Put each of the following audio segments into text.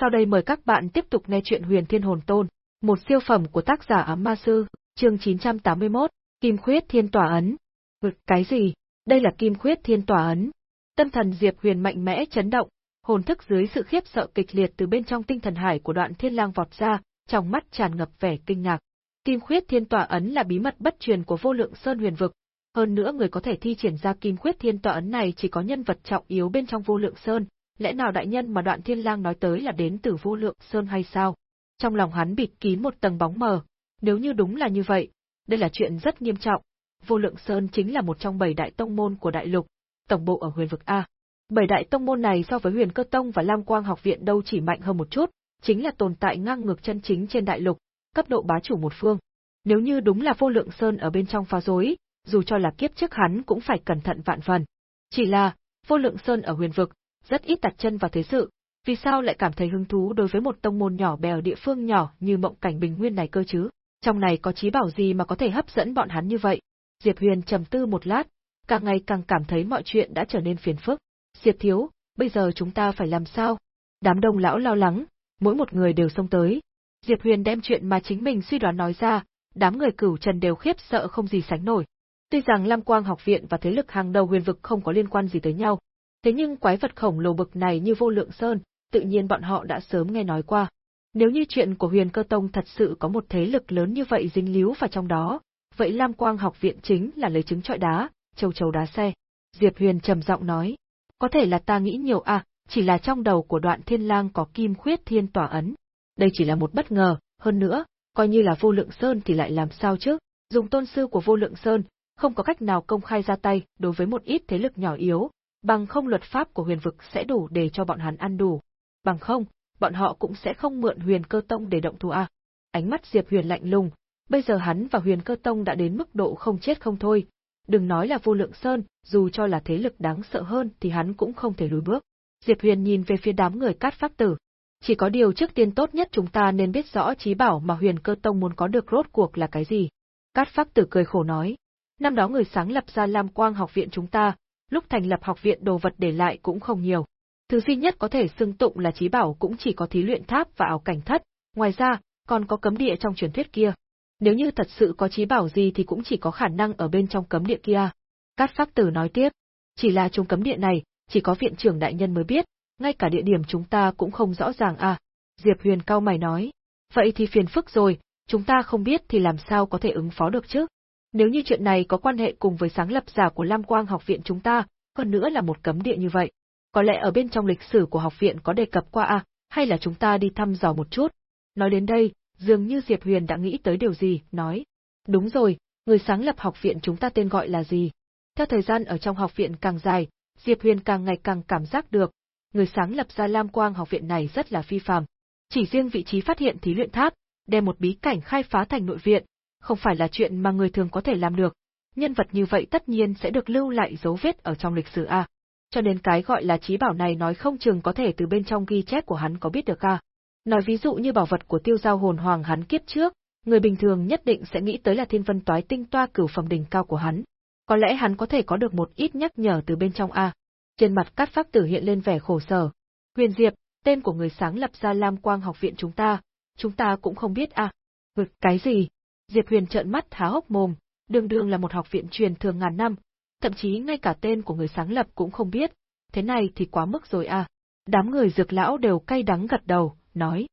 Sau đây mời các bạn tiếp tục nghe chuyện Huyền Thiên Hồn Tôn, một siêu phẩm của tác giả Ám Ma Sư, chương 981, Kim Khuyết Thiên Tỏa Ấn. Vực cái gì? Đây là Kim Khuyết Thiên Tỏa Ấn. Tâm thần Diệp Huyền mạnh mẽ chấn động, hồn thức dưới sự khiếp sợ kịch liệt từ bên trong tinh thần hải của đoạn thiên lang vọt ra, trong mắt tràn ngập vẻ kinh ngạc. Kim Khuyết Thiên Tỏa Ấn là bí mật bất truyền của vô lượng sơn huyền vực, hơn nữa người có thể thi triển ra Kim Khuyết Thiên Tỏa Ấn này chỉ có nhân vật trọng yếu bên trong vô lượng sơn, lẽ nào đại nhân mà đoạn thiên lang nói tới là đến từ vô lượng sơn hay sao? Trong lòng hắn bịt kín một tầng bóng mờ, nếu như đúng là như vậy, đây là chuyện rất nghiêm trọng. Vô lượng sơn chính là một trong bảy đại tông môn của đại lục, tổng bộ ở huyền vực A. Bảy đại tông môn này so với huyền cơ tông và lam quang học viện đâu chỉ mạnh hơn một chút, chính là tồn tại ngang ngược chân chính trên đại lục, cấp độ bá chủ một phương. Nếu như đúng là vô lượng sơn ở bên trong phá rối, dù cho là kiếp trước hắn cũng phải cẩn thận vạn phần. Chỉ là, vô lượng sơn ở huyền vực, rất ít đặt chân vào thế sự, vì sao lại cảm thấy hứng thú đối với một tông môn nhỏ bé ở địa phương nhỏ như mộng cảnh bình nguyên này cơ chứ? Trong này có trí bảo gì mà có thể hấp dẫn bọn hắn như vậy? Diệp Huyền trầm tư một lát, càng ngày càng cảm thấy mọi chuyện đã trở nên phiền phức. Diệp thiếu, bây giờ chúng ta phải làm sao? Đám đông lão lo lắng, mỗi một người đều xông tới. Diệp Huyền đem chuyện mà chính mình suy đoán nói ra, đám người cửu trần đều khiếp sợ không gì sánh nổi. Tuy rằng Lam Quang học viện và thế lực hàng đầu huyền vực không có liên quan gì tới nhau, Thế nhưng quái vật khổng lồ bực này như vô lượng sơn, tự nhiên bọn họ đã sớm nghe nói qua. Nếu như chuyện của huyền cơ tông thật sự có một thế lực lớn như vậy dính líu vào trong đó, vậy Lam Quang học viện chính là lấy trứng trọi đá, châu chấu đá xe. Diệp Huyền trầm giọng nói, có thể là ta nghĩ nhiều à, chỉ là trong đầu của đoạn thiên lang có kim khuyết thiên tỏa ấn. Đây chỉ là một bất ngờ, hơn nữa, coi như là vô lượng sơn thì lại làm sao chứ, dùng tôn sư của vô lượng sơn, không có cách nào công khai ra tay đối với một ít thế lực nhỏ yếu, bằng không luật pháp của huyền vực sẽ đủ để cho bọn hắn ăn đủ. Bằng không, bọn họ cũng sẽ không mượn huyền cơ tông để động thủ a. Ánh mắt Diệp Huyền lạnh lùng, bây giờ hắn và huyền cơ tông đã đến mức độ không chết không thôi. Đừng nói là vô lượng sơn, dù cho là thế lực đáng sợ hơn thì hắn cũng không thể lùi bước. Diệp Huyền nhìn về phía đám người cát pháp tử. Chỉ có điều trước tiên tốt nhất chúng ta nên biết rõ trí bảo mà huyền cơ tông muốn có được rốt cuộc là cái gì. Cát pháp tử cười khổ nói. Năm đó người sáng lập ra Lam Quang học viện chúng ta, lúc thành lập học viện đồ vật để lại cũng không nhiều. Thứ duy nhất có thể xưng tụng là trí bảo cũng chỉ có thí luyện tháp và ảo cảnh thất, ngoài ra, còn có cấm địa trong truyền thuyết kia. Nếu như thật sự có trí bảo gì thì cũng chỉ có khả năng ở bên trong cấm địa kia. Cát Pháp Tử nói tiếp, chỉ là trong cấm địa này, chỉ có viện trưởng đại nhân mới biết, ngay cả địa điểm chúng ta cũng không rõ ràng à. Diệp Huyền cao mày nói, vậy thì phiền phức rồi, chúng ta không biết thì làm sao có thể ứng phó được chứ? Nếu như chuyện này có quan hệ cùng với sáng lập giả của Lam Quang học viện chúng ta, hơn nữa là một cấm địa như vậy, có lẽ ở bên trong lịch sử của học viện có đề cập qua à, hay là chúng ta đi thăm dò một chút. Nói đến đây, dường như Diệp Huyền đã nghĩ tới điều gì, nói. Đúng rồi, người sáng lập học viện chúng ta tên gọi là gì? Theo thời gian ở trong học viện càng dài, Diệp Huyền càng ngày càng cảm giác được, người sáng lập ra Lam Quang học viện này rất là phi phàm. Chỉ riêng vị trí phát hiện thí luyện tháp, đem một bí cảnh khai phá thành nội viện, không phải là chuyện mà người thường có thể làm được. Nhân vật như vậy tất nhiên sẽ được lưu lại dấu vết ở trong lịch sử A. Cho nên cái gọi là trí bảo này nói không chừng có thể từ bên trong ghi chép của hắn có biết được A. Nói ví dụ như bảo vật của tiêu giao hồn hoàng hắn kiếp trước, người bình thường nhất định sẽ nghĩ tới là thiên vân toái tinh toa cửu phẩm đỉnh cao của hắn. Có lẽ hắn có thể có được một ít nhắc nhở từ bên trong A. Trên mặt cát phác tử hiện lên vẻ khổ sở. Huyền Diệp, tên của người sáng lập ra Lam Quang học viện chúng ta, chúng ta cũng không biết A. À. cái gì? Diệp Huyền trợn mắt há hốc mồm, đường đường là một học viện truyền thường ngàn năm, thậm chí ngay cả tên của người sáng lập cũng không biết, thế này thì quá mức rồi à. Đám người dược lão đều cay đắng gật đầu, nói.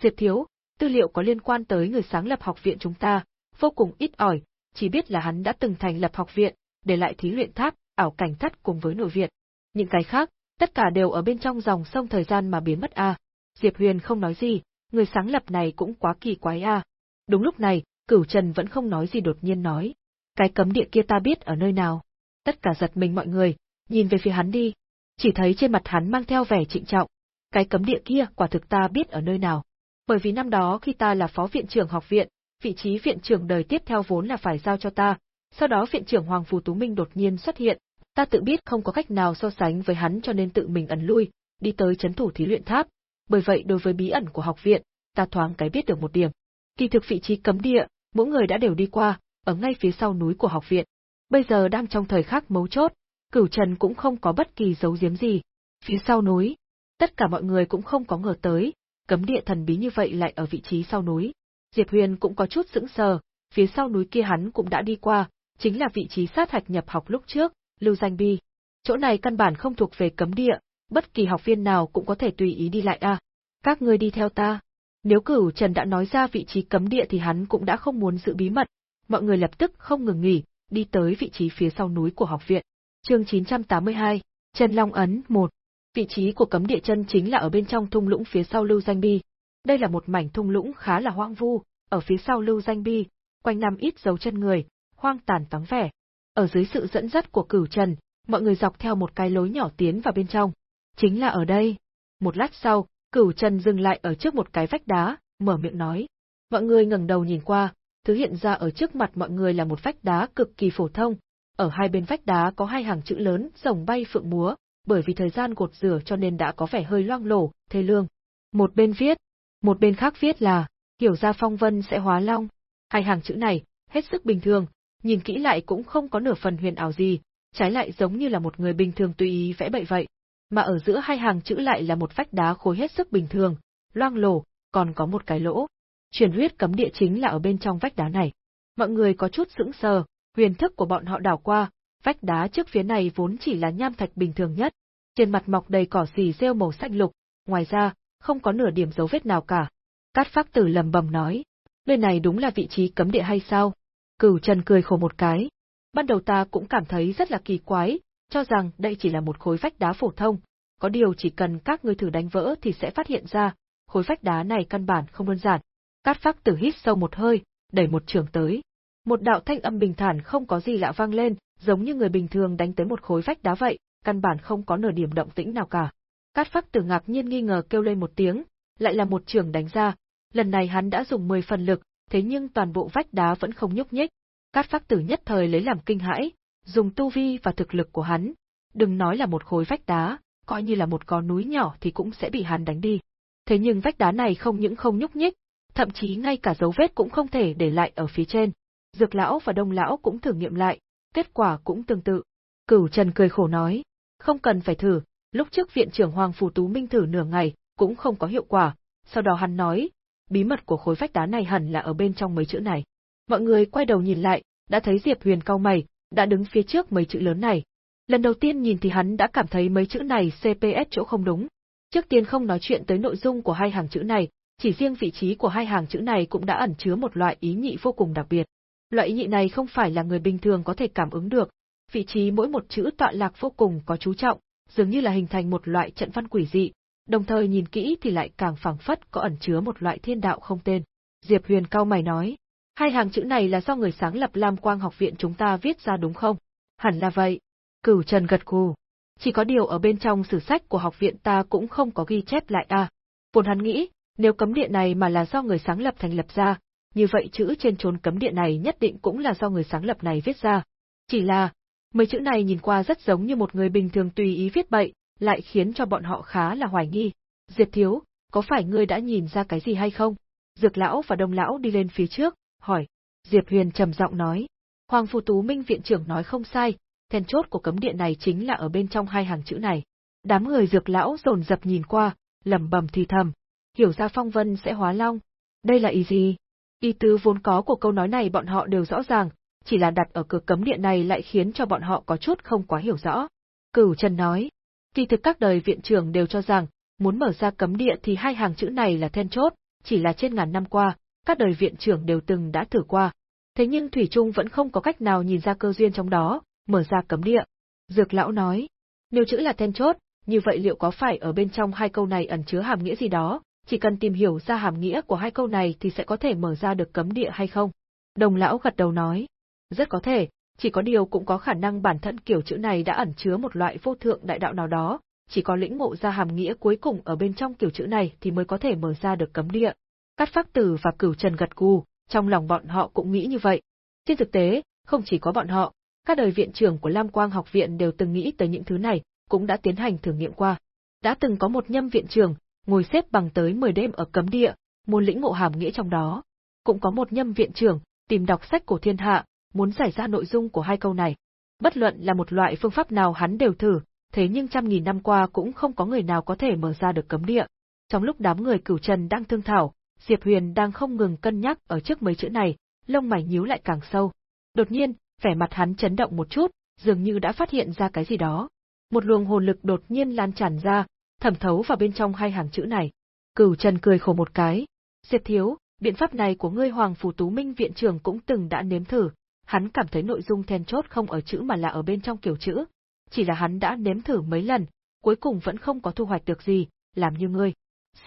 Diệp thiếu, tư liệu có liên quan tới người sáng lập học viện chúng ta, vô cùng ít ỏi, chỉ biết là hắn đã từng thành lập học viện, để lại thí luyện tháp, ảo cảnh thắt cùng với nội viện. Những cái khác, tất cả đều ở bên trong dòng sông thời gian mà biến mất à. Diệp Huyền không nói gì, người sáng lập này cũng quá kỳ quái à. Đúng lúc này, Cửu Trần vẫn không nói gì đột nhiên nói. Cái cấm địa kia ta biết ở nơi nào. Tất cả giật mình mọi người, nhìn về phía hắn đi. Chỉ thấy trên mặt hắn mang theo vẻ trịnh trọng. Cái cấm địa kia quả thực ta biết ở nơi nào. Bởi vì năm đó khi ta là phó viện trưởng học viện, vị trí viện trưởng đời tiếp theo vốn là phải giao cho ta. Sau đó viện trưởng Hoàng Phù Tú Minh đột nhiên xuất hiện, ta tự biết không có cách nào so sánh với hắn cho nên tự mình ẩn lui, đi tới chấn thủ thí luyện tháp. Bởi vậy đối với bí ẩn của học viện, ta thoáng cái biết được một điểm. Kỳ thực vị trí cấm địa, mỗi người đã đều đi qua, ở ngay phía sau núi của học viện. Bây giờ đang trong thời khắc mấu chốt, Cửu Trần cũng không có bất kỳ dấu giếm gì. Phía sau núi, tất cả mọi người cũng không có ngờ tới, cấm địa thần bí như vậy lại ở vị trí sau núi. Diệp Huyền cũng có chút sững sờ, phía sau núi kia hắn cũng đã đi qua, chính là vị trí sát hạch nhập học lúc trước, Lưu Danh Bi. Chỗ này căn bản không thuộc về cấm địa, bất kỳ học viên nào cũng có thể tùy ý đi lại a. Các ngươi đi theo ta. Nếu cửu Trần đã nói ra vị trí cấm địa thì hắn cũng đã không muốn giữ bí mật, mọi người lập tức không ngừng nghỉ, đi tới vị trí phía sau núi của học viện. Chương 982, Trần Long Ấn 1. Vị trí của cấm địa chân chính là ở bên trong thung lũng phía sau Lưu Danh Bi. Đây là một mảnh thung lũng khá là hoang vu, ở phía sau Lưu Danh Bi, quanh năm ít dấu chân người, hoang tàn vắng vẻ. Ở dưới sự dẫn dắt của Cửu Trần, mọi người dọc theo một cái lối nhỏ tiến vào bên trong. Chính là ở đây. Một lát sau, Cửu Trần dừng lại ở trước một cái vách đá, mở miệng nói. Mọi người ngẩng đầu nhìn qua, thứ hiện ra ở trước mặt mọi người là một vách đá cực kỳ phổ thông. Ở hai bên vách đá có hai hàng chữ lớn, rồng bay phượng múa, bởi vì thời gian gột rửa cho nên đã có vẻ hơi loang lổ, thê lương. Một bên viết, một bên khác viết là, hiểu ra phong vân sẽ hóa long. Hai hàng chữ này, hết sức bình thường, nhìn kỹ lại cũng không có nửa phần huyền ảo gì, trái lại giống như là một người bình thường tùy ý vẽ bậy vậy. Mà ở giữa hai hàng chữ lại là một vách đá khối hết sức bình thường, loang lổ, còn có một cái lỗ. Truyền huyết cấm địa chính là ở bên trong vách đá này. Mọi người có chút sững sờ, huyền thức của bọn họ đảo qua, vách đá trước phía này vốn chỉ là nham thạch bình thường nhất, trên mặt mọc đầy cỏ xì rêu màu xanh lục, ngoài ra, không có nửa điểm dấu vết nào cả. Cát Phác Tử lầm bầm nói, nơi này đúng là vị trí cấm địa hay sao? Cửu Trần cười khổ một cái. Ban đầu ta cũng cảm thấy rất là kỳ quái, cho rằng đây chỉ là một khối vách đá phổ thông, có điều chỉ cần các ngươi thử đánh vỡ thì sẽ phát hiện ra, khối vách đá này căn bản không đơn giản. Cát Phác Tử hít sâu một hơi, đẩy một trường tới. Một đạo thanh âm bình thản không có gì lạ vang lên, giống như người bình thường đánh tới một khối vách đá vậy, căn bản không có nửa điểm động tĩnh nào cả. Cát Phác Tử ngạc nhiên nghi ngờ kêu lên một tiếng, lại là một trường đánh ra, lần này hắn đã dùng 10 phần lực, thế nhưng toàn bộ vách đá vẫn không nhúc nhích. Cát Phác Tử nhất thời lấy làm kinh hãi, dùng tu vi và thực lực của hắn, đừng nói là một khối vách đá, coi như là một con núi nhỏ thì cũng sẽ bị hắn đánh đi. Thế nhưng vách đá này không những không nhúc nhích, thậm chí ngay cả dấu vết cũng không thể để lại ở phía trên. Dược lão và đông lão cũng thử nghiệm lại, kết quả cũng tương tự. Cửu Trần cười khổ nói, không cần phải thử, lúc trước viện trưởng Hoàng Phù Tú Minh thử nửa ngày, cũng không có hiệu quả, sau đó hắn nói, bí mật của khối vách đá này hẳn là ở bên trong mấy chữ này. Mọi người quay đầu nhìn lại, đã thấy Diệp Huyền cao mày, đã đứng phía trước mấy chữ lớn này. Lần đầu tiên nhìn thì hắn đã cảm thấy mấy chữ này CPS chỗ không đúng. Trước tiên không nói chuyện tới nội dung của hai hàng chữ này, chỉ riêng vị trí của hai hàng chữ này cũng đã ẩn chứa một loại ý nhị vô cùng đặc biệt. Loại ý nhị này không phải là người bình thường có thể cảm ứng được, vị trí mỗi một chữ tọa lạc vô cùng có chú trọng, dường như là hình thành một loại trận văn quỷ dị, đồng thời nhìn kỹ thì lại càng phảng phất có ẩn chứa một loại thiên đạo không tên. Diệp Huyền cao mày nói, hai hàng chữ này là do người sáng lập Lam Quang học viện chúng ta viết ra đúng không? Hẳn là vậy. Cửu Trần gật gù. Chỉ có điều ở bên trong sử sách của học viện ta cũng không có ghi chép lại à. Vốn hắn nghĩ, nếu cấm điện này mà là do người sáng lập thành lập ra, như vậy chữ trên chốn cấm điện này nhất định cũng là do người sáng lập này viết ra. Chỉ là, mấy chữ này nhìn qua rất giống như một người bình thường tùy ý viết bậy, lại khiến cho bọn họ khá là hoài nghi. Diệp thiếu, có phải ngươi đã nhìn ra cái gì hay không? Dược lão và đông lão đi lên phía trước, hỏi. Diệp Huyền trầm giọng nói. Hoàng Phù Tú Minh viện trưởng nói không sai, then chốt của cấm địa này chính là ở bên trong hai hàng chữ này. Đám người dược lão dồn dập nhìn qua, lẩm bẩm thì thầm, hiểu ra phong vân sẽ hóa long. Đây là ý gì? Ý tứ vốn có của câu nói này bọn họ đều rõ ràng, chỉ là đặt ở cửa cấm địa này lại khiến cho bọn họ có chút không quá hiểu rõ. Cửu Trần nói, kỳ thực các đời viện trưởng đều cho rằng, muốn mở ra cấm địa thì hai hàng chữ này là then chốt, chỉ là trên ngàn năm qua, các đời viện trưởng đều từng đã thử qua. Thế nhưng Thủy Trung vẫn không có cách nào nhìn ra cơ duyên trong đó, mở ra cấm địa. Dược lão nói, nếu chữ là then chốt, như vậy liệu có phải ở bên trong hai câu này ẩn chứa hàm nghĩa gì đó, chỉ cần tìm hiểu ra hàm nghĩa của hai câu này thì sẽ có thể mở ra được cấm địa hay không? Đồng lão gật đầu nói, rất có thể, chỉ có điều cũng có khả năng bản thân kiểu chữ này đã ẩn chứa một loại vô thượng đại đạo nào đó, chỉ có lĩnh ngộ ra hàm nghĩa cuối cùng ở bên trong kiểu chữ này thì mới có thể mở ra được cấm địa. Cát Phác Tử và Cửu Trần gật gù, trong lòng bọn họ cũng nghĩ như vậy. Trên thực tế, không chỉ có bọn họ, các đời viện trưởng của Lam Quang học viện đều từng nghĩ tới những thứ này, cũng đã tiến hành thử nghiệm qua. Đã từng có một nhâm viện trưởng, ngồi xếp bằng tới 10 đêm ở cấm địa, muốn lĩnh ngộ hàm nghĩa trong đó. Cũng có một nhâm viện trưởng, tìm đọc sách của thiên hạ, muốn giải ra nội dung của hai câu này. Bất luận là một loại phương pháp nào hắn đều thử, thế nhưng trăm nghìn năm qua cũng không có người nào có thể mở ra được cấm địa. Trong lúc đám người cửu trần đang thương thảo, Diệp Huyền đang không ngừng cân nhắc ở trước mấy chữ này, lông mày nhíu lại càng sâu. Đột nhiên, vẻ mặt hắn chấn động một chút, dường như đã phát hiện ra cái gì đó. Một luồng hồn lực đột nhiên lan tràn ra, thẩm thấu vào bên trong hai hàng chữ này. Cửu Trần cười khổ một cái. Diệp Thiếu, biện pháp này của ngươi Hoàng Phủ Tú Minh viện trưởng cũng từng đã nếm thử, hắn cảm thấy nội dung then chốt không ở chữ mà là ở bên trong kiểu chữ. Chỉ là hắn đã nếm thử mấy lần, cuối cùng vẫn không có thu hoạch được gì, làm như ngươi.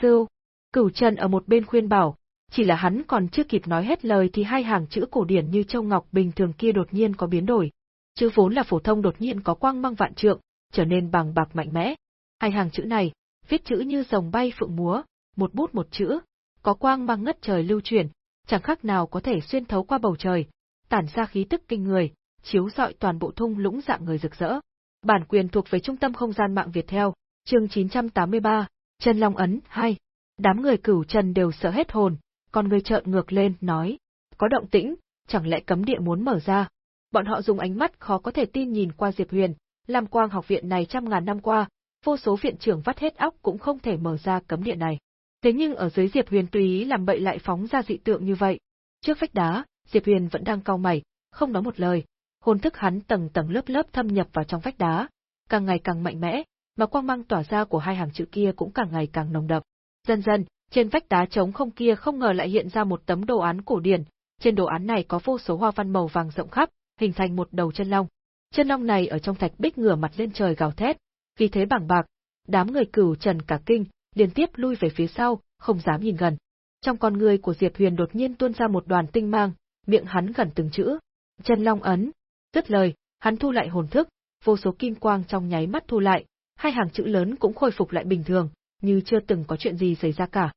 Sưu, cửu trần ở một bên khuyên bảo, chỉ là hắn còn chưa kịp nói hết lời thì hai hàng chữ cổ điển như châu ngọc bình thường kia đột nhiên có biến đổi. Chữ vốn là phổ thông đột nhiên có quang mang vạn trượng, trở nên bằng bạc mạnh mẽ. Hai hàng chữ này, viết chữ như rồng bay phượng múa, một bút một chữ, có quang mang ngất trời lưu chuyển, chẳng khác nào có thể xuyên thấu qua bầu trời, tản ra khí tức kinh người, chiếu rọi toàn bộ thung lũng dạng người rực rỡ. Bản quyền thuộc về Trung tâm Không gian mạng Việt theo, chương 983, Chân Long Ấn 2. Đám người cửu trần đều sợ hết hồn, còn người trợn ngược lên, nói. Có động tĩnh, chẳng lẽ cấm địa muốn mở ra? Bọn họ dùng ánh mắt khó có thể tin nhìn qua Diệp Huyền, làm quang học viện này trăm ngàn năm qua, vô số viện trưởng vắt hết óc cũng không thể mở ra cấm địa này. Thế nhưng ở dưới Diệp Huyền tùy ý làm bậy lại phóng ra dị tượng như vậy. Trước vách đá, Diệp Huyền vẫn đang cau mày, không nói một lời. Hồn thức hắn tầng tầng lớp lớp thâm nhập vào trong vách đá, càng ngày càng mạnh mẽ, mà quang mang tỏa ra của hai hàng chữ kia cũng càng ngày càng nồng đậm. Dần dần, trên vách đá trống không kia không ngờ lại hiện ra một tấm đồ án cổ điển, trên đồ án này có vô số hoa văn màu vàng rộng khắp, hình thành một đầu chân long. Chân long này ở trong thạch bích ngửa mặt lên trời gào thét, vì thế bảng bạc, đám người cửu trần cả kinh, liên tiếp lui về phía sau, không dám nhìn gần. Trong con người của Diệp Huyền đột nhiên tuôn ra một đoàn tinh mang, miệng hắn gần từng chữ. Chân long ấn. Dứt lời, hắn thu lại hồn thức, vô số kim quang trong nháy mắt thu lại, hai hàng chữ lớn cũng khôi phục lại bình thường, như chưa từng có chuyện gì xảy ra cả.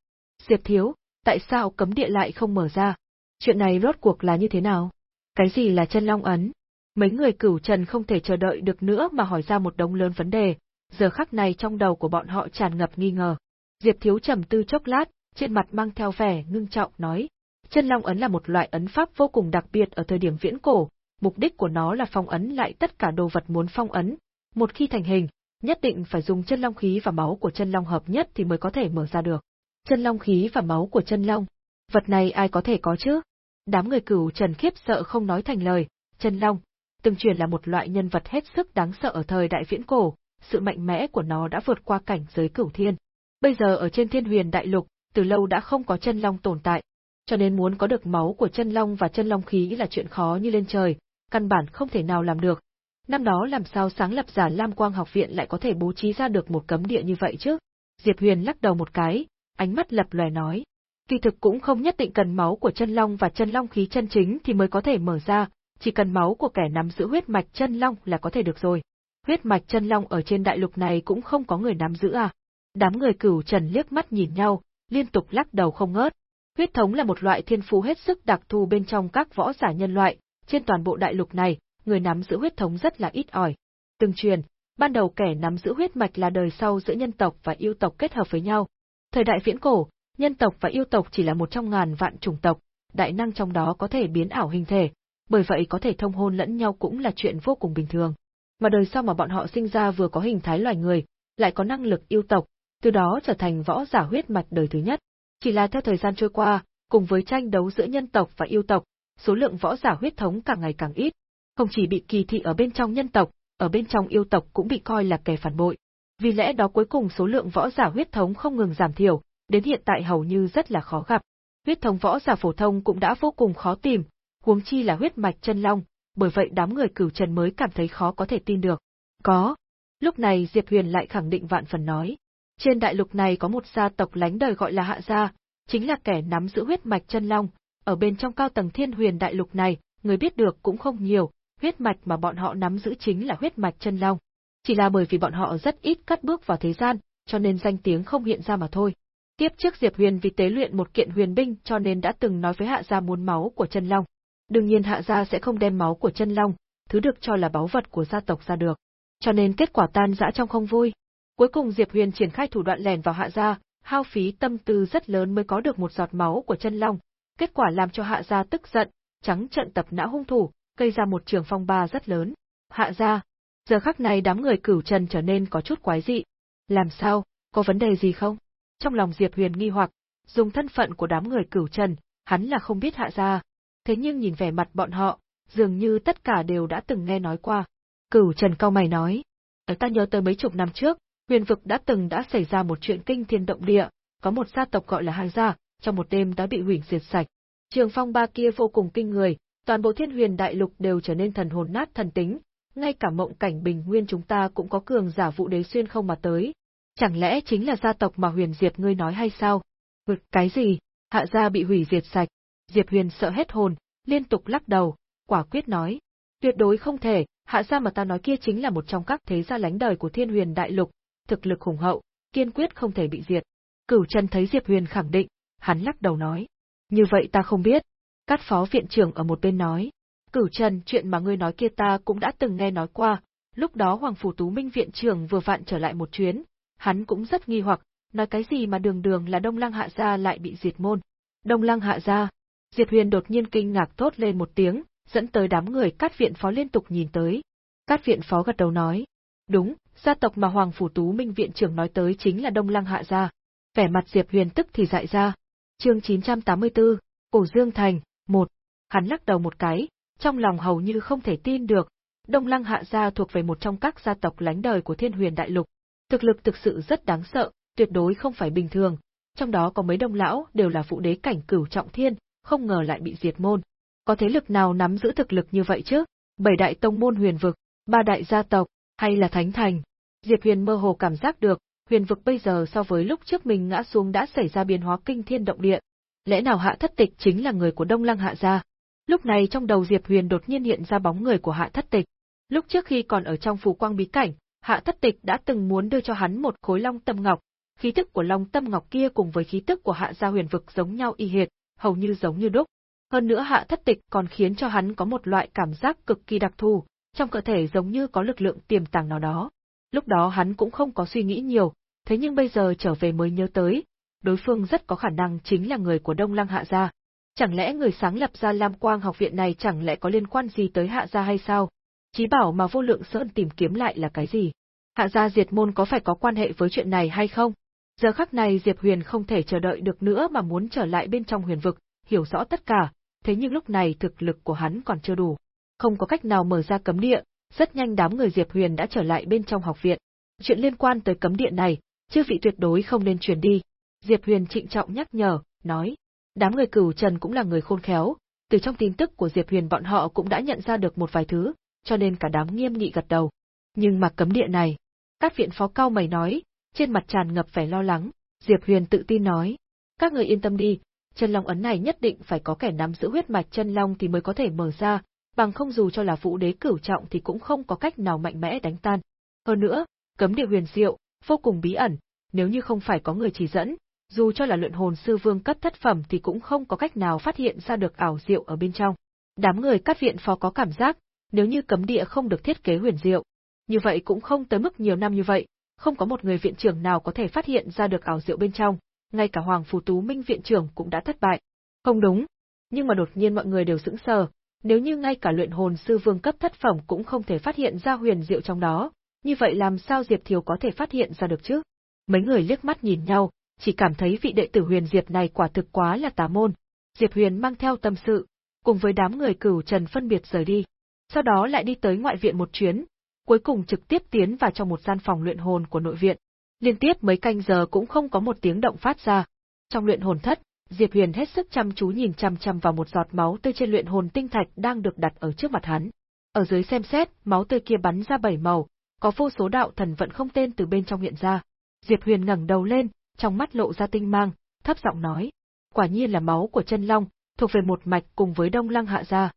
Diệp Thiếu, tại sao cấm địa lại không mở ra? Chuyện này rốt cuộc là như thế nào? Cái gì là chân long ấn? Mấy người cửu trần không thể chờ đợi được nữa mà hỏi ra một đống lớn vấn đề, giờ khắc này trong đầu của bọn họ tràn ngập nghi ngờ. Diệp Thiếu trầm tư chốc lát, trên mặt mang theo vẻ ngưng trọng nói, chân long ấn là một loại ấn pháp vô cùng đặc biệt ở thời điểm viễn cổ, mục đích của nó là phong ấn lại tất cả đồ vật muốn phong ấn, một khi thành hình, nhất định phải dùng chân long khí và máu của chân long hợp nhất thì mới có thể mở ra được. Chân long khí và máu của chân long, vật này ai có thể có chứ? Đám người cửu trần khiếp sợ không nói thành lời, chân long, từng truyền là một loại nhân vật hết sức đáng sợ ở thời đại viễn cổ, sự mạnh mẽ của nó đã vượt qua cảnh giới cửu thiên. Bây giờ ở trên thiên huyền đại lục, từ lâu đã không có chân long tồn tại, cho nên muốn có được máu của chân long và chân long khí là chuyện khó như lên trời, căn bản không thể nào làm được. Năm đó làm sao sáng lập giả Lam Quang học viện lại có thể bố trí ra được một cấm địa như vậy chứ? Diệp Huyền lắc đầu một cái, ánh mắt lập lòe nói. Kỳ thực cũng không nhất định cần máu của chân long và chân long khí chân chính thì mới có thể mở ra, chỉ cần máu của kẻ nắm giữ huyết mạch chân long là có thể được rồi. Huyết mạch chân long ở trên đại lục này cũng không có người nắm giữ à. Đám người cửu trần liếc mắt nhìn nhau, liên tục lắc đầu không ngớt. Huyết thống là một loại thiên phú hết sức đặc thù bên trong các võ giả nhân loại, trên toàn bộ đại lục này, người nắm giữ huyết thống rất là ít ỏi. Từng truyền, ban đầu kẻ nắm giữ huyết mạch là đời sau giữa nhân tộc và yêu tộc kết hợp với nhau. Thời đại viễn cổ, nhân tộc và yêu tộc chỉ là một trong ngàn vạn chủng tộc, đại năng trong đó có thể biến ảo hình thể, bởi vậy có thể thông hôn lẫn nhau cũng là chuyện vô cùng bình thường. Mà đời sau mà bọn họ sinh ra vừa có hình thái loài người, lại có năng lực yêu tộc, từ đó trở thành võ giả huyết mạch đời thứ nhất. Chỉ là theo thời gian trôi qua, cùng với tranh đấu giữa nhân tộc và yêu tộc, số lượng võ giả huyết thống càng ngày càng ít, không chỉ bị kỳ thị ở bên trong nhân tộc, ở bên trong yêu tộc cũng bị coi là kẻ phản bội. Vì lẽ đó cuối cùng số lượng võ giả huyết thống không ngừng giảm thiểu, đến hiện tại hầu như rất là khó gặp. Huyết thống võ giả phổ thông cũng đã vô cùng khó tìm, huống chi là huyết mạch chân long, bởi vậy đám người cửu trần mới cảm thấy khó có thể tin được. Có. Lúc này Diệp Huyền lại khẳng định vạn phần nói. Trên đại lục này có một gia tộc lánh đời gọi là Hạ Gia, chính là kẻ nắm giữ huyết mạch chân long, ở bên trong cao tầng thiên huyền đại lục này, người biết được cũng không nhiều, huyết mạch mà bọn họ nắm giữ chính là huyết mạch chân long. Chỉ là bởi vì bọn họ rất ít cắt bước vào thế gian, cho nên danh tiếng không hiện ra mà thôi. Tiếp trước Diệp Huyền vì tế luyện một kiện huyền binh cho nên đã từng nói với Hạ Gia muốn máu của chân long. Đương nhiên Hạ Gia sẽ không đem máu của chân long, thứ được cho là báu vật của gia tộc ra được. Cho nên kết quả tan rã trong không vui. Cuối cùng Diệp Huyền triển khai thủ đoạn lèn vào Hạ Gia, hao phí tâm tư rất lớn mới có được một giọt máu của chân long, kết quả làm cho Hạ Gia tức giận, trắng trận tập nã hung thủ, gây ra một trường phong ba rất lớn. Hạ Gia, giờ khắc này đám người cửu trần trở nên có chút quái dị. Làm sao, có vấn đề gì không? Trong lòng Diệp Huyền nghi hoặc, dùng thân phận của đám người cửu trần, hắn là không biết hạ gia. Thế nhưng nhìn vẻ mặt bọn họ, dường như tất cả đều đã từng nghe nói qua. Cửu trần cao mày nói, ở ta nhớ tới mấy chục năm trước, huyền vực đã từng đã xảy ra một chuyện kinh thiên động địa, có một gia tộc gọi là Hàng gia, trong một đêm đã bị hủy diệt sạch. Trường phong ba kia vô cùng kinh người, toàn bộ thiên huyền đại lục đều trở nên thần hồn nát thần tính, ngay cả mộng cảnh bình nguyên chúng ta cũng có cường giả vụ đế xuyên không mà tới. Chẳng lẽ chính là gia tộc mà huyền diệt ngươi nói hay sao? Vực cái gì? Hạ gia bị hủy diệt sạch. Diệp huyền sợ hết hồn, liên tục lắc đầu, quả quyết nói. Tuyệt đối không thể, hạ gia mà ta nói kia chính là một trong các thế gia lánh đời của thiên huyền đại lục, thực lực hùng hậu, kiên quyết không thể bị diệt. Cửu chân thấy Diệp Huyền khẳng định, hắn lắc đầu nói. Như vậy ta không biết. Cát phó viện trưởng ở một bên nói. Cửu Trần, chuyện mà ngươi nói kia ta cũng đã từng nghe nói qua, lúc đó Hoàng Phủ Tú Minh viện trưởng vừa vặn trở lại một chuyến, hắn cũng rất nghi hoặc, nói cái gì mà đường đường là Đông Lăng Hạ Gia lại bị diệt môn. Đông Lăng Hạ Gia, Diệp Huyền đột nhiên kinh ngạc thốt lên một tiếng, dẫn tới đám người cát viện phó liên tục nhìn tới. Cát viện phó gật đầu nói, đúng, gia tộc mà Hoàng Phủ Tú Minh viện trưởng nói tới chính là Đông Lăng Hạ Gia. Vẻ mặt Diệp Huyền tức thì dại ra. Chương 984, Cổ Dương Thành, một Hắn lắc đầu một cái, trong lòng hầu như không thể tin được, Đông Lăng Hạ gia thuộc về một trong các gia tộc lánh đời của Thiên Huyền Đại Lục. Thực lực thực sự rất đáng sợ, tuyệt đối không phải bình thường, trong đó có mấy đông lão đều là phụ đế cảnh cửu trọng thiên, không ngờ lại bị diệt môn. Có thế lực nào nắm giữ thực lực như vậy chứ? Bảy đại tông môn huyền vực, ba đại gia tộc, hay là thánh thành? Diệp Huyền mơ hồ cảm giác được, huyền vực bây giờ so với lúc trước mình ngã xuống đã xảy ra biến hóa kinh thiên động địa. Lẽ nào hạ thất tịch chính là người của Đông Lăng hạ gia? Lúc này trong đầu Diệp Huyền đột nhiên hiện ra bóng người của hạ thất tịch. Lúc trước khi còn ở trong phù quang bí cảnh, hạ thất tịch đã từng muốn đưa cho hắn một khối long tâm ngọc, khí tức của long tâm ngọc kia cùng với khí tức của hạ gia huyền vực giống nhau y hệt, hầu như giống như đúc. Hơn nữa hạ thất tịch còn khiến cho hắn có một loại cảm giác cực kỳ đặc thù, trong cơ thể giống như có lực lượng tiềm tàng nào đó. Lúc đó hắn cũng không có suy nghĩ nhiều, thế nhưng bây giờ trở về mới nhớ tới, đối phương rất có khả năng chính là người của Đông Lăng Hạ Gia. Chẳng lẽ người sáng lập ra Lam Quang học viện này chẳng lẽ có liên quan gì tới Hạ Gia hay sao? Chí bảo mà vô lượng sơn tìm kiếm lại là cái gì? Hạ Gia diệt môn có phải có quan hệ với chuyện này hay không? Giờ khắc này Diệp Huyền không thể chờ đợi được nữa mà muốn trở lại bên trong huyền vực, hiểu rõ tất cả, thế nhưng lúc này thực lực của hắn còn chưa đủ. Không có cách nào mở ra cấm địa, rất nhanh đám người Diệp Huyền đã trở lại bên trong học viện. Chuyện liên quan tới cấm địa này, chư vị tuyệt đối không nên truyền đi. Diệp Huyền trịnh trọng nhắc nhở, nói. Đám người cửu trần cũng là người khôn khéo, từ trong tin tức của Diệp Huyền bọn họ cũng đã nhận ra được một vài thứ, cho nên cả đám nghiêm nghị gật đầu. Nhưng mà cấm địa này, các viện phó cao mày nói, trên mặt tràn ngập vẻ lo lắng, Diệp Huyền tự tin nói. Các người yên tâm đi, chân long ấn này nhất định phải có kẻ nắm giữ huyết mạch chân long thì mới có thể mở ra, bằng không dù cho là vũ đế cửu trọng thì cũng không có cách nào mạnh mẽ đánh tan. Hơn nữa, cấm địa huyền diệu, vô cùng bí ẩn, nếu như không phải có người chỉ dẫn, dù cho là luyện hồn sư vương cấp thất phẩm thì cũng không có cách nào phát hiện ra được ảo diệu ở bên trong. Đám người cắt viện phó có cảm giác, nếu như cấm địa không được thiết kế huyền diệu, như vậy cũng không tới mức nhiều năm như vậy, không có một người viện trưởng nào có thể phát hiện ra được ảo diệu bên trong, ngay cả Hoàng Phù Tú Minh viện trưởng cũng đã thất bại. Không đúng, nhưng mà đột nhiên mọi người đều sững sờ, nếu như ngay cả luyện hồn sư vương cấp thất phẩm cũng không thể phát hiện ra huyền diệu trong đó, như vậy làm sao Diệp Thiều có thể phát hiện ra được chứ? Mấy người liếc mắt nhìn nhau, chỉ cảm thấy vị đệ tử huyền Diệp này quả thực quá là tà môn. Diệp Huyền mang theo tâm sự, cùng với đám người cửu trần phân biệt rời đi. Sau đó lại đi tới ngoại viện một chuyến, cuối cùng trực tiếp tiến vào trong một gian phòng luyện hồn của nội viện. Liên tiếp mấy canh giờ cũng không có một tiếng động phát ra. Trong luyện hồn thất, Diệp Huyền hết sức chăm chú nhìn chăm chăm vào một giọt máu tươi trên luyện hồn tinh thạch đang được đặt ở trước mặt hắn. Ở dưới xem xét, máu tươi kia bắn ra bảy màu, có vô số đạo thần vận không tên từ bên trong hiện ra. Diệp Huyền ngẩng đầu lên, trong mắt lộ ra tinh mang, thấp giọng nói: "Quả nhiên là máu của chân long, thuộc về một mạch cùng với Đông Lăng Hạ gia.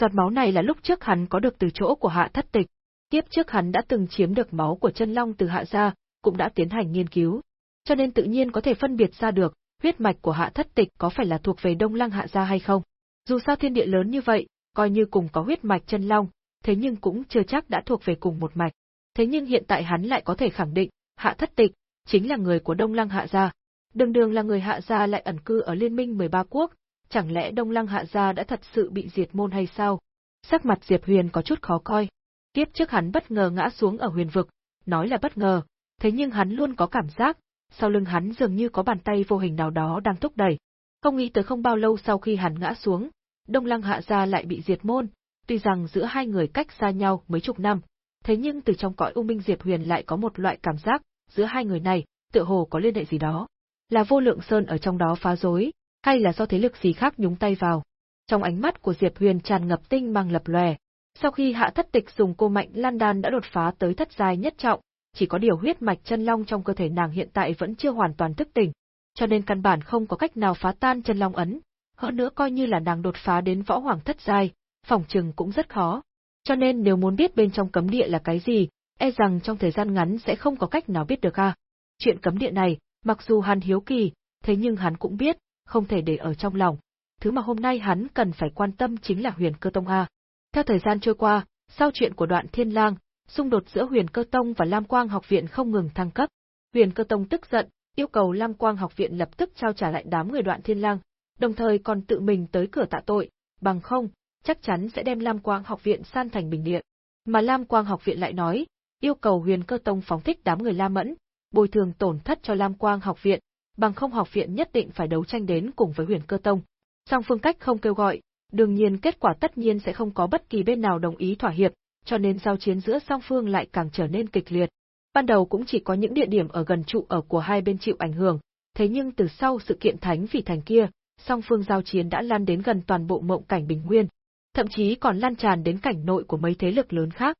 Giọt máu này là lúc trước hắn có được từ chỗ của Hạ Thất Tịch, tiếp trước hắn đã từng chiếm được máu của chân long từ Hạ gia, cũng đã tiến hành nghiên cứu, cho nên tự nhiên có thể phân biệt ra được huyết mạch của Hạ Thất Tịch có phải là thuộc về Đông Lăng Hạ gia hay không. Dù sao thiên địa lớn như vậy, coi như cùng có huyết mạch chân long, thế nhưng cũng chưa chắc đã thuộc về cùng một mạch. Thế nhưng hiện tại hắn lại có thể khẳng định, Hạ Thất Tịch chính là người của Đông Lăng Hạ gia. Đường đường là người Hạ gia lại ẩn cư ở liên minh 13 quốc, chẳng lẽ Đông Lăng Hạ gia đã thật sự bị diệt môn hay sao? Sắc mặt Diệp Huyền có chút khó coi. Tiếp trước hắn bất ngờ ngã xuống ở huyền vực, nói là bất ngờ, thế nhưng hắn luôn có cảm giác, sau lưng hắn dường như có bàn tay vô hình nào đó đang thúc đẩy. Không nghĩ tới không bao lâu sau khi hắn ngã xuống, Đông Lăng hạ gia lại bị diệt môn, tuy rằng giữa hai người cách xa nhau mấy chục năm, thế nhưng từ trong cõi U Minh Diệp Huyền lại có một loại cảm giác, giữa hai người này, tựa hồ có liên hệ gì đó. Là vô lượng sơn ở trong đó phá rối, hay là do thế lực gì khác nhúng tay vào. Trong ánh mắt của Diệp Huyền tràn ngập tinh mang lập lòe. Sau khi hạ thất tịch dùng cô mạnh lan đan đã đột phá tới thất giai nhất trọng, chỉ có điều huyết mạch chân long trong cơ thể nàng hiện tại vẫn chưa hoàn toàn thức tỉnh, cho nên căn bản không có cách nào phá tan chân long ấn. Hơn nữa coi như là nàng đột phá đến võ hoàng thất giai, phòng trừng cũng rất khó. Cho nên nếu muốn biết bên trong cấm địa là cái gì, e rằng trong thời gian ngắn sẽ không có cách nào biết được a. Chuyện cấm địa này, mặc dù hắn hiếu kỳ, thế nhưng hắn cũng biết, không thể để ở trong lòng. Thứ mà hôm nay hắn cần phải quan tâm chính là huyền cơ tông A. Theo thời gian trôi qua, sau chuyện của đoạn thiên lang, xung đột giữa huyền cơ tông và Lam Quang học viện không ngừng thăng cấp. Huyền cơ tông tức giận, yêu cầu Lam Quang học viện lập tức trao trả lại đám người đoạn thiên lang, đồng thời còn tự mình tới cửa tạ tội, bằng không, chắc chắn sẽ đem Lam Quang học viện san thành bình địa. Mà Lam Quang học viện lại nói, yêu cầu huyền cơ tông phóng thích đám người La Mẫn, bồi thường tổn thất cho Lam Quang học viện, bằng không học viện nhất định phải đấu tranh đến cùng với huyền cơ tông. Song phương cách không kêu gọi, đương nhiên kết quả tất nhiên sẽ không có bất kỳ bên nào đồng ý thỏa hiệp, cho nên giao chiến giữa song phương lại càng trở nên kịch liệt. Ban đầu cũng chỉ có những địa điểm ở gần trụ ở của hai bên chịu ảnh hưởng, thế nhưng từ sau sự kiện thánh vị thành kia, song phương giao chiến đã lan đến gần toàn bộ mộng cảnh bình nguyên, thậm chí còn lan tràn đến cảnh nội của mấy thế lực lớn khác.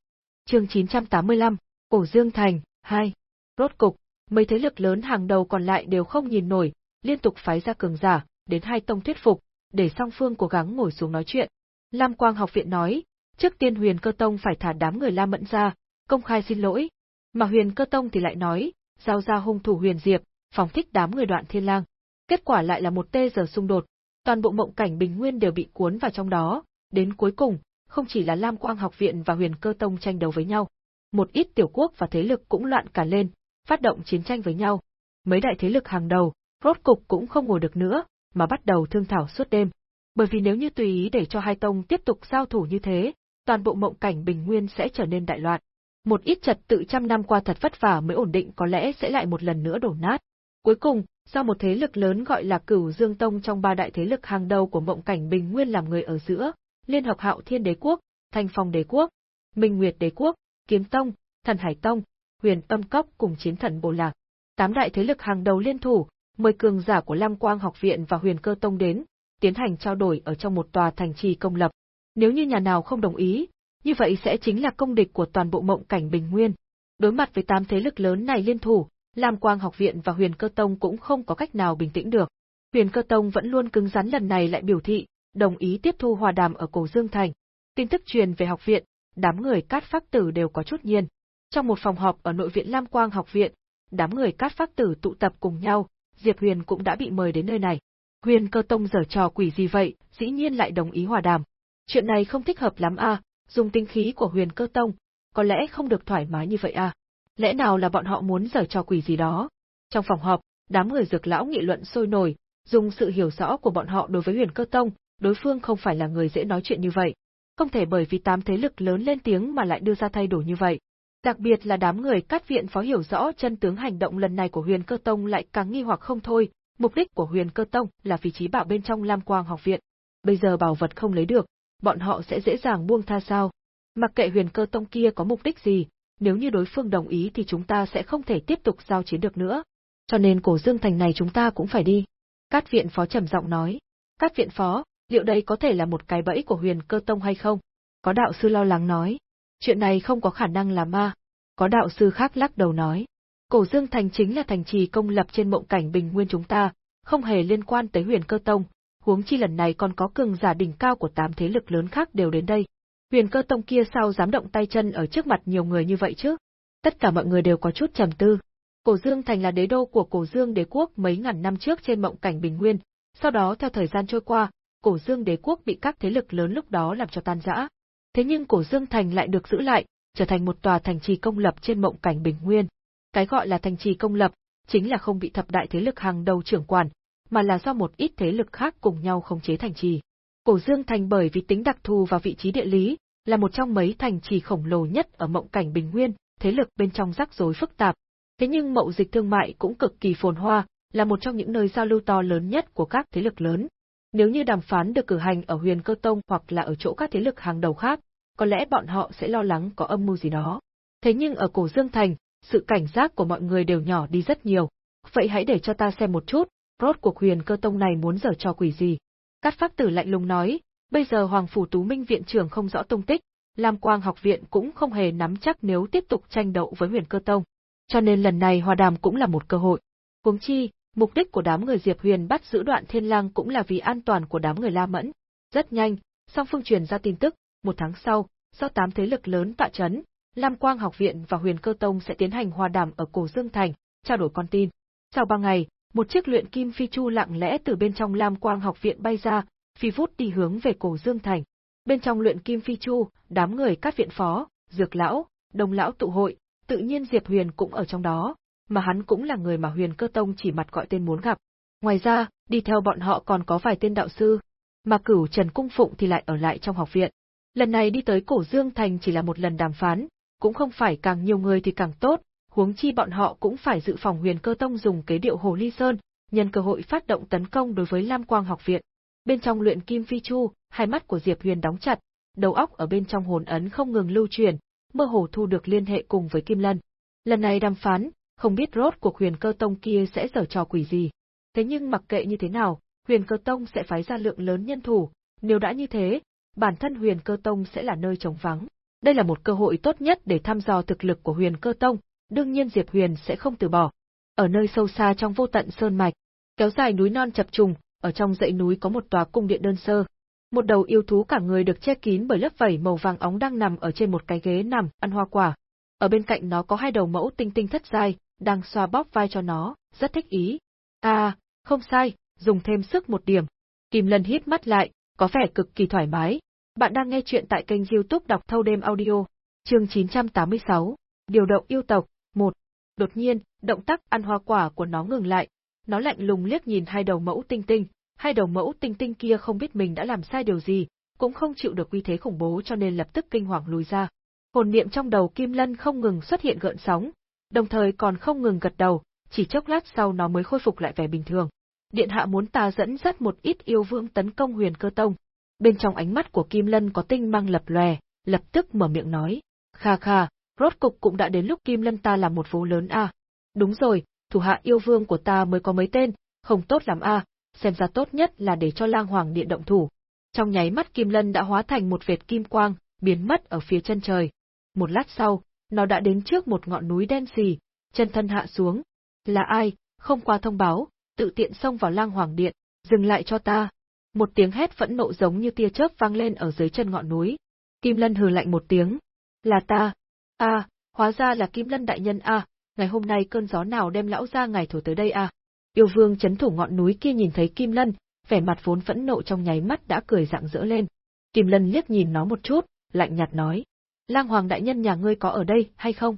Chương 985, Cổ Dương Thành, 2. Rốt cục, mấy thế lực lớn hàng đầu còn lại đều không nhìn nổi, liên tục phái ra cường giả, đến hai tông thuyết phục, để song phương cố gắng ngồi xuống nói chuyện. Lam Quang học viện nói, trước tiên huyền cơ tông phải thả đám người Lam Mẫn ra, công khai xin lỗi. Mà huyền cơ tông thì lại nói, giao ra hung thủ huyền diệp, phóng thích đám người đoạn thiên lang. Kết quả lại là một tê giờ xung đột, toàn bộ mộng cảnh bình nguyên đều bị cuốn vào trong đó, đến cuối cùng, không chỉ là Lam Quang học viện và huyền cơ tông tranh đấu với nhau. Một ít tiểu quốc và thế lực cũng loạn cả lên, phát động chiến tranh với nhau. Mấy đại thế lực hàng đầu, rốt cục cũng không ngồi được nữa, mà bắt đầu thương thảo suốt đêm. Bởi vì nếu như tùy ý để cho hai tông tiếp tục giao thủ như thế, toàn bộ mộng cảnh bình nguyên sẽ trở nên đại loạn. Một ít trật tự trăm năm qua thật vất vả mới ổn định có lẽ sẽ lại một lần nữa đổ nát. Cuối cùng, do một thế lực lớn gọi là Cửu Dương Tông trong ba đại thế lực hàng đầu của mộng cảnh bình nguyên làm người ở giữa, Liên hợp Hạo Thiên Đế quốc, Thanh Phong Đế quốc, Minh Nguyệt Đế quốc, Kiếm Tông, Thần Hải Tông, Huyền Âm Cốc cùng Chiến Thần Bồ Lạc. Tám đại thế lực hàng đầu liên thủ, mời cường giả của Lam Quang học viện và Huyền Cơ Tông đến, tiến hành trao đổi ở trong một tòa thành trì công lập. Nếu như nhà nào không đồng ý, như vậy sẽ chính là công địch của toàn bộ mộng cảnh bình nguyên. Đối mặt với tám thế lực lớn này liên thủ, Lam Quang học viện và Huyền Cơ Tông cũng không có cách nào bình tĩnh được. Huyền Cơ Tông vẫn luôn cứng rắn lần này lại biểu thị, đồng ý tiếp thu hòa đàm ở Cổ Dương Thành. Tin tức truyền về học viện, đám người cát phác tử đều có chút nhiên. Trong một phòng họp ở nội viện Lam Quang học viện, đám người cát phác tử tụ tập cùng nhau, Diệp Huyền cũng đã bị mời đến nơi này. Huyền cơ tông giở trò quỷ gì vậy, dĩ nhiên lại đồng ý hòa đàm. Chuyện này không thích hợp lắm a, dùng tinh khí của huyền cơ tông, có lẽ không được thoải mái như vậy a. Lẽ nào là bọn họ muốn giở trò quỷ gì đó? Trong phòng họp, đám người dược lão nghị luận sôi nổi, dùng sự hiểu rõ của bọn họ đối với huyền cơ tông, đối phương không phải là người dễ nói chuyện như vậy. Không thể bởi vì tám thế lực lớn lên tiếng mà lại đưa ra thay đổi như vậy. Đặc biệt là đám người cắt viện phó hiểu rõ chân tướng hành động lần này của huyền cơ tông lại càng nghi hoặc không thôi, mục đích của huyền cơ tông là vị trí bảo bên trong Lam Quang học viện. Bây giờ bảo vật không lấy được, bọn họ sẽ dễ dàng buông tha sao. Mặc kệ huyền cơ tông kia có mục đích gì, nếu như đối phương đồng ý thì chúng ta sẽ không thể tiếp tục giao chiến được nữa. Cho nên cổ dương thành này chúng ta cũng phải đi. Cát viện phó trầm giọng nói. Cát viện phó, liệu đây có thể là một cái bẫy của huyền cơ tông hay không? Có đạo sư lo lắng nói. Chuyện này không có khả năng là ma. Có đạo sư khác lắc đầu nói. Cổ Dương Thành chính là thành trì công lập trên mộng cảnh bình nguyên chúng ta, không hề liên quan tới huyền cơ tông, huống chi lần này còn có cường giả đỉnh cao của tám thế lực lớn khác đều đến đây. Huyền cơ tông kia sao dám động tay chân ở trước mặt nhiều người như vậy chứ? Tất cả mọi người đều có chút trầm tư. Cổ Dương Thành là đế đô của Cổ Dương đế quốc mấy ngàn năm trước trên mộng cảnh bình nguyên, sau đó theo thời gian trôi qua, Cổ Dương đế quốc bị các thế lực lớn lúc đó làm cho tan rã. Thế nhưng Cổ Dương Thành lại được giữ lại, trở thành một tòa thành trì công lập trên mộng cảnh bình nguyên. Cái gọi là thành trì công lập, chính là không bị thập đại thế lực hàng đầu trưởng quản, mà là do một ít thế lực khác cùng nhau khống chế thành trì. Cổ Dương Thành bởi vì tính đặc thù và vị trí địa lý, là một trong mấy thành trì khổng lồ nhất ở mộng cảnh bình nguyên, thế lực bên trong rắc rối phức tạp. Thế nhưng mậu dịch thương mại cũng cực kỳ phồn hoa, là một trong những nơi giao lưu to lớn nhất của các thế lực lớn. Nếu như đàm phán được cử hành ở Huyền Cơ Tông hoặc là ở chỗ các thế lực hàng đầu khác, có lẽ bọn họ sẽ lo lắng có âm mưu gì đó. Thế nhưng ở Cổ Dương Thành, sự cảnh giác của mọi người đều nhỏ đi rất nhiều. Vậy hãy để cho ta xem một chút, rốt cuộc Huyền Cơ Tông này muốn giở cho quỷ gì. Cát Pháp Tử lạnh lùng nói, bây giờ Hoàng Phủ Tú Minh viện trưởng không rõ tung tích, Lam Quang học viện cũng không hề nắm chắc nếu tiếp tục tranh đấu với Huyền Cơ Tông. Cho nên lần này hòa đàm cũng là một cơ hội. Huống chi, mục đích của đám người Diệp Huyền bắt giữ đoạn thiên lang cũng là vì an toàn của đám người La Mẫn. Rất nhanh, song phương truyền ra tin tức, một tháng sau, do tám thế lực lớn tọa chấn, Lam Quang học viện và Huyền Cơ Tông sẽ tiến hành hòa đàm ở Cổ Dương Thành, trao đổi con tin. Sau ba ngày, một chiếc luyện kim phi chu lặng lẽ từ bên trong Lam Quang học viện bay ra, phi vút đi hướng về Cổ Dương Thành. Bên trong luyện kim phi chu, đám người các viện phó, dược lão, đồng lão tụ hội, tự nhiên Diệp Huyền cũng ở trong đó, mà hắn cũng là người mà Huyền Cơ Tông chỉ mặt gọi tên muốn gặp. Ngoài ra, đi theo bọn họ còn có vài tên đạo sư, mà cửu Trần Cung Phụng thì lại ở lại trong học viện. Lần này đi tới Cổ Dương Thành chỉ là một lần đàm phán, cũng không phải càng nhiều người thì càng tốt, huống chi bọn họ cũng phải dự phòng Huyền Cơ Tông dùng kế điệu Hồ Ly Sơn, nhân cơ hội phát động tấn công đối với Lam Quang học viện. Bên trong luyện kim phi chu, hai mắt của Diệp Huyền đóng chặt, đầu óc ở bên trong hồn ấn không ngừng lưu truyền, mơ hồ thu được liên hệ cùng với Kim Lân. Lần này đàm phán, không biết rốt cuộc Huyền Cơ Tông kia sẽ giở trò quỷ gì. Thế nhưng mặc kệ như thế nào, Huyền Cơ Tông sẽ phái ra lượng lớn nhân thủ, nếu đã như thế, bản thân Huyền Cơ Tông sẽ là nơi trống vắng. Đây là một cơ hội tốt nhất để thăm dò thực lực của Huyền Cơ Tông, đương nhiên Diệp Huyền sẽ không từ bỏ. Ở nơi sâu xa trong vô tận sơn mạch, kéo dài núi non chập trùng, ở trong dãy núi có một tòa cung điện đơn sơ. Một đầu yêu thú cả người được che kín bởi lớp vảy màu vàng óng đang nằm ở trên một cái ghế nằm, ăn hoa quả. Ở bên cạnh nó có hai đầu mẫu tinh tinh thất giai, đang xoa bóp vai cho nó, rất thích ý. À, không sai, dùng thêm sức một điểm. Kim Lân hít mắt lại, có vẻ cực kỳ thoải mái. Bạn đang nghe chuyện tại kênh youtube đọc thâu đêm audio, chương 986, điều động yêu tộc, 1. Đột nhiên, động tác ăn hoa quả của nó ngừng lại, nó lạnh lùng liếc nhìn hai đầu mẫu tinh tinh, hai đầu mẫu tinh tinh kia không biết mình đã làm sai điều gì, cũng không chịu được uy thế khủng bố cho nên lập tức kinh hoàng lùi ra. Hồn niệm trong đầu Kim Lân không ngừng xuất hiện gợn sóng, đồng thời còn không ngừng gật đầu, chỉ chốc lát sau nó mới khôi phục lại vẻ bình thường. Điện hạ muốn ta dẫn dắt một ít yêu vương tấn công huyền cơ tông. Bên trong ánh mắt của Kim Lân có tinh mang lập lòe, lập tức mở miệng nói. Kha kha, rốt cục cũng đã đến lúc Kim Lân ta làm một vố lớn a. Đúng rồi, thủ hạ yêu vương của ta mới có mấy tên, không tốt lắm a, xem ra tốt nhất là để cho lang hoàng điện động thủ. Trong nháy mắt Kim Lân đã hóa thành một vệt kim quang, biến mất ở phía chân trời. Một lát sau, nó đã đến trước một ngọn núi đen xì, chân thân hạ xuống. Là ai, không qua thông báo, tự tiện xông vào lang hoàng điện, dừng lại cho ta. Một tiếng hét phẫn nộ giống như tia chớp vang lên ở dưới chân ngọn núi. Kim Lân hừ lạnh một tiếng. Là ta. a, hóa ra là Kim Lân đại nhân a, ngày hôm nay cơn gió nào đem lão ra ngày thổi tới đây a? Yêu vương chấn thủ ngọn núi kia nhìn thấy Kim Lân, vẻ mặt vốn phẫn nộ trong nháy mắt đã cười rạng rỡ lên. Kim Lân liếc nhìn nó một chút, lạnh nhạt nói. Lang Hoàng đại nhân nhà ngươi có ở đây, hay không?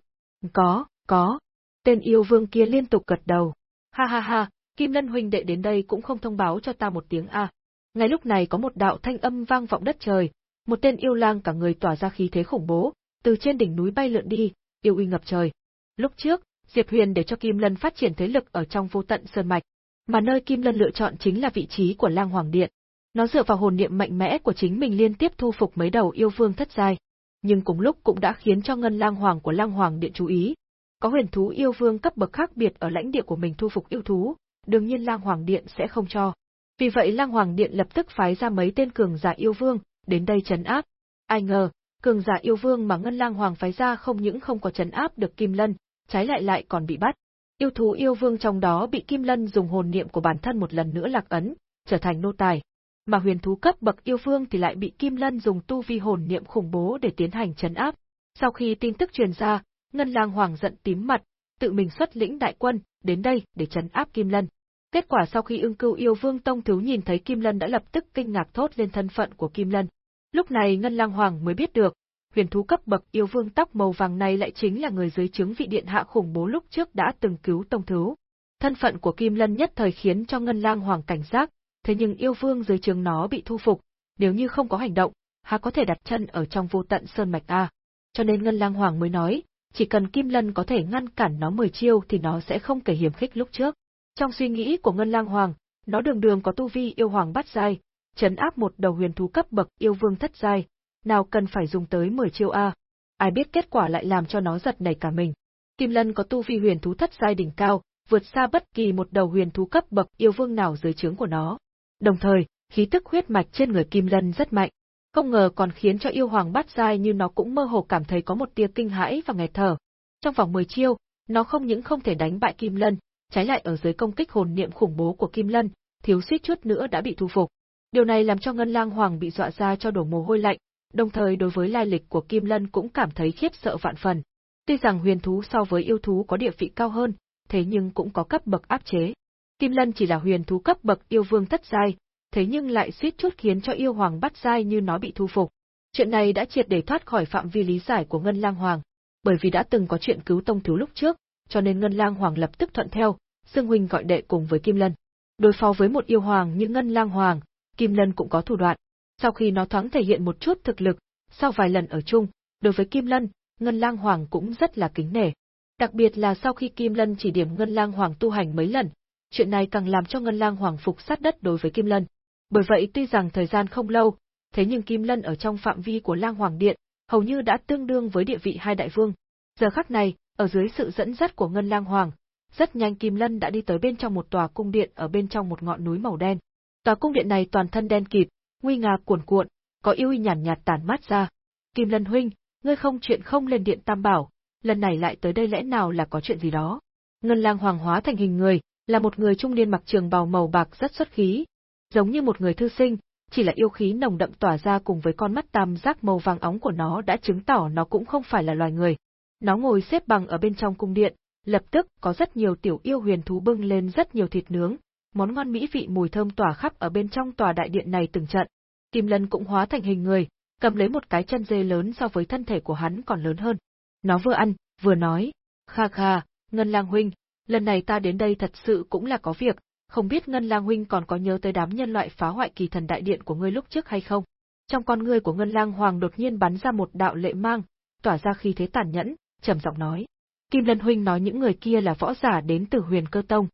Có, có. Tên yêu vương kia liên tục gật đầu. Ha ha ha, Kim Lân huynh đệ đến đây cũng không thông báo cho ta một tiếng a. À. Ngay lúc này có một đạo thanh âm vang vọng đất trời, một tên yêu lang cả người tỏa ra khí thế khủng bố, từ trên đỉnh núi bay lượn đi, yêu uy ngập trời. Lúc trước, Diệp Huyền để cho Kim Lân phát triển thế lực ở trong vô tận sơn mạch, mà nơi Kim Lân lựa chọn chính là vị trí của Lang Hoàng Điện. Nó dựa vào hồn niệm mạnh mẽ của chính mình liên tiếp thu phục mấy đầu yêu vương thất giai, nhưng cùng lúc cũng đã khiến cho Ngân Lang Hoàng của Lang Hoàng Điện chú ý. Có huyền thú yêu vương cấp bậc khác biệt ở lãnh địa của mình thu phục yêu thú, đương nhiên Lang Hoàng Điện sẽ không cho. Vì vậy Lang Hoàng Điện lập tức phái ra mấy tên cường giả yêu vương, đến đây chấn áp. Ai ngờ, cường giả yêu vương mà Ngân Lang Hoàng phái ra không những không có chấn áp được Kim Lân, trái lại lại còn bị bắt. Yêu thú yêu vương trong đó bị Kim Lân dùng hồn niệm của bản thân một lần nữa lạc ấn, trở thành nô tài. Mà huyền thú cấp bậc yêu vương thì lại bị Kim Lân dùng tu vi hồn niệm khủng bố để tiến hành chấn áp. Sau khi tin tức truyền ra, Ngân Lang Hoàng giận tím mặt, tự mình xuất lĩnh đại quân, đến đây để chấn áp Kim Lân. Kết quả sau khi ưng cưu yêu vương Tông Thiếu nhìn thấy Kim Lân đã lập tức kinh ngạc thốt lên thân phận của Kim Lân. Lúc này Ngân Lang Hoàng mới biết được, huyền thú cấp bậc yêu vương tóc màu vàng này lại chính là người dưới chứng vị điện hạ khủng bố lúc trước đã từng cứu Tông thiếu. Thân phận của Kim Lân nhất thời khiến cho Ngân Lang Hoàng cảnh giác, thế nhưng yêu vương dưới trường nó bị thu phục, nếu như không có hành động, há có thể đặt chân ở trong vô tận sơn mạch a. Cho nên Ngân Lang Hoàng mới nói, chỉ cần Kim Lân có thể ngăn cản nó 10 chiêu thì nó sẽ không kể hiểm khích lúc trước. Trong suy nghĩ của Ngân Lang Hoàng, nó đường đường có tu vi yêu hoàng bắt giai, chấn áp một đầu huyền thú cấp bậc yêu vương thất giai, nào cần phải dùng tới 10 chiêu a. Ai biết kết quả lại làm cho nó giật nảy cả mình. Kim Lân có tu vi huyền thú thất giai đỉnh cao, vượt xa bất kỳ một đầu huyền thú cấp bậc yêu vương nào dưới trướng của nó. Đồng thời, khí tức huyết mạch trên người Kim Lân rất mạnh, không ngờ còn khiến cho yêu hoàng bát giai như nó cũng mơ hồ cảm thấy có một tia kinh hãi và nghẹt thở. Trong vòng 10 chiêu, nó không những không thể đánh bại Kim Lân, trái lại ở dưới công kích hồn niệm khủng bố của Kim Lân, thiếu suýt chút nữa đã bị thu phục. Điều này làm cho Ngân Lang Hoàng bị dọa ra cho đổ mồ hôi lạnh, đồng thời đối với lai lịch của Kim Lân cũng cảm thấy khiếp sợ vạn phần. Tuy rằng huyền thú so với yêu thú có địa vị cao hơn, thế nhưng cũng có cấp bậc áp chế. Kim Lân chỉ là huyền thú cấp bậc yêu vương thất giai, thế nhưng lại suýt chút khiến cho yêu hoàng bắt giai như nó bị thu phục. Chuyện này đã triệt để thoát khỏi phạm vi lý giải của Ngân Lang Hoàng, bởi vì đã từng có chuyện cứu tông thiếu lúc trước, cho nên Ngân Lang Hoàng lập tức thuận theo, Dương huynh gọi đệ cùng với Kim Lân. Đối phó với một yêu hoàng như Ngân Lang Hoàng, Kim Lân cũng có thủ đoạn. Sau khi nó thoáng thể hiện một chút thực lực, sau vài lần ở chung, đối với Kim Lân, Ngân Lang Hoàng cũng rất là kính nể. Đặc biệt là sau khi Kim Lân chỉ điểm Ngân Lang Hoàng tu hành mấy lần, chuyện này càng làm cho Ngân Lang Hoàng phục sát đất đối với Kim Lân. Bởi vậy tuy rằng thời gian không lâu, thế nhưng Kim Lân ở trong phạm vi của Lang Hoàng Điện, hầu như đã tương đương với địa vị hai đại vương. Giờ khắc này, ở dưới sự dẫn dắt của Ngân Lang Hoàng, rất nhanh Kim Lân đã đi tới bên trong một tòa cung điện ở bên trong một ngọn núi màu đen. Tòa cung điện này toàn thân đen kịt, nguy nga cuồn cuộn, có yêu uy nhàn nhạt, nhạt tản mát ra. Kim Lân huynh, ngươi không chuyện không lên điện Tam Bảo, lần này lại tới đây lẽ nào là có chuyện gì đó? Ngân Lang Hoàng hóa thành hình người, là một người trung niên mặc trường bào màu bạc rất xuất khí, giống như một người thư sinh, chỉ là yêu khí nồng đậm tỏa ra cùng với con mắt tam giác màu vàng óng của nó đã chứng tỏ nó cũng không phải là loài người. Nó ngồi xếp bằng ở bên trong cung điện, lập tức có rất nhiều tiểu yêu huyền thú bưng lên rất nhiều thịt nướng, món ngon mỹ vị mùi thơm tỏa khắp ở bên trong tòa đại điện này từng trận. Kim Lân cũng hóa thành hình người, cầm lấy một cái chân dê lớn so với thân thể của hắn còn lớn hơn. Nó vừa ăn, vừa nói, kha kha, Ngân Lang huynh, lần này ta đến đây thật sự cũng là có việc, không biết Ngân Lang huynh còn có nhớ tới đám nhân loại phá hoại kỳ thần đại điện của ngươi lúc trước hay không? Trong con ngươi của Ngân Lang Hoàng đột nhiên bắn ra một đạo lệ mang, tỏa ra khí thế tàn nhẫn, trầm giọng nói. Kim Lân huynh nói những người kia là võ giả đến từ Huyền Cơ Tông.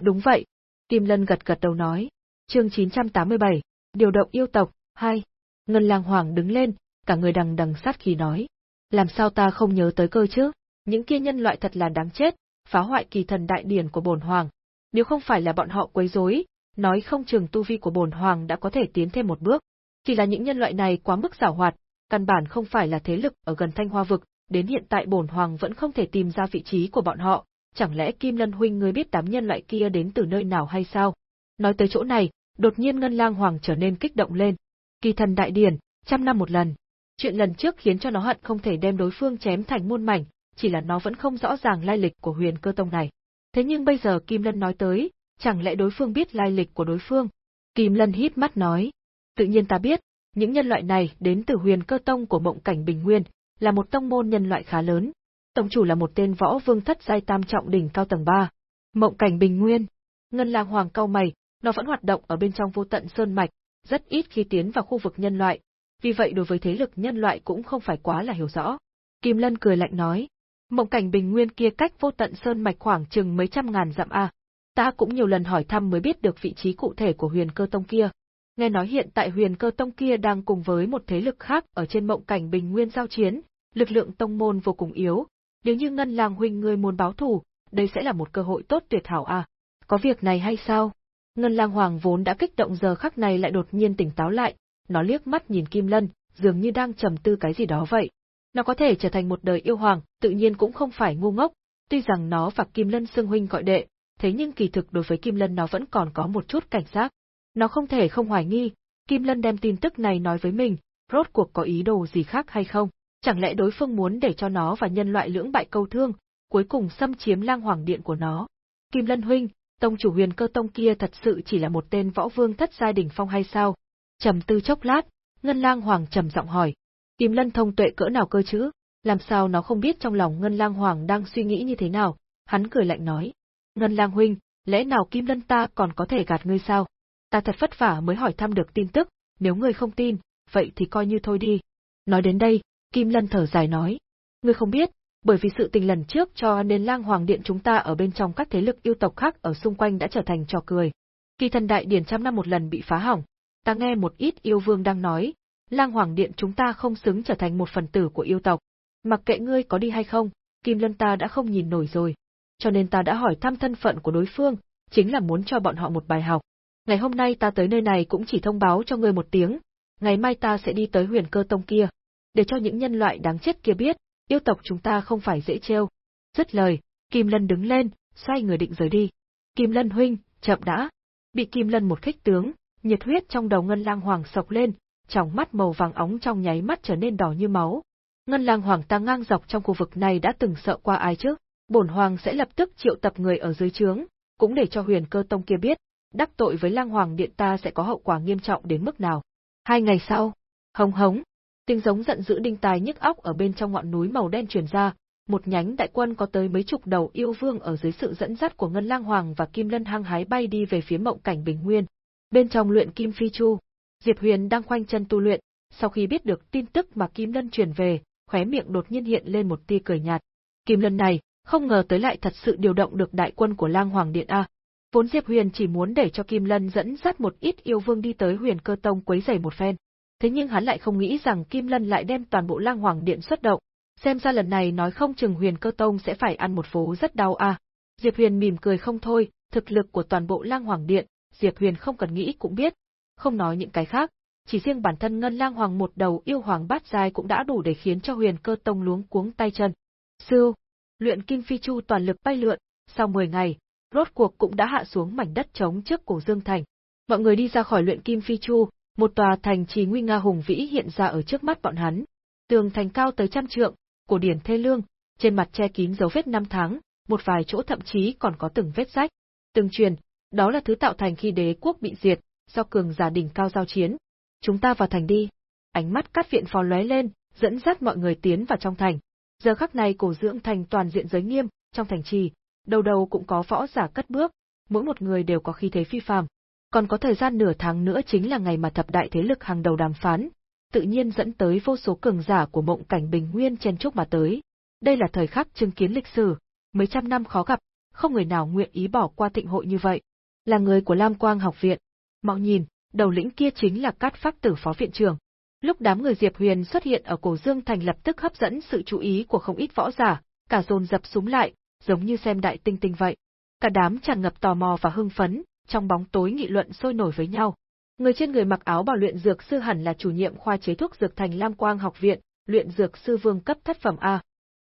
Đúng vậy. Kim Lân gật gật đầu nói. Chương 987, điều động yêu tộc, 2. Ngân Lang Hoàng đứng lên, cả người đằng đằng sát khí nói. Làm sao ta không nhớ tới cơ chứ? Những kia nhân loại thật là đáng chết, phá hoại kỳ thần đại điển của bổn hoàng, nếu không phải là bọn họ quấy rối, nói không chừng tu vi của bổn hoàng đã có thể tiến thêm một bước. Chỉ là những nhân loại này quá mức giảo hoạt, căn bản không phải là thế lực ở gần Thanh Hoa vực, đến hiện tại bổn hoàng vẫn không thể tìm ra vị trí của bọn họ, chẳng lẽ Kim Lân huynh ngươi biết đám nhân loại kia đến từ nơi nào hay sao? Nói tới chỗ này, đột nhiên Ngân Lang Hoàng trở nên kích động lên. Kỳ thần đại điển, trăm năm một lần. Chuyện lần trước khiến cho nó hận không thể đem đối phương chém thành muôn mảnh, chỉ là nó vẫn không rõ ràng lai lịch của huyền cơ tông này. Thế nhưng bây giờ Kim Lân nói tới, chẳng lẽ đối phương biết lai lịch của đối phương? Kim Lân hít mắt nói, tự nhiên ta biết, những nhân loại này đến từ huyền cơ tông của mộng cảnh Bình Nguyên, là một tông môn nhân loại khá lớn. Tổng chủ là một tên võ vương thất giai tam trọng đỉnh cao tầng 3. Mộng cảnh Bình Nguyên. Ngân lang hoàng cao mày, nó vẫn hoạt động ở bên trong vô tận sơn mạch, rất ít khi tiến vào khu vực nhân loại, vì vậy đối với thế lực nhân loại cũng không phải quá là hiểu rõ. Kim Lân cười lạnh nói, Mộng cảnh bình nguyên kia cách vô tận sơn mạch khoảng chừng mấy trăm ngàn dặm a. Ta cũng nhiều lần hỏi thăm mới biết được vị trí cụ thể của huyền cơ tông kia. Nghe nói hiện tại huyền cơ tông kia đang cùng với một thế lực khác ở trên mộng cảnh bình nguyên giao chiến, lực lượng tông môn vô cùng yếu. Nếu như ngân làng huynh ngươi muốn báo thù, đây sẽ là một cơ hội tốt tuyệt hảo a. Có việc này hay sao? Ngân lang hoàng vốn đã kích động giờ khắc này lại đột nhiên tỉnh táo lại, nó liếc mắt nhìn Kim Lân, dường như đang trầm tư cái gì đó vậy. Nó có thể trở thành một đời yêu hoàng, tự nhiên cũng không phải ngu ngốc, tuy rằng nó và Kim Lân Sương huynh gọi đệ, thế nhưng kỳ thực đối với Kim Lân nó vẫn còn có một chút cảnh giác. Nó không thể không hoài nghi, Kim Lân đem tin tức này nói với mình, rốt cuộc có ý đồ gì khác hay không? Chẳng lẽ đối phương muốn để cho nó và nhân loại lưỡng bại câu thương, cuối cùng xâm chiếm lang hoàng điện của nó? Kim Lân huynh, tông chủ huyền cơ tông kia thật sự chỉ là một tên võ vương thất giai đỉnh phong hay sao? Trầm tư chốc lát, Ngân Lang Hoàng trầm giọng hỏi, Kim Lân thông tuệ cỡ nào cơ chứ? Làm sao nó không biết trong lòng Ngân Lang Hoàng đang suy nghĩ như thế nào? Hắn cười lạnh nói. Ngân Lang huynh, lẽ nào Kim Lân ta còn có thể gạt ngươi sao? Ta thật vất vả mới hỏi thăm được tin tức, nếu ngươi không tin, vậy thì coi như thôi đi. Nói đến đây, Kim Lân thở dài nói. Ngươi không biết, Bởi vì sự tình lần trước cho nên lang hoàng điện chúng ta ở bên trong các thế lực yêu tộc khác ở xung quanh đã trở thành trò cười. Kỳ thần đại điển trăm năm một lần bị phá hỏng, ta nghe một ít yêu vương đang nói, lang hoàng điện chúng ta không xứng trở thành một phần tử của yêu tộc. Mặc kệ ngươi có đi hay không, Kim Lân ta đã không nhìn nổi rồi. Cho nên ta đã hỏi thăm thân phận của đối phương, chính là muốn cho bọn họ một bài học. Ngày hôm nay ta tới nơi này cũng chỉ thông báo cho ngươi một tiếng, ngày mai ta sẽ đi tới huyền cơ tông kia, để cho những nhân loại đáng chết kia biết, yêu tộc chúng ta không phải dễ trêu. Dứt lời, Kim Lân đứng lên, xoay người định rời đi. Kim Lân huynh, chậm đã. Bị Kim Lân một khích tướng, nhiệt huyết trong đầu Ngân Lang Hoàng sộc lên, trong mắt màu vàng óng trong nháy mắt trở nên đỏ như máu. Ngân Lang Hoàng ta ngang dọc trong khu vực này đã từng sợ qua ai chứ? Bổn Hoàng sẽ lập tức triệu tập người ở dưới trướng, cũng để cho huyền cơ tông kia biết, đắc tội với Lang Hoàng điện ta sẽ có hậu quả nghiêm trọng đến mức nào. Hai ngày sau, hống hống, tiếng giống giận dữ đinh tài nhức óc ở bên trong ngọn núi màu đen truyền ra, một nhánh đại quân có tới mấy chục đầu yêu vương ở dưới sự dẫn dắt của Ngân Lang Hoàng và Kim Lân hăng hái bay đi về phía mộng cảnh bình nguyên. Bên trong luyện kim phi chu, Diệp Huyền đang khoanh chân tu luyện, sau khi biết được tin tức mà Kim Lân truyền về, khóe miệng đột nhiên hiện lên một tia cười nhạt. Kim Lân này, không ngờ tới lại thật sự điều động được đại quân của Lang Hoàng Điện A. Vốn Diệp Huyền chỉ muốn để cho Kim Lân dẫn dắt một ít yêu vương đi tới huyền cơ tông quấy rầy một phen. Thế nhưng hắn lại không nghĩ rằng Kim Lân lại đem toàn bộ lang hoàng điện xuất động. Xem ra lần này nói không chừng huyền cơ tông sẽ phải ăn một phố rất đau a. Diệp Huyền mỉm cười không thôi, thực lực của toàn bộ lang hoàng điện, Diệp Huyền không cần nghĩ cũng biết. Không nói những cái khác, chỉ riêng bản thân ngân lang hoàng một đầu yêu hoàng bát dài cũng đã đủ để khiến cho huyền cơ tông luống cuống tay chân. Sư, luyện kim phi chu toàn lực bay lượn, sau 10 ngày, rốt cuộc cũng đã hạ xuống mảnh đất trống trước cổ Dương Thành. Mọi người đi ra khỏi luyện kim phi chu, một tòa thành trì nguy nga hùng vĩ hiện ra ở trước mắt bọn hắn. Tường thành cao tới trăm trượng, cổ điển thê lương, trên mặt che kín dấu vết năm tháng, một vài chỗ thậm chí còn có từng vết rách. Từng truyền, đó là thứ tạo thành khi đế quốc bị diệt, do cường giả đỉnh cao giao chiến. Chúng ta vào thành đi. Ánh mắt cát viện phò lóe lên, dẫn dắt mọi người tiến vào trong thành. Giờ khắc này cổ dưỡng thành toàn diện giới nghiêm, trong thành trì, đầu đầu cũng có võ giả cất bước, mỗi một người đều có khí thế phi phàm. Còn có thời gian nửa tháng nữa chính là ngày mà thập đại thế lực hàng đầu đàm phán, tự nhiên dẫn tới vô số cường giả của mộng cảnh bình nguyên chen chúc mà tới. Đây là thời khắc chứng kiến lịch sử, mấy trăm năm khó gặp, không người nào nguyện ý bỏ qua thịnh hội như vậy. Là người của Lam Quang học viện. Mau nhìn, đầu lĩnh kia chính là Cát Phác Tử phó viện trưởng. Lúc đám người Diệp Huyền xuất hiện ở cổ Dương Thành lập tức hấp dẫn sự chú ý của không ít võ giả, cả dồn dập súng lại, giống như xem đại tinh tinh vậy. Cả đám tràn ngập tò mò và hưng phấn, trong bóng tối nghị luận sôi nổi với nhau. Người trên người mặc áo bảo luyện dược sư hẳn là chủ nhiệm khoa chế thuốc dược thành Lam Quang học viện, luyện dược sư vương cấp thất phẩm A.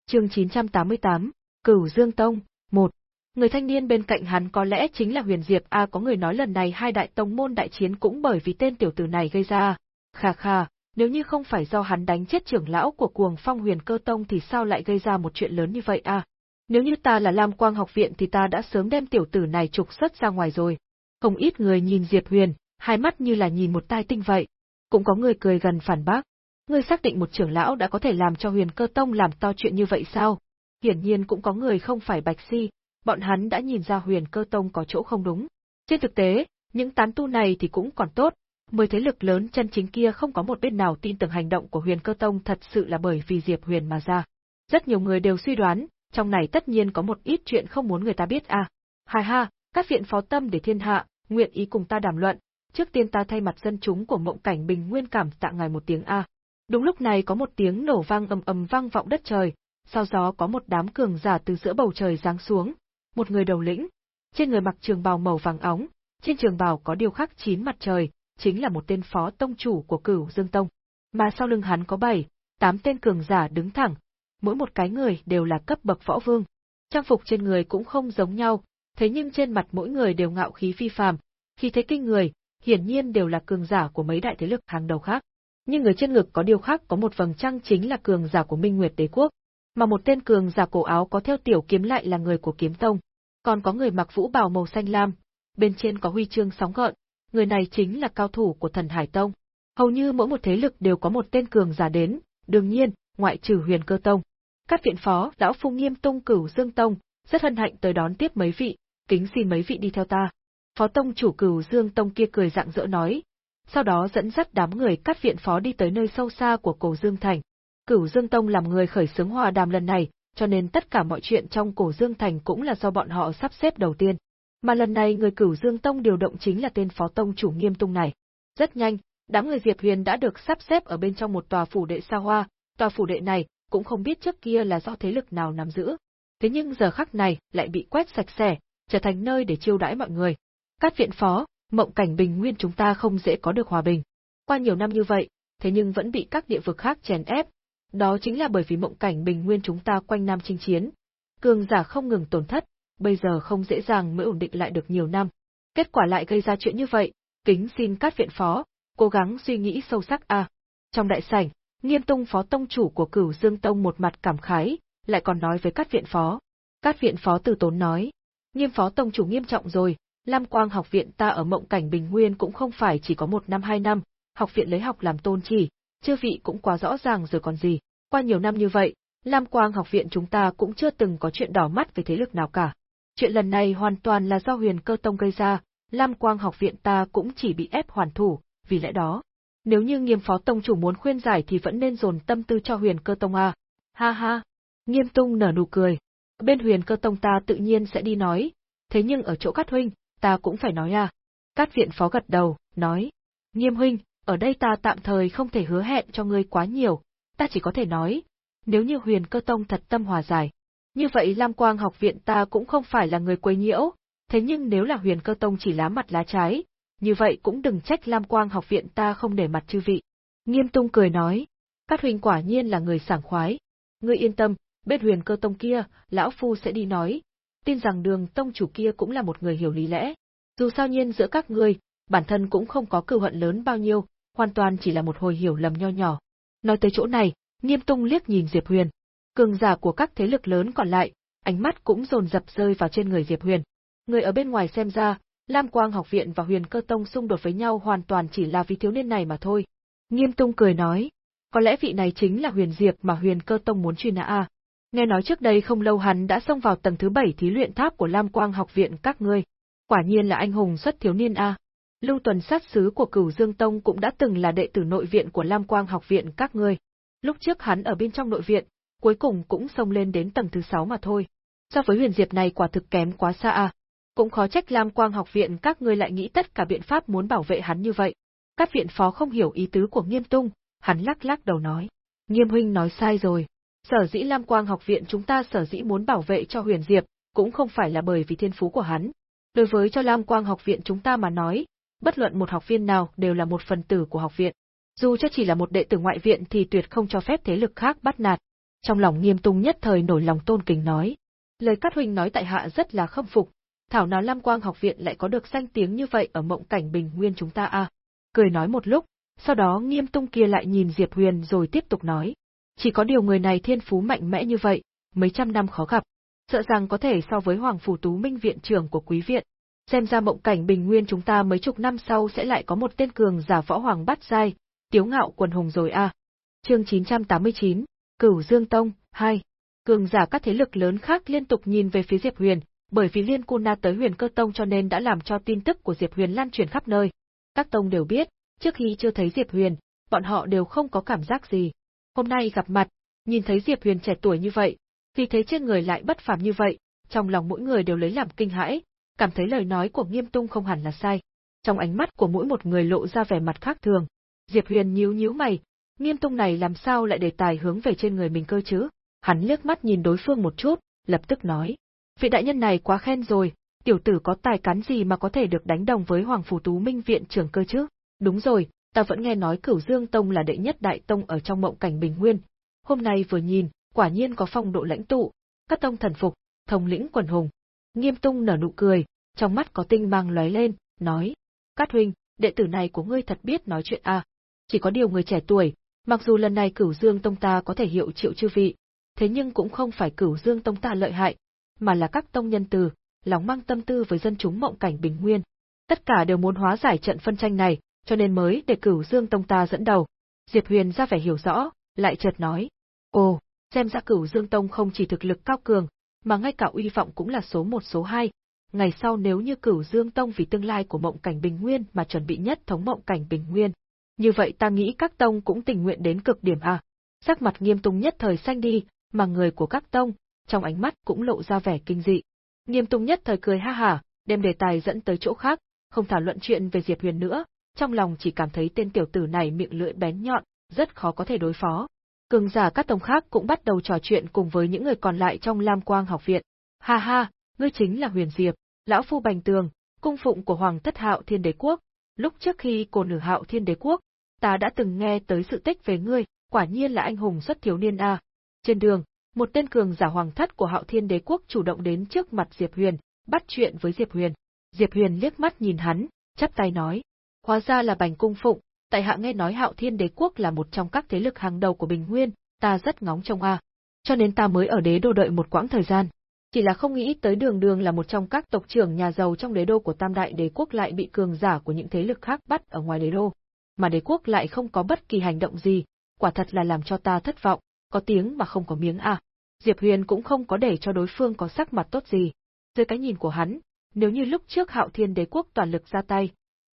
Chương 988, Cửu Dương Tông, 1. Người thanh niên bên cạnh hắn có lẽ chính là Huyền Diệp A có người nói lần này hai đại tông môn đại chiến cũng bởi vì tên tiểu tử này gây ra. Khà khà, nếu như không phải do hắn đánh chết trưởng lão của cuồng phong huyền cơ tông thì sao lại gây ra một chuyện lớn như vậy a? Nếu như ta là Lam Quang học viện thì ta đã sớm đem tiểu tử này trục xuất ra ngoài rồi. Không ít người nhìn Diệp Huyền, hai mắt như là nhìn một tai tinh vậy. Cũng có người cười gần phản bác. Ngươi xác định một trưởng lão đã có thể làm cho huyền cơ tông làm to chuyện như vậy sao? Hiển nhiên cũng có người không phải bạch si, bọn hắn đã nhìn ra huyền cơ tông có chỗ không đúng. Trên thực tế, những tán tu này thì cũng còn tốt, mười thế lực lớn chân chính kia không có một bên nào tin tưởng hành động của huyền cơ tông thật sự là bởi vì Diệp Huyền mà ra. Rất nhiều người đều suy đoán, trong này tất nhiên có một ít chuyện không muốn người ta biết à. Hai ha, các viện phó tâm để thiên hạ, nguyện ý cùng ta đàm luận, trước tiên ta thay mặt dân chúng của mộng cảnh bình nguyên cảm tạ ngài một tiếng A. Đúng lúc này có một tiếng nổ vang ầm ầm vang vọng đất trời, sau đó có một đám cường giả từ giữa bầu trời giáng xuống, một người đầu lĩnh, trên người mặc trường bào màu vàng óng, trên trường bào có điêu khắc chín mặt trời, chính là một tên phó tông chủ của Cửu Dương Tông. Mà sau lưng hắn có bảy, tám tên cường giả đứng thẳng, mỗi một cái người đều là cấp bậc võ vương. Trang phục trên người cũng không giống nhau, thế nhưng trên mặt mỗi người đều ngạo khí phi phàm, khi thấy kinh người, hiển nhiên đều là cường giả của mấy đại thế lực hàng đầu khác. Nhưng người trên ngực có điều khác có một vầng trăng chính là cường giả của Minh Nguyệt Đế quốc, mà một tên cường giả cổ áo có theo tiểu kiếm lại là người của Kiếm Tông, còn có người mặc vũ bào màu xanh lam, bên trên có huy chương sóng gợn, người này chính là cao thủ của Thần Hải Tông. Hầu như mỗi một thế lực đều có một tên cường giả đến, đương nhiên, ngoại trừ Huyền Cơ Tông. Các viện phó, lão Phu Nghiêm Tông Cửu Dương Tông, rất hân hạnh tới đón tiếp mấy vị, kính xin mấy vị đi theo ta. Phó tông chủ cửu Dương Tông kia cười dạng dỡ nói, sau đó dẫn dắt đám người các viện phó đi tới nơi sâu xa của cổ Dương Thành. Cửu Dương Tông làm người khởi xướng hòa đàm lần này, cho nên tất cả mọi chuyện trong cổ Dương Thành cũng là do bọn họ sắp xếp đầu tiên. Mà lần này người cửu Dương Tông điều động chính là tên phó tông chủ nghiêm tung này. Rất nhanh, đám người Diệp Huyền đã được sắp xếp ở bên trong một tòa phủ đệ xa hoa, tòa phủ đệ này cũng không biết trước kia là do thế lực nào nắm giữ. Thế nhưng giờ khắc này lại bị quét sạch sẽ, trở thành nơi để chiêu đãi mọi người. Các viện phó, mộng cảnh bình nguyên chúng ta không dễ có được hòa bình. Qua nhiều năm như vậy, thế nhưng vẫn bị các địa vực khác chèn ép. Đó chính là bởi vì mộng cảnh bình nguyên chúng ta quanh năm chinh chiến. Cường giả không ngừng tổn thất, bây giờ không dễ dàng mới ổn định lại được nhiều năm. Kết quả lại gây ra chuyện như vậy, kính xin các viện phó, cố gắng suy nghĩ sâu sắc a. Trong đại sảnh, Nghiêm Tung phó tông chủ của Cửu Dương Tông một mặt cảm khái, lại còn nói với các viện phó. Các viện phó từ tốn nói, Nghiêm phó tông chủ nghiêm trọng rồi, Lam Quang học viện ta ở mộng cảnh bình nguyên cũng không phải chỉ có một năm hai năm, học viện lấy học làm tôn chỉ, chư vị cũng quá rõ ràng rồi còn gì. Qua nhiều năm như vậy, Lam Quang học viện chúng ta cũng chưa từng có chuyện đỏ mắt với thế lực nào cả. Chuyện lần này hoàn toàn là do huyền cơ tông gây ra, Lam Quang học viện ta cũng chỉ bị ép hoàn thủ, vì lẽ đó. Nếu như nghiêm phó tông chủ muốn khuyên giải thì vẫn nên dồn tâm tư cho huyền cơ tông à Ha ha. Nghiêm tung nở nụ cười. Bên huyền cơ tông ta tự nhiên sẽ đi nói, thế nhưng ở chỗ cát huynh, ta cũng phải nói à. Cát viện phó gật đầu, nói. Nghiêm huynh, ở đây ta tạm thời không thể hứa hẹn cho ngươi quá nhiều, ta chỉ có thể nói, nếu như huyền cơ tông thật tâm hòa giải. Như vậy Lam Quang học viện ta cũng không phải là người quấy nhiễu, thế nhưng nếu là huyền cơ tông chỉ lá mặt lá trái, như vậy cũng đừng trách Lam Quang học viện ta không để mặt chư vị. Nghiêm tung cười nói, các huynh quả nhiên là người sảng khoái. Ngươi yên tâm, bên huyền cơ tông kia, lão phu sẽ đi nói, tin rằng đường tông chủ kia cũng là một người hiểu lý lẽ. Dù sao nhiên giữa các ngươi, bản thân cũng không có cừu hận lớn bao nhiêu, hoàn toàn chỉ là một hồi hiểu lầm nho nhỏ. Nói tới chỗ này, Nghiêm Tung liếc nhìn Diệp Huyền. Cường giả của các thế lực lớn còn lại, ánh mắt cũng dồn dập rơi vào trên người Diệp Huyền. Người ở bên ngoài xem ra, Lam Quang học viện và Huyền Cơ Tông xung đột với nhau hoàn toàn chỉ là vì thiếu niên này mà thôi. Nghiêm Tung cười nói, có lẽ vị này chính là Huyền Diệp mà Huyền Cơ Tông muốn truy nã à. Nghe nói trước đây không lâu hắn đã xông vào tầng thứ bảy thí luyện tháp của Lam Quang học viện các ngươi. Quả nhiên là anh hùng xuất thiếu niên a. À. Lưu tuần sát sứ của Cửu Dương Tông cũng đã từng là đệ tử nội viện của Lam Quang học viện các ngươi. Lúc trước hắn ở bên trong nội viện, cuối cùng cũng xông lên đến tầng thứ sáu mà thôi. So với huyền diệp này quả thực kém quá xa à. Cũng khó trách Lam Quang học viện các ngươi lại nghĩ tất cả biện pháp muốn bảo vệ hắn như vậy. Các viện phó không hiểu ý tứ của Nghiêm Tung, hắn lắc lắc đầu nói. Nghiêm huynh nói sai rồi. Sở dĩ Lam Quang học viện chúng ta sở dĩ muốn bảo vệ cho huyền diệp, cũng không phải là bởi vì thiên phú của hắn. Đối với cho Lam Quang học viện chúng ta mà nói, bất luận một học viên nào đều là một phần tử của học viện. Dù cho chỉ là một đệ tử ngoại viện thì tuyệt không cho phép thế lực khác bắt nạt. Trong lòng nghiêm tung nhất thời nổi lòng tôn kính nói. Lời Cát Huynh nói tại hạ rất là khâm phục, thảo nào Lam Quang học viện lại có được danh tiếng như vậy ở mộng cảnh bình nguyên chúng ta a. Cười nói một lúc, sau đó nghiêm tung kia lại nhìn Diệp Huyền rồi tiếp tục nói. Chỉ có điều người này thiên phú mạnh mẽ như vậy, mấy trăm năm khó gặp. Sợ rằng có thể so với Hoàng Phủ Tú Minh viện trưởng của quý viện. Xem ra mộng cảnh bình nguyên chúng ta mấy chục năm sau sẽ lại có một tên cường giả võ hoàng bắt giai, tiếu ngạo quần hùng rồi a. À. Chương 989, Cửu Dương Tông 2. Cường giả các thế lực lớn khác liên tục nhìn về phía Diệp Huyền, bởi vì liên cu na tới Huyền Cơ Tông cho nên đã làm cho tin tức của Diệp Huyền lan truyền khắp nơi. Các tông đều biết, trước khi chưa thấy Diệp Huyền, bọn họ đều không có cảm giác gì. Hôm nay gặp mặt, nhìn thấy Diệp Huyền trẻ tuổi như vậy, thì thấy trên người lại bất phàm như vậy, trong lòng mỗi người đều lấy làm kinh hãi, cảm thấy lời nói của Nghiêm Tung không hẳn là sai. Trong ánh mắt của mỗi một người lộ ra vẻ mặt khác thường. Diệp Huyền nhíu nhíu mày, Nghiêm Tung này làm sao lại để tài hướng về trên người mình cơ chứ? Hắn liếc mắt nhìn đối phương một chút, lập tức nói: "Vị đại nhân này quá khen rồi, tiểu tử có tài cán gì mà có thể được đánh đồng với Hoàng phủ Tú Minh viện trưởng cơ chứ? Đúng rồi, ta vẫn nghe nói Cửu Dương Tông là đệ nhất đại tông ở trong mộng cảnh Bình Nguyên. Hôm nay vừa nhìn, quả nhiên có phong độ lãnh tụ, các tông thần phục, thống lĩnh quần hùng." Nghiêm Tung nở nụ cười, trong mắt có tinh mang lóe lên, nói: "Cát huynh, đệ tử này của ngươi thật biết nói chuyện à? Chỉ có điều người trẻ tuổi, mặc dù lần này Cửu Dương tông ta có thể hiệu triệu chư vị, thế nhưng cũng không phải Cửu Dương tông ta lợi hại, mà là các tông nhân từ, lòng mang tâm tư với dân chúng mộng cảnh bình nguyên. Tất cả đều muốn hóa giải trận phân tranh này, cho nên mới để Cửu Dương tông ta dẫn đầu." Diệp Huyền ra vẻ hiểu rõ, lại chợt nói: "Ồ, xem ra Cửu Dương tông không chỉ thực lực cao cường, mà ngay cả uy vọng cũng là số một số hai, ngày sau nếu như cửu Dương Tông vì tương lai của mộng cảnh bình nguyên mà chuẩn bị nhất thống mộng cảnh bình nguyên. Như vậy ta nghĩ các tông cũng tình nguyện đến cực điểm à. Sắc mặt nghiêm tùng nhất thời xanh đi, mà người của các tông, trong ánh mắt cũng lộ ra vẻ kinh dị. Nghiêm Tung nhất thời cười ha hả, đem đề tài dẫn tới chỗ khác, không thảo luận chuyện về Diệp Huyền nữa, trong lòng chỉ cảm thấy tên tiểu tử này miệng lưỡi bén nhọn, rất khó có thể đối phó. Cường giả các tông khác cũng bắt đầu trò chuyện cùng với những người còn lại trong Lam Quang học viện. Ha ha, ngươi chính là Huyền Diệp, lão phu Bành Tường, cung phụng của Hoàng Thất Hạo Thiên Đế Quốc. Lúc trước khi cô nửa Hạo Thiên Đế Quốc, ta đã từng nghe tới sự tích về ngươi, quả nhiên là anh hùng xuất thiếu niên a. Trên đường, một tên cường giả hoàng thất của Hạo Thiên Đế Quốc chủ động đến trước mặt Diệp Huyền, bắt chuyện với Diệp Huyền. Diệp Huyền liếc mắt nhìn hắn, chắp tay nói: "Hóa ra là Bành cung phụng, tại hạ nghe nói Hạo Thiên Đế Quốc là một trong các thế lực hàng đầu của Bình Nguyên, ta rất ngóng trông a, cho nên ta mới ở đế đô đợi một quãng thời gian." Chỉ là không nghĩ tới đường đường là một trong các tộc trưởng nhà giàu trong đế đô của Tam Đại Đế Quốc lại bị cường giả của những thế lực khác bắt ở ngoài đế đô, mà đế quốc lại không có bất kỳ hành động gì, quả thật là làm cho ta thất vọng, có tiếng mà không có miếng à. Diệp Huyền cũng không có để cho đối phương có sắc mặt tốt gì. Dưới cái nhìn của hắn, nếu như lúc trước Hạo Thiên Đế quốc toàn lực ra tay,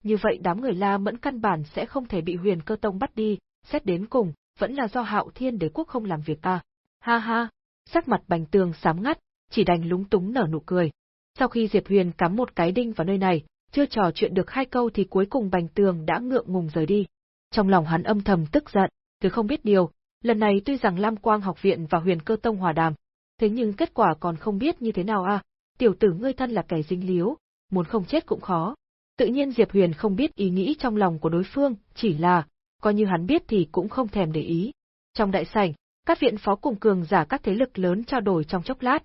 như vậy đám người La Mẫn căn bản sẽ không thể bị Huyền Cơ Tông bắt đi, xét đến cùng, vẫn là do Hạo Thiên Đế quốc không làm việc à. Ha ha, sắc mặt Bành Tường sám ngắt, chỉ đành lúng túng nở nụ cười. Sau khi Diệp Huyền cắm một cái đinh vào nơi này, chưa trò chuyện được hai câu thì cuối cùng Bành Tường đã ngượng ngùng rời đi. Trong lòng hắn âm thầm tức giận, từ không biết điều, lần này tuy rằng Lam Quang học viện và Huyền Cơ Tông hòa đàm, thế nhưng kết quả còn không biết như thế nào à, tiểu tử ngươi thân là kẻ dính líu, muốn không chết cũng khó. Tự nhiên Diệp Huyền không biết ý nghĩ trong lòng của đối phương, chỉ là, coi như hắn biết thì cũng không thèm để ý. Trong đại sảnh, các viện phó cùng cường giả các thế lực lớn trao đổi trong chốc lát.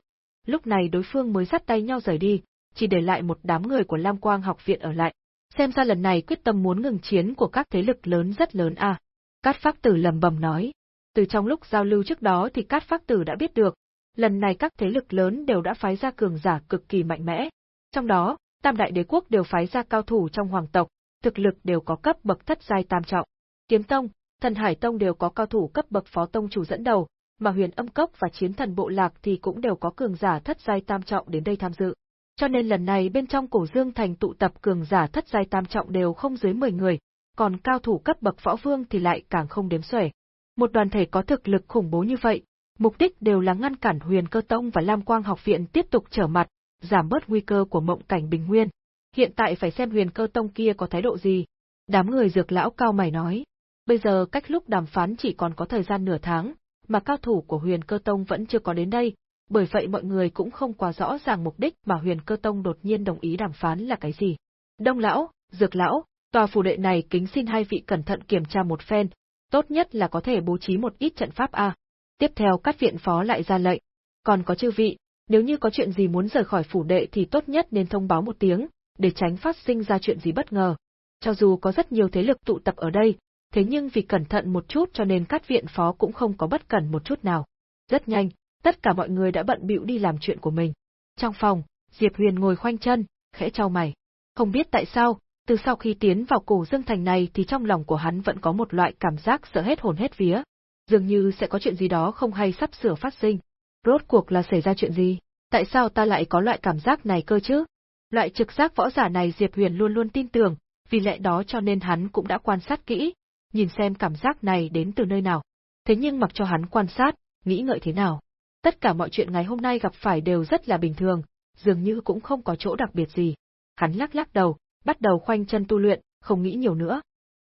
Lúc này đối phương mới dắt tay nhau rời đi, chỉ để lại một đám người của Lam Quang học viện ở lại. Xem ra lần này quyết tâm muốn ngừng chiến của các thế lực lớn rất lớn à. Cát Phác Tử lầm bầm nói. Từ trong lúc giao lưu trước đó thì Cát Phác Tử đã biết được, lần này các thế lực lớn đều đã phái ra cường giả cực kỳ mạnh mẽ. Trong đó, Tam Đại Đế Quốc đều phái ra cao thủ trong hoàng tộc, thực lực đều có cấp bậc thất giai tam trọng. Kiếm Tông, Thần Hải Tông đều có cao thủ cấp bậc phó tông chủ dẫn đầu, mà Huyền Âm Cốc và Chiến Thần Bộ Lạc thì cũng đều có cường giả thất giai tam trọng đến đây tham dự. Cho nên lần này bên trong cổ dương thành tụ tập cường giả thất giai tam trọng đều không dưới 10 người, còn cao thủ cấp bậc võ vương thì lại càng không đếm xuể. Một đoàn thể có thực lực khủng bố như vậy, mục đích đều là ngăn cản Huyền Cơ Tông và Lam Quang học viện tiếp tục trở mặt, giảm bớt nguy cơ của mộng cảnh bình nguyên. Hiện tại phải xem Huyền Cơ Tông kia có thái độ gì. Đám người dược lão cao mày nói, bây giờ cách lúc đàm phán chỉ còn có thời gian nửa tháng, mà cao thủ của Huyền Cơ Tông vẫn chưa có đến đây, bởi vậy mọi người cũng không quá rõ ràng mục đích mà Huyền Cơ Tông đột nhiên đồng ý đàm phán là cái gì. Đông lão, Dược lão, tòa phủ đệ này kính xin hai vị cẩn thận kiểm tra một phen, tốt nhất là có thể bố trí một ít trận pháp a. Tiếp theo các viện phó lại ra lệnh. Còn có chư vị, nếu như có chuyện gì muốn rời khỏi phủ đệ thì tốt nhất nên thông báo một tiếng, để tránh phát sinh ra chuyện gì bất ngờ. Cho dù có rất nhiều thế lực tụ tập ở đây, thế nhưng vì cẩn thận một chút cho nên các viện phó cũng không có bất cẩn một chút nào. Rất nhanh, tất cả mọi người đã bận bịu đi làm chuyện của mình. Trong phòng, Diệp Huyền ngồi khoanh chân, khẽ trao mày. Không biết tại sao, từ sau khi tiến vào cổ dương thành này thì trong lòng của hắn vẫn có một loại cảm giác sợ hết hồn hết vía. Dường như sẽ có chuyện gì đó không hay sắp sửa phát sinh. Rốt cuộc là xảy ra chuyện gì? Tại sao ta lại có loại cảm giác này cơ chứ? Loại trực giác võ giả này Diệp Huyền luôn luôn tin tưởng, vì lẽ đó cho nên hắn cũng đã quan sát kỹ, nhìn xem cảm giác này đến từ nơi nào. Thế nhưng mặc cho hắn quan sát, nghĩ ngợi thế nào, tất cả mọi chuyện ngày hôm nay gặp phải đều rất là bình thường, dường như cũng không có chỗ đặc biệt gì. Hắn lắc lắc đầu, bắt đầu khoanh chân tu luyện, không nghĩ nhiều nữa.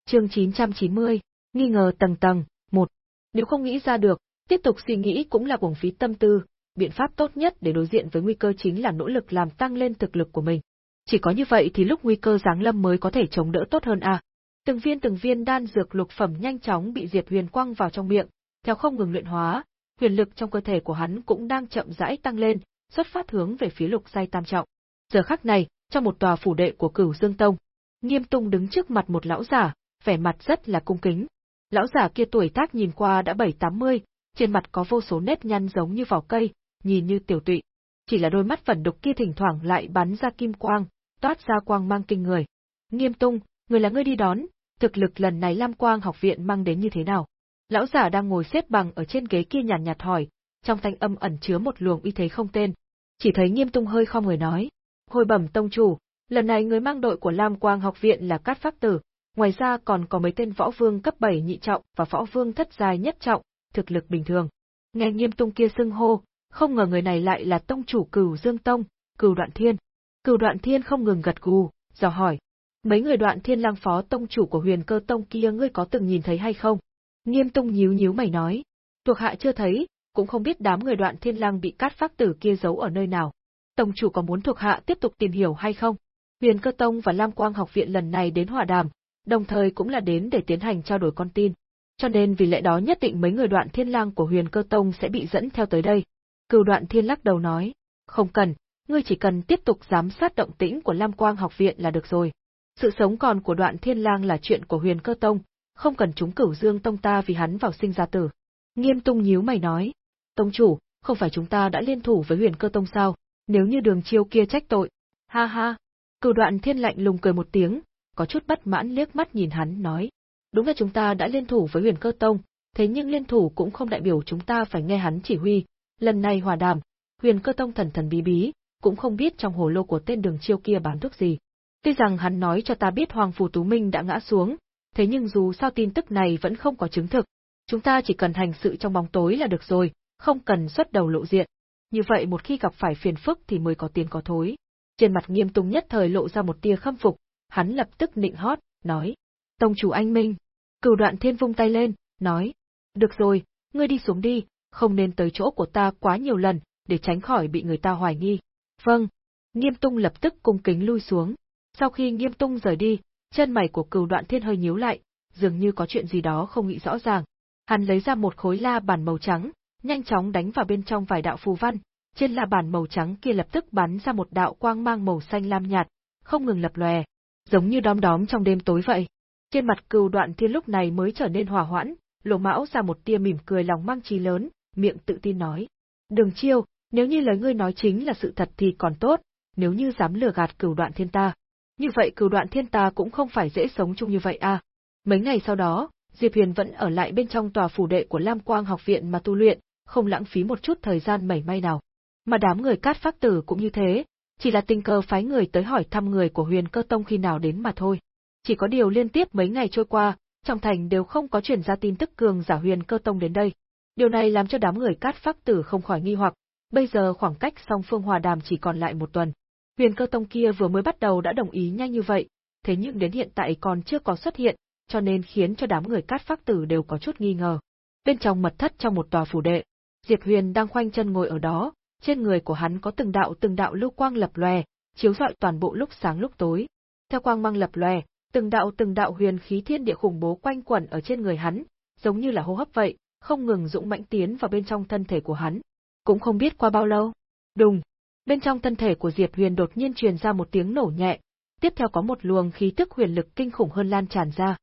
Chương 990, nghi ngờ tầng tầng, một. Nếu không nghĩ ra được, tiếp tục suy nghĩ cũng là uổng phí tâm tư, biện pháp tốt nhất để đối diện với nguy cơ chính là nỗ lực làm tăng lên thực lực của mình. Chỉ có như vậy thì lúc nguy cơ giáng lâm mới có thể chống đỡ tốt hơn à. Từng viên từng viên đan dược lục phẩm nhanh chóng bị Diệp Huyền quăng vào trong miệng, theo không ngừng luyện hóa, huyền lực trong cơ thể của hắn cũng đang chậm rãi tăng lên, xuất phát hướng về phía lục giai tam trọng. Giờ khắc này, trong một tòa phủ đệ của Cửu Dương Tông, Nghiêm Tung đứng trước mặt một lão giả, vẻ mặt rất là cung kính. Lão giả kia tuổi tác nhìn qua đã bảy tám mươi, trên mặt có vô số nếp nhăn giống như vỏ cây, nhìn như tiểu tụy. Chỉ là đôi mắt vẫn đục kia thỉnh thoảng lại bắn ra kim quang, toát ra quang mang kinh người. Nghiêm Tung, người là ngươi đi đón, thực lực lần này Lam Quang học viện mang đến như thế nào? Lão giả đang ngồi xếp bằng ở trên ghế kia nhàn nhạt, nhạt hỏi, trong thanh âm ẩn chứa một luồng uy thế không tên. Chỉ thấy Nghiêm Tung hơi không người nói, hồi bẩm tông chủ, lần này người mang đội của Lam Quang học viện là Cát pháp Tử, ngoài ra còn có mấy tên võ vương cấp 7 nhị trọng và võ vương thất giai nhất trọng, thực lực bình thường. Nghe Nghiêm Tung kia xưng hô, không ngờ người này lại là tông chủ Cửu Dương Tông, Cửu Đoạn Thiên. Cửu Đoạn Thiên không ngừng gật gù, dò hỏi: "Mấy người Đoạn Thiên Lang phó tông chủ của Huyền Cơ Tông kia ngươi có từng nhìn thấy hay không?" Nghiêm Tung nhíu nhíu mày nói: "Thuộc hạ chưa thấy, cũng không biết đám người Đoạn Thiên Lang bị cát phác tử kia giấu ở nơi nào. Tông chủ có muốn thuộc hạ tiếp tục tìm hiểu hay không?" Huyền Cơ Tông và Lam Quang Học viện lần này đến hòa đàm, đồng thời cũng là đến để tiến hành trao đổi con tin. Cho nên vì lẽ đó nhất định mấy người đoạn thiên lang của huyền cơ tông sẽ bị dẫn theo tới đây. Cửu đoạn thiên lắc đầu nói, không cần, ngươi chỉ cần tiếp tục giám sát động tĩnh của Lam Quang học viện là được rồi. Sự sống còn của đoạn thiên lang là chuyện của huyền cơ tông, không cần chúng cửu dương tông ta vì hắn vào sinh ra tử. Nghiêm tung nhíu mày nói, tông chủ, không phải chúng ta đã liên thủ với huyền cơ tông sao, nếu như đường chiêu kia trách tội. Ha ha, cửu đoạn thiên lạnh lùng cười một tiếng, có chút bất mãn liếc mắt nhìn hắn nói, Đúng là chúng ta đã liên thủ với huyền cơ tông, thế nhưng liên thủ cũng không đại biểu chúng ta phải nghe hắn chỉ huy. Lần này hòa đàm, huyền cơ tông thần thần bí bí, cũng không biết trong hồ lô của tên đường chiêu kia bán thuốc gì. Tuy rằng hắn nói cho ta biết Hoàng Phù Tú Minh đã ngã xuống, thế nhưng dù sao tin tức này vẫn không có chứng thực, chúng ta chỉ cần hành sự trong bóng tối là được rồi, không cần xuất đầu lộ diện. Như vậy một khi gặp phải phiền phức thì mới có tiền có thối. Trên mặt nghiêm tùng nhất thời lộ ra một tia khâm phục, hắn lập tức nịnh hót, nói. Tông chủ anh Minh. Cửu đoạn thiên vung tay lên, nói. Được rồi, ngươi đi xuống đi, không nên tới chỗ của ta quá nhiều lần, để tránh khỏi bị người ta hoài nghi. Vâng. Nghiêm tung lập tức cung kính lui xuống. Sau khi nghiêm tung rời đi, chân mày của cửu đoạn thiên hơi nhíu lại, dường như có chuyện gì đó không nghĩ rõ ràng. Hắn lấy ra một khối la bàn màu trắng, nhanh chóng đánh vào bên trong vài đạo phù văn, trên la bàn màu trắng kia lập tức bắn ra một đạo quang mang màu xanh lam nhạt, không ngừng lập lòe, giống như đom đóm trong đêm tối vậy. Trên mặt cừu đoạn thiên lúc này mới trở nên hòa hoãn, lộ mão ra một tia mỉm cười lòng mang trí lớn, miệng tự tin nói. Đường chiêu, nếu như lời ngươi nói chính là sự thật thì còn tốt, nếu như dám lừa gạt cừu đoạn thiên ta. Như vậy cừu đoạn thiên ta cũng không phải dễ sống chung như vậy à. Mấy ngày sau đó, Diệp Huyền vẫn ở lại bên trong tòa phủ đệ của Lam Quang học viện mà tu luyện, không lãng phí một chút thời gian mảy may nào. Mà đám người cát phác tử cũng như thế, chỉ là tình cờ phái người tới hỏi thăm người của huyền cơ tông khi nào đến mà thôi. Chỉ có điều liên tiếp mấy ngày trôi qua, trong thành đều không có truyền ra tin tức cường giả huyền cơ tông đến đây. Điều này làm cho đám người cát phác tử không khỏi nghi hoặc, bây giờ khoảng cách song phương hòa đàm chỉ còn lại một tuần. Huyền cơ tông kia vừa mới bắt đầu đã đồng ý nhanh như vậy, thế nhưng đến hiện tại còn chưa có xuất hiện, cho nên khiến cho đám người cát phác tử đều có chút nghi ngờ. Bên trong mật thất trong một tòa phủ đệ, Diệp Huyền đang khoanh chân ngồi ở đó, trên người của hắn có từng đạo từng đạo lưu quang lập lòe, chiếu rọi toàn bộ lúc sáng lúc tối. Theo quang mang lập lòe, từng đạo từng đạo huyền khí thiên địa khủng bố quanh quẩn ở trên người hắn, giống như là hô hấp vậy, không ngừng dũng mãnh tiến vào bên trong thân thể của hắn. Cũng không biết qua bao lâu. Đùng, bên trong thân thể của Diệp Huyền đột nhiên truyền ra một tiếng nổ nhẹ, tiếp theo có một luồng khí tức huyền lực kinh khủng hơn lan tràn ra.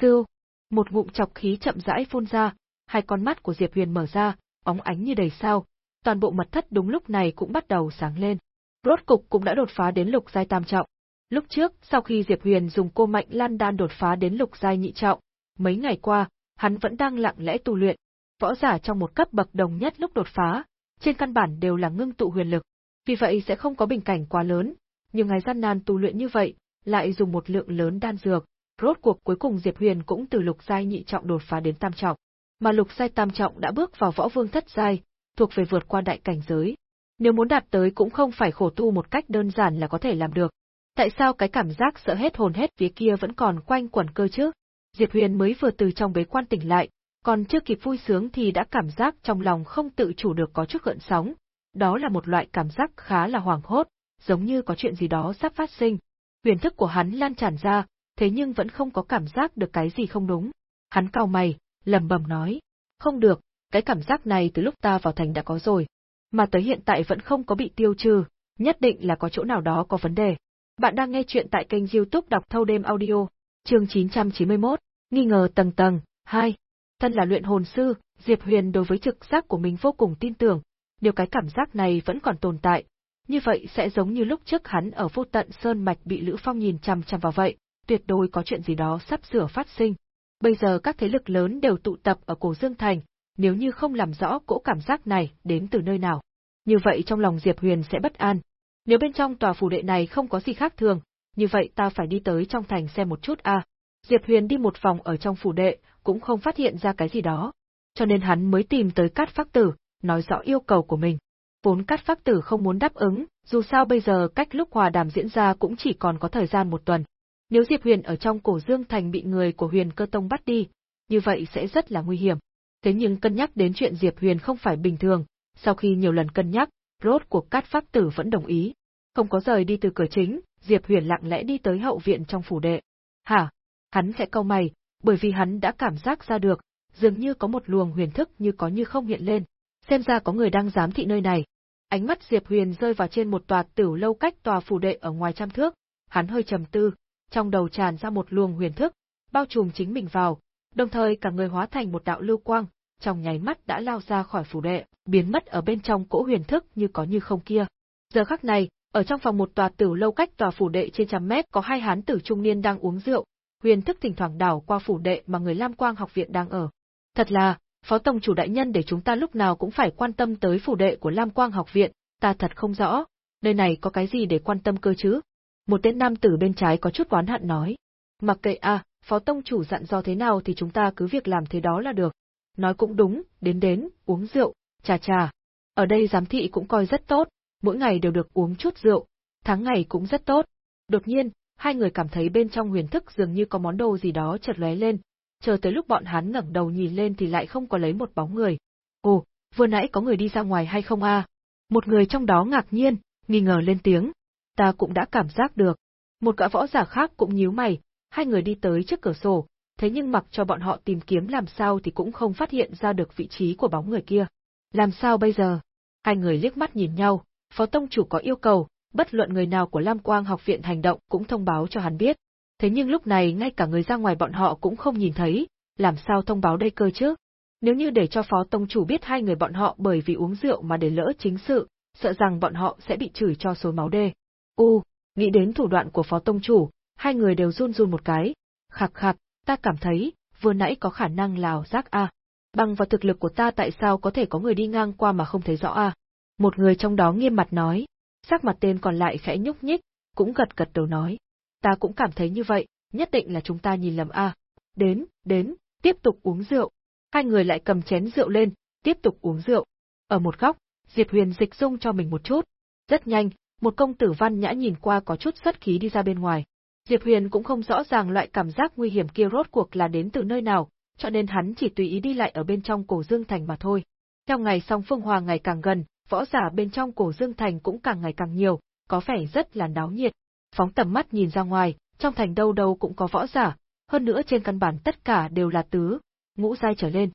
Sưu, một ngụm chọc khí chậm rãi phun ra, hai con mắt của Diệp Huyền mở ra, óng ánh như đầy sao, toàn bộ mật thất đúng lúc này cũng bắt đầu sáng lên. Rốt cục cũng đã đột phá đến lục giai tam trọng. Lúc trước, sau khi Diệp Huyền dùng cô mạnh lan đan đột phá đến lục giai nhị trọng, mấy ngày qua, hắn vẫn đang lặng lẽ tu luyện. Võ giả trong một cấp bậc đồng nhất lúc đột phá, trên căn bản đều là ngưng tụ huyền lực, vì vậy sẽ không có bình cảnh quá lớn, nhưng ngày gian nan tu luyện như vậy, lại dùng một lượng lớn đan dược, rốt cuộc cuối cùng Diệp Huyền cũng từ lục giai nhị trọng đột phá đến tam trọng. Mà lục giai tam trọng đã bước vào võ vương thất giai, thuộc về vượt qua đại cảnh giới. Nếu muốn đạt tới cũng không phải khổ tu một cách đơn giản là có thể làm được. Tại sao cái cảm giác sợ hết hồn hết phía kia vẫn còn quanh quẩn cơ chứ? Diệp Huyền mới vừa từ trong bế quan tỉnh lại, còn chưa kịp vui sướng thì đã cảm giác trong lòng không tự chủ được có chút gợn sóng. Đó là một loại cảm giác khá là hoảng hốt, giống như có chuyện gì đó sắp phát sinh. Huyền thức của hắn lan tràn ra, thế nhưng vẫn không có cảm giác được cái gì không đúng. Hắn cau mày, lầm bầm nói. Không được, cái cảm giác này từ lúc ta vào thành đã có rồi, mà tới hiện tại vẫn không có bị tiêu trừ, nhất định là có chỗ nào đó có vấn đề. Bạn đang nghe chuyện tại kênh youtube đọc thâu đêm audio, chương 991, nghi ngờ tầng tầng, 2. Thân là luyện hồn sư, Diệp Huyền đối với trực giác của mình vô cùng tin tưởng, nếu cái cảm giác này vẫn còn tồn tại, như vậy sẽ giống như lúc trước hắn ở vô tận Sơn Mạch bị Lữ Phong nhìn chằm chằm vào vậy, tuyệt đối có chuyện gì đó sắp sửa phát sinh. Bây giờ các thế lực lớn đều tụ tập ở Cổ Dương Thành, nếu như không làm rõ cỗ cảm giác này đến từ nơi nào. Như vậy trong lòng Diệp Huyền sẽ bất an. Nếu bên trong tòa phủ đệ này không có gì khác thường, như vậy ta phải đi tới trong thành xem một chút a. Diệp Huyền đi một vòng ở trong phủ đệ, cũng không phát hiện ra cái gì đó. Cho nên hắn mới tìm tới Cát Phác Tử, nói rõ yêu cầu của mình. Vốn Cát Phác Tử không muốn đáp ứng, dù sao bây giờ cách lúc hòa đàm diễn ra cũng chỉ còn có thời gian một tuần. Nếu Diệp Huyền ở trong cổ Dương Thành bị người của Huyền Cơ Tông bắt đi, như vậy sẽ rất là nguy hiểm. Thế nhưng cân nhắc đến chuyện Diệp Huyền không phải bình thường, sau khi nhiều lần cân nhắc, rốt cuộc Cát Phác Tử vẫn đồng ý. Không có rời đi từ cửa chính, Diệp Huyền lặng lẽ đi tới hậu viện trong phủ đệ. Hả? Hắn sẽ câu mày, bởi vì hắn đã cảm giác ra được, dường như có một luồng huyền thức như có như không hiện lên. Xem ra có người đang giám thị nơi này. Ánh mắt Diệp Huyền rơi vào trên một tòa tử lâu cách tòa phủ đệ ở ngoài trăm thước, hắn hơi trầm tư, trong đầu tràn ra một luồng huyền thức, bao trùm chính mình vào, đồng thời cả người hóa thành một đạo lưu quang, trong nháy mắt đã lao ra khỏi phủ đệ, biến mất ở bên trong cỗ huyền thức như có như không kia. Giờ khắc này, ở trong phòng một tòa tử lâu cách tòa phủ đệ trên trăm mét có hai hán tử trung niên đang uống rượu, huyền thức thỉnh thoảng đảo qua phủ đệ mà người Lam Quang học viện đang ở. Thật là, phó tông chủ đại nhân để chúng ta lúc nào cũng phải quan tâm tới phủ đệ của Lam Quang học viện, ta thật không rõ, nơi này có cái gì để quan tâm cơ chứ? Một tên nam tử bên trái có chút oán hận nói. Mặc kệ a, phó tông chủ dặn do thế nào thì chúng ta cứ việc làm thế đó là được. Nói cũng đúng, đến đến, uống rượu, trà trà. Ở đây giám thị cũng coi rất tốt, mỗi ngày đều được uống chút rượu, tháng ngày cũng rất tốt. Đột nhiên, hai người cảm thấy bên trong huyền thức dường như có món đồ gì đó chợt lóe lên, chờ tới lúc bọn hắn ngẩng đầu nhìn lên thì lại không có lấy một bóng người. Ồ, vừa nãy có người đi ra ngoài hay không a? Một người trong đó ngạc nhiên, nghi ngờ lên tiếng. Ta cũng đã cảm giác được. Một gã võ giả khác cũng nhíu mày, hai người đi tới trước cửa sổ, thế nhưng mặc cho bọn họ tìm kiếm làm sao thì cũng không phát hiện ra được vị trí của bóng người kia. Làm sao bây giờ? Hai người liếc mắt nhìn nhau, phó tông chủ có yêu cầu, bất luận người nào của Lam Quang học viện hành động cũng thông báo cho hắn biết. Thế nhưng lúc này ngay cả người ra ngoài bọn họ cũng không nhìn thấy, làm sao thông báo đây cơ chứ? Nếu như để cho phó tông chủ biết hai người bọn họ bởi vì uống rượu mà để lỡ chính sự, sợ rằng bọn họ sẽ bị chửi cho số máu đê. U, nghĩ đến thủ đoạn của phó tông chủ, hai người đều run run một cái. Khạc khạc, ta cảm thấy, vừa nãy có khả năng lào giác a. Bằng vào thực lực của ta tại sao có thể có người đi ngang qua mà không thấy rõ a? Một người trong đó nghiêm mặt nói, sắc mặt tên còn lại khẽ nhúc nhích, cũng gật gật đầu nói. Ta cũng cảm thấy như vậy, nhất định là chúng ta nhìn lầm a. Đến, đến, tiếp tục uống rượu. Hai người lại cầm chén rượu lên, tiếp tục uống rượu. Ở một góc, Diệp Huyền dịch dung cho mình một chút. Rất nhanh, một công tử văn nhã nhìn qua có chút xuất khí đi ra bên ngoài. Diệp Huyền cũng không rõ ràng loại cảm giác nguy hiểm kia rốt cuộc là đến từ nơi nào, cho nên hắn chỉ tùy ý đi lại ở bên trong cổ dương thành mà thôi. Theo ngày song phương hòa ngày càng gần, võ giả bên trong cổ dương thành cũng càng ngày càng nhiều, có vẻ rất là náo nhiệt. Phóng tầm mắt nhìn ra ngoài, trong thành đâu đâu cũng có võ giả, hơn nữa trên căn bản tất cả đều là tứ, ngũ giai trở lên.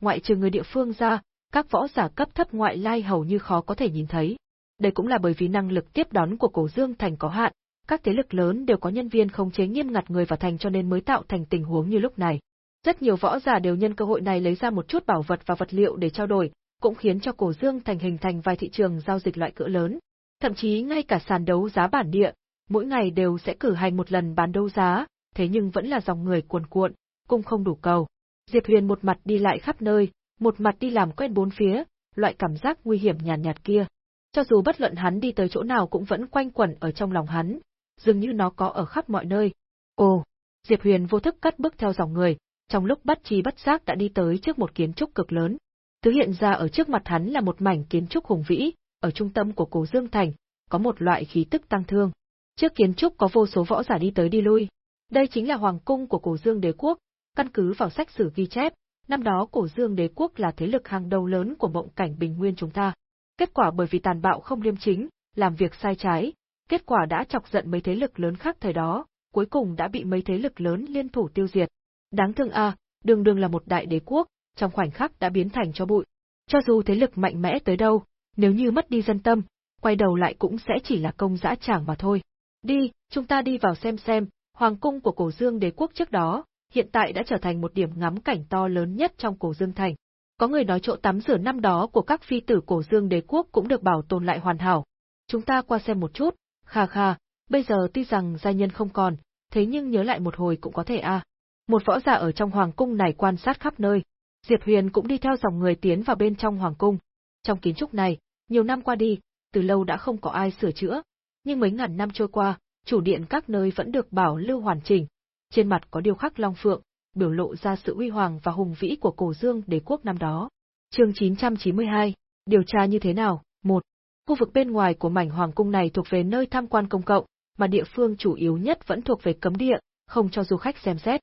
Ngoại trừ người địa phương ra, các võ giả cấp thấp ngoại lai hầu như khó có thể nhìn thấy. Đây cũng là bởi vì năng lực tiếp đón của cổ dương thành có hạn, các thế lực lớn đều có nhân viên khống chế nghiêm ngặt người vào thành cho nên mới tạo thành tình huống như lúc này. Rất nhiều võ giả đều nhân cơ hội này lấy ra một chút bảo vật và vật liệu để trao đổi, cũng khiến cho cổ dương thành hình thành vài thị trường giao dịch loại cỡ lớn. Thậm chí ngay cả sàn đấu giá bản địa, mỗi ngày đều sẽ cử hành một lần bán đấu giá, thế nhưng vẫn là dòng người cuồn cuộn, cung không đủ cầu. Diệp Huyền một mặt đi lại khắp nơi, một mặt đi làm quen bốn phía, loại cảm giác nguy hiểm nhàn nhạt, nhạt kia. Cho dù bất luận hắn đi tới chỗ nào cũng vẫn quanh quẩn ở trong lòng hắn, dường như nó có ở khắp mọi nơi. Ồ, Diệp Huyền vô thức cất bước theo dòng người, trong lúc bất chi bất giác đã đi tới trước một kiến trúc cực lớn. Thứ hiện ra ở trước mặt hắn là một mảnh kiến trúc hùng vĩ, ở trung tâm của Cổ Dương Thành, có một loại khí tức tăng thương. Trước kiến trúc có vô số võ giả đi tới đi lui. Đây chính là hoàng cung của Cổ Dương Đế quốc, căn cứ vào sách sử ghi chép, năm đó Cổ Dương Đế quốc là thế lực hàng đầu lớn của mộng cảnh bình nguyên chúng ta. Kết quả bởi vì tàn bạo không liêm chính, làm việc sai trái, kết quả đã chọc giận mấy thế lực lớn khác thời đó, cuối cùng đã bị mấy thế lực lớn liên thủ tiêu diệt. Đáng thương a, đường đường là một đại đế quốc, trong khoảnh khắc đã biến thành cho bụi. Cho dù thế lực mạnh mẽ tới đâu, nếu như mất đi dân tâm, quay đầu lại cũng sẽ chỉ là công dã tràng mà thôi. Đi, chúng ta đi vào xem xem, hoàng cung của cổ dương đế quốc trước đó, hiện tại đã trở thành một điểm ngắm cảnh to lớn nhất trong cổ dương thành. Có người nói chỗ tắm rửa năm đó của các phi tử cổ dương đế quốc cũng được bảo tồn lại hoàn hảo. Chúng ta qua xem một chút, kha kha, bây giờ tuy rằng gia nhân không còn, thế nhưng nhớ lại một hồi cũng có thể a. Một võ giả ở trong hoàng cung này quan sát khắp nơi, Diệp Huyền cũng đi theo dòng người tiến vào bên trong hoàng cung. Trong kiến trúc này, nhiều năm qua đi, từ lâu đã không có ai sửa chữa, nhưng mấy ngàn năm trôi qua, chủ điện các nơi vẫn được bảo lưu hoàn chỉnh. Trên mặt có điêu khắc long phượng, biểu lộ ra sự uy hoàng và hùng vĩ của cổ dương đế quốc năm đó. Chương 992, điều tra như thế nào? Một, Khu vực bên ngoài của mảnh hoàng cung này thuộc về nơi tham quan công cộng, mà địa phương chủ yếu nhất vẫn thuộc về cấm địa, không cho du khách xem xét.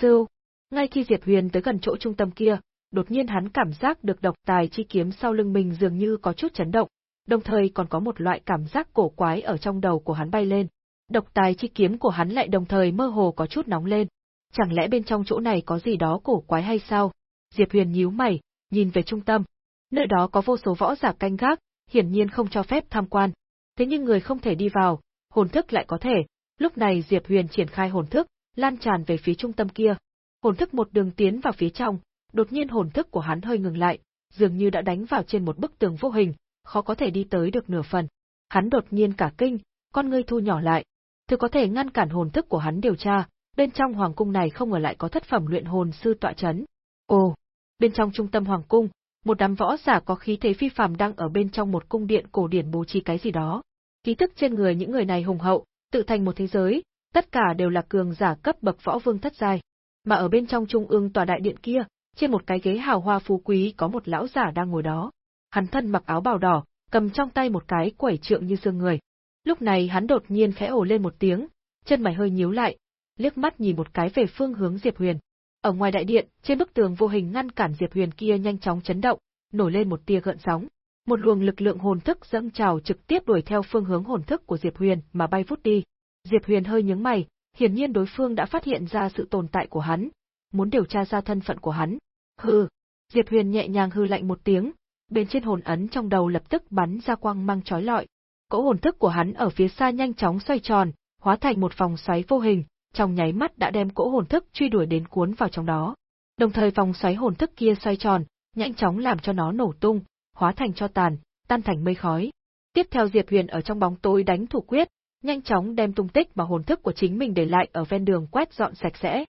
Sưu, ngay khi Diệp Huyền tới gần chỗ trung tâm kia, đột nhiên hắn cảm giác được độc tài chi kiếm sau lưng mình dường như có chút chấn động, đồng thời còn có một loại cảm giác cổ quái ở trong đầu của hắn bay lên. Độc tài chi kiếm của hắn lại đồng thời mơ hồ có chút nóng lên. Chẳng lẽ bên trong chỗ này có gì đó cổ quái hay sao? Diệp Huyền nhíu mày, nhìn về trung tâm. Nơi đó có vô số võ giả canh gác, hiển nhiên không cho phép tham quan. Thế nhưng người không thể đi vào, hồn thức lại có thể. Lúc này Diệp Huyền triển khai hồn thức, lan tràn về phía trung tâm kia. Hồn thức một đường tiến vào phía trong, đột nhiên hồn thức của hắn hơi ngừng lại, dường như đã đánh vào trên một bức tường vô hình, khó có thể đi tới được nửa phần. Hắn đột nhiên cả kinh, con ngươi thu nhỏ lại. Thứ có thể ngăn cản hồn thức của hắn điều tra, bên trong hoàng cung này không ngờ lại có thất phẩm luyện hồn sư tọa chấn. Ồ, bên trong trung tâm hoàng cung, một đám võ giả có khí thế phi phàm đang ở bên trong một cung điện cổ điển bố trí cái gì đó. Khí tức trên người những người này hùng hậu, tự thành một thế giới, tất cả đều là cường giả cấp bậc võ vương thất giai. Mà ở bên trong trung ương tòa đại điện kia, trên một cái ghế hào hoa phú quý có một lão giả đang ngồi đó. Hắn thân mặc áo bào đỏ, cầm trong tay một cái quẩy trượng như xương người. Lúc này hắn đột nhiên khẽ ồ lên một tiếng, chân mày hơi nhíu lại, liếc mắt nhìn một cái về phương hướng Diệp Huyền. Ở ngoài đại điện, trên bức tường vô hình ngăn cản Diệp Huyền kia nhanh chóng chấn động, nổi lên một tia gợn sóng. Một luồng lực lượng hồn thức dâng trào trực tiếp đuổi theo phương hướng hồn thức của Diệp Huyền mà bay vút đi. Diệp Huyền hơi nhướng mày, hiển nhiên đối phương đã phát hiện ra sự tồn tại của hắn, muốn điều tra ra thân phận của hắn. Hừ. Diệp Huyền nhẹ nhàng hư lạnh một tiếng, bên trên hồn ấn trong đầu lập tức bắn ra quang mang chói lọi. Cỗ hồn thức của hắn ở phía xa nhanh chóng xoay tròn, hóa thành một vòng xoáy vô hình, trong nháy mắt đã đem cỗ hồn thức truy đuổi đến cuốn vào trong đó. Đồng thời vòng xoáy hồn thức kia xoay tròn, nhanh chóng làm cho nó nổ tung, hóa thành cho tàn, tan thành mây khói. Tiếp theo Diệp Huyền ở trong bóng tối đánh thủ quyết, nhanh chóng đem tung tích và hồn thức của chính mình để lại ở ven đường quét dọn sạch sẽ.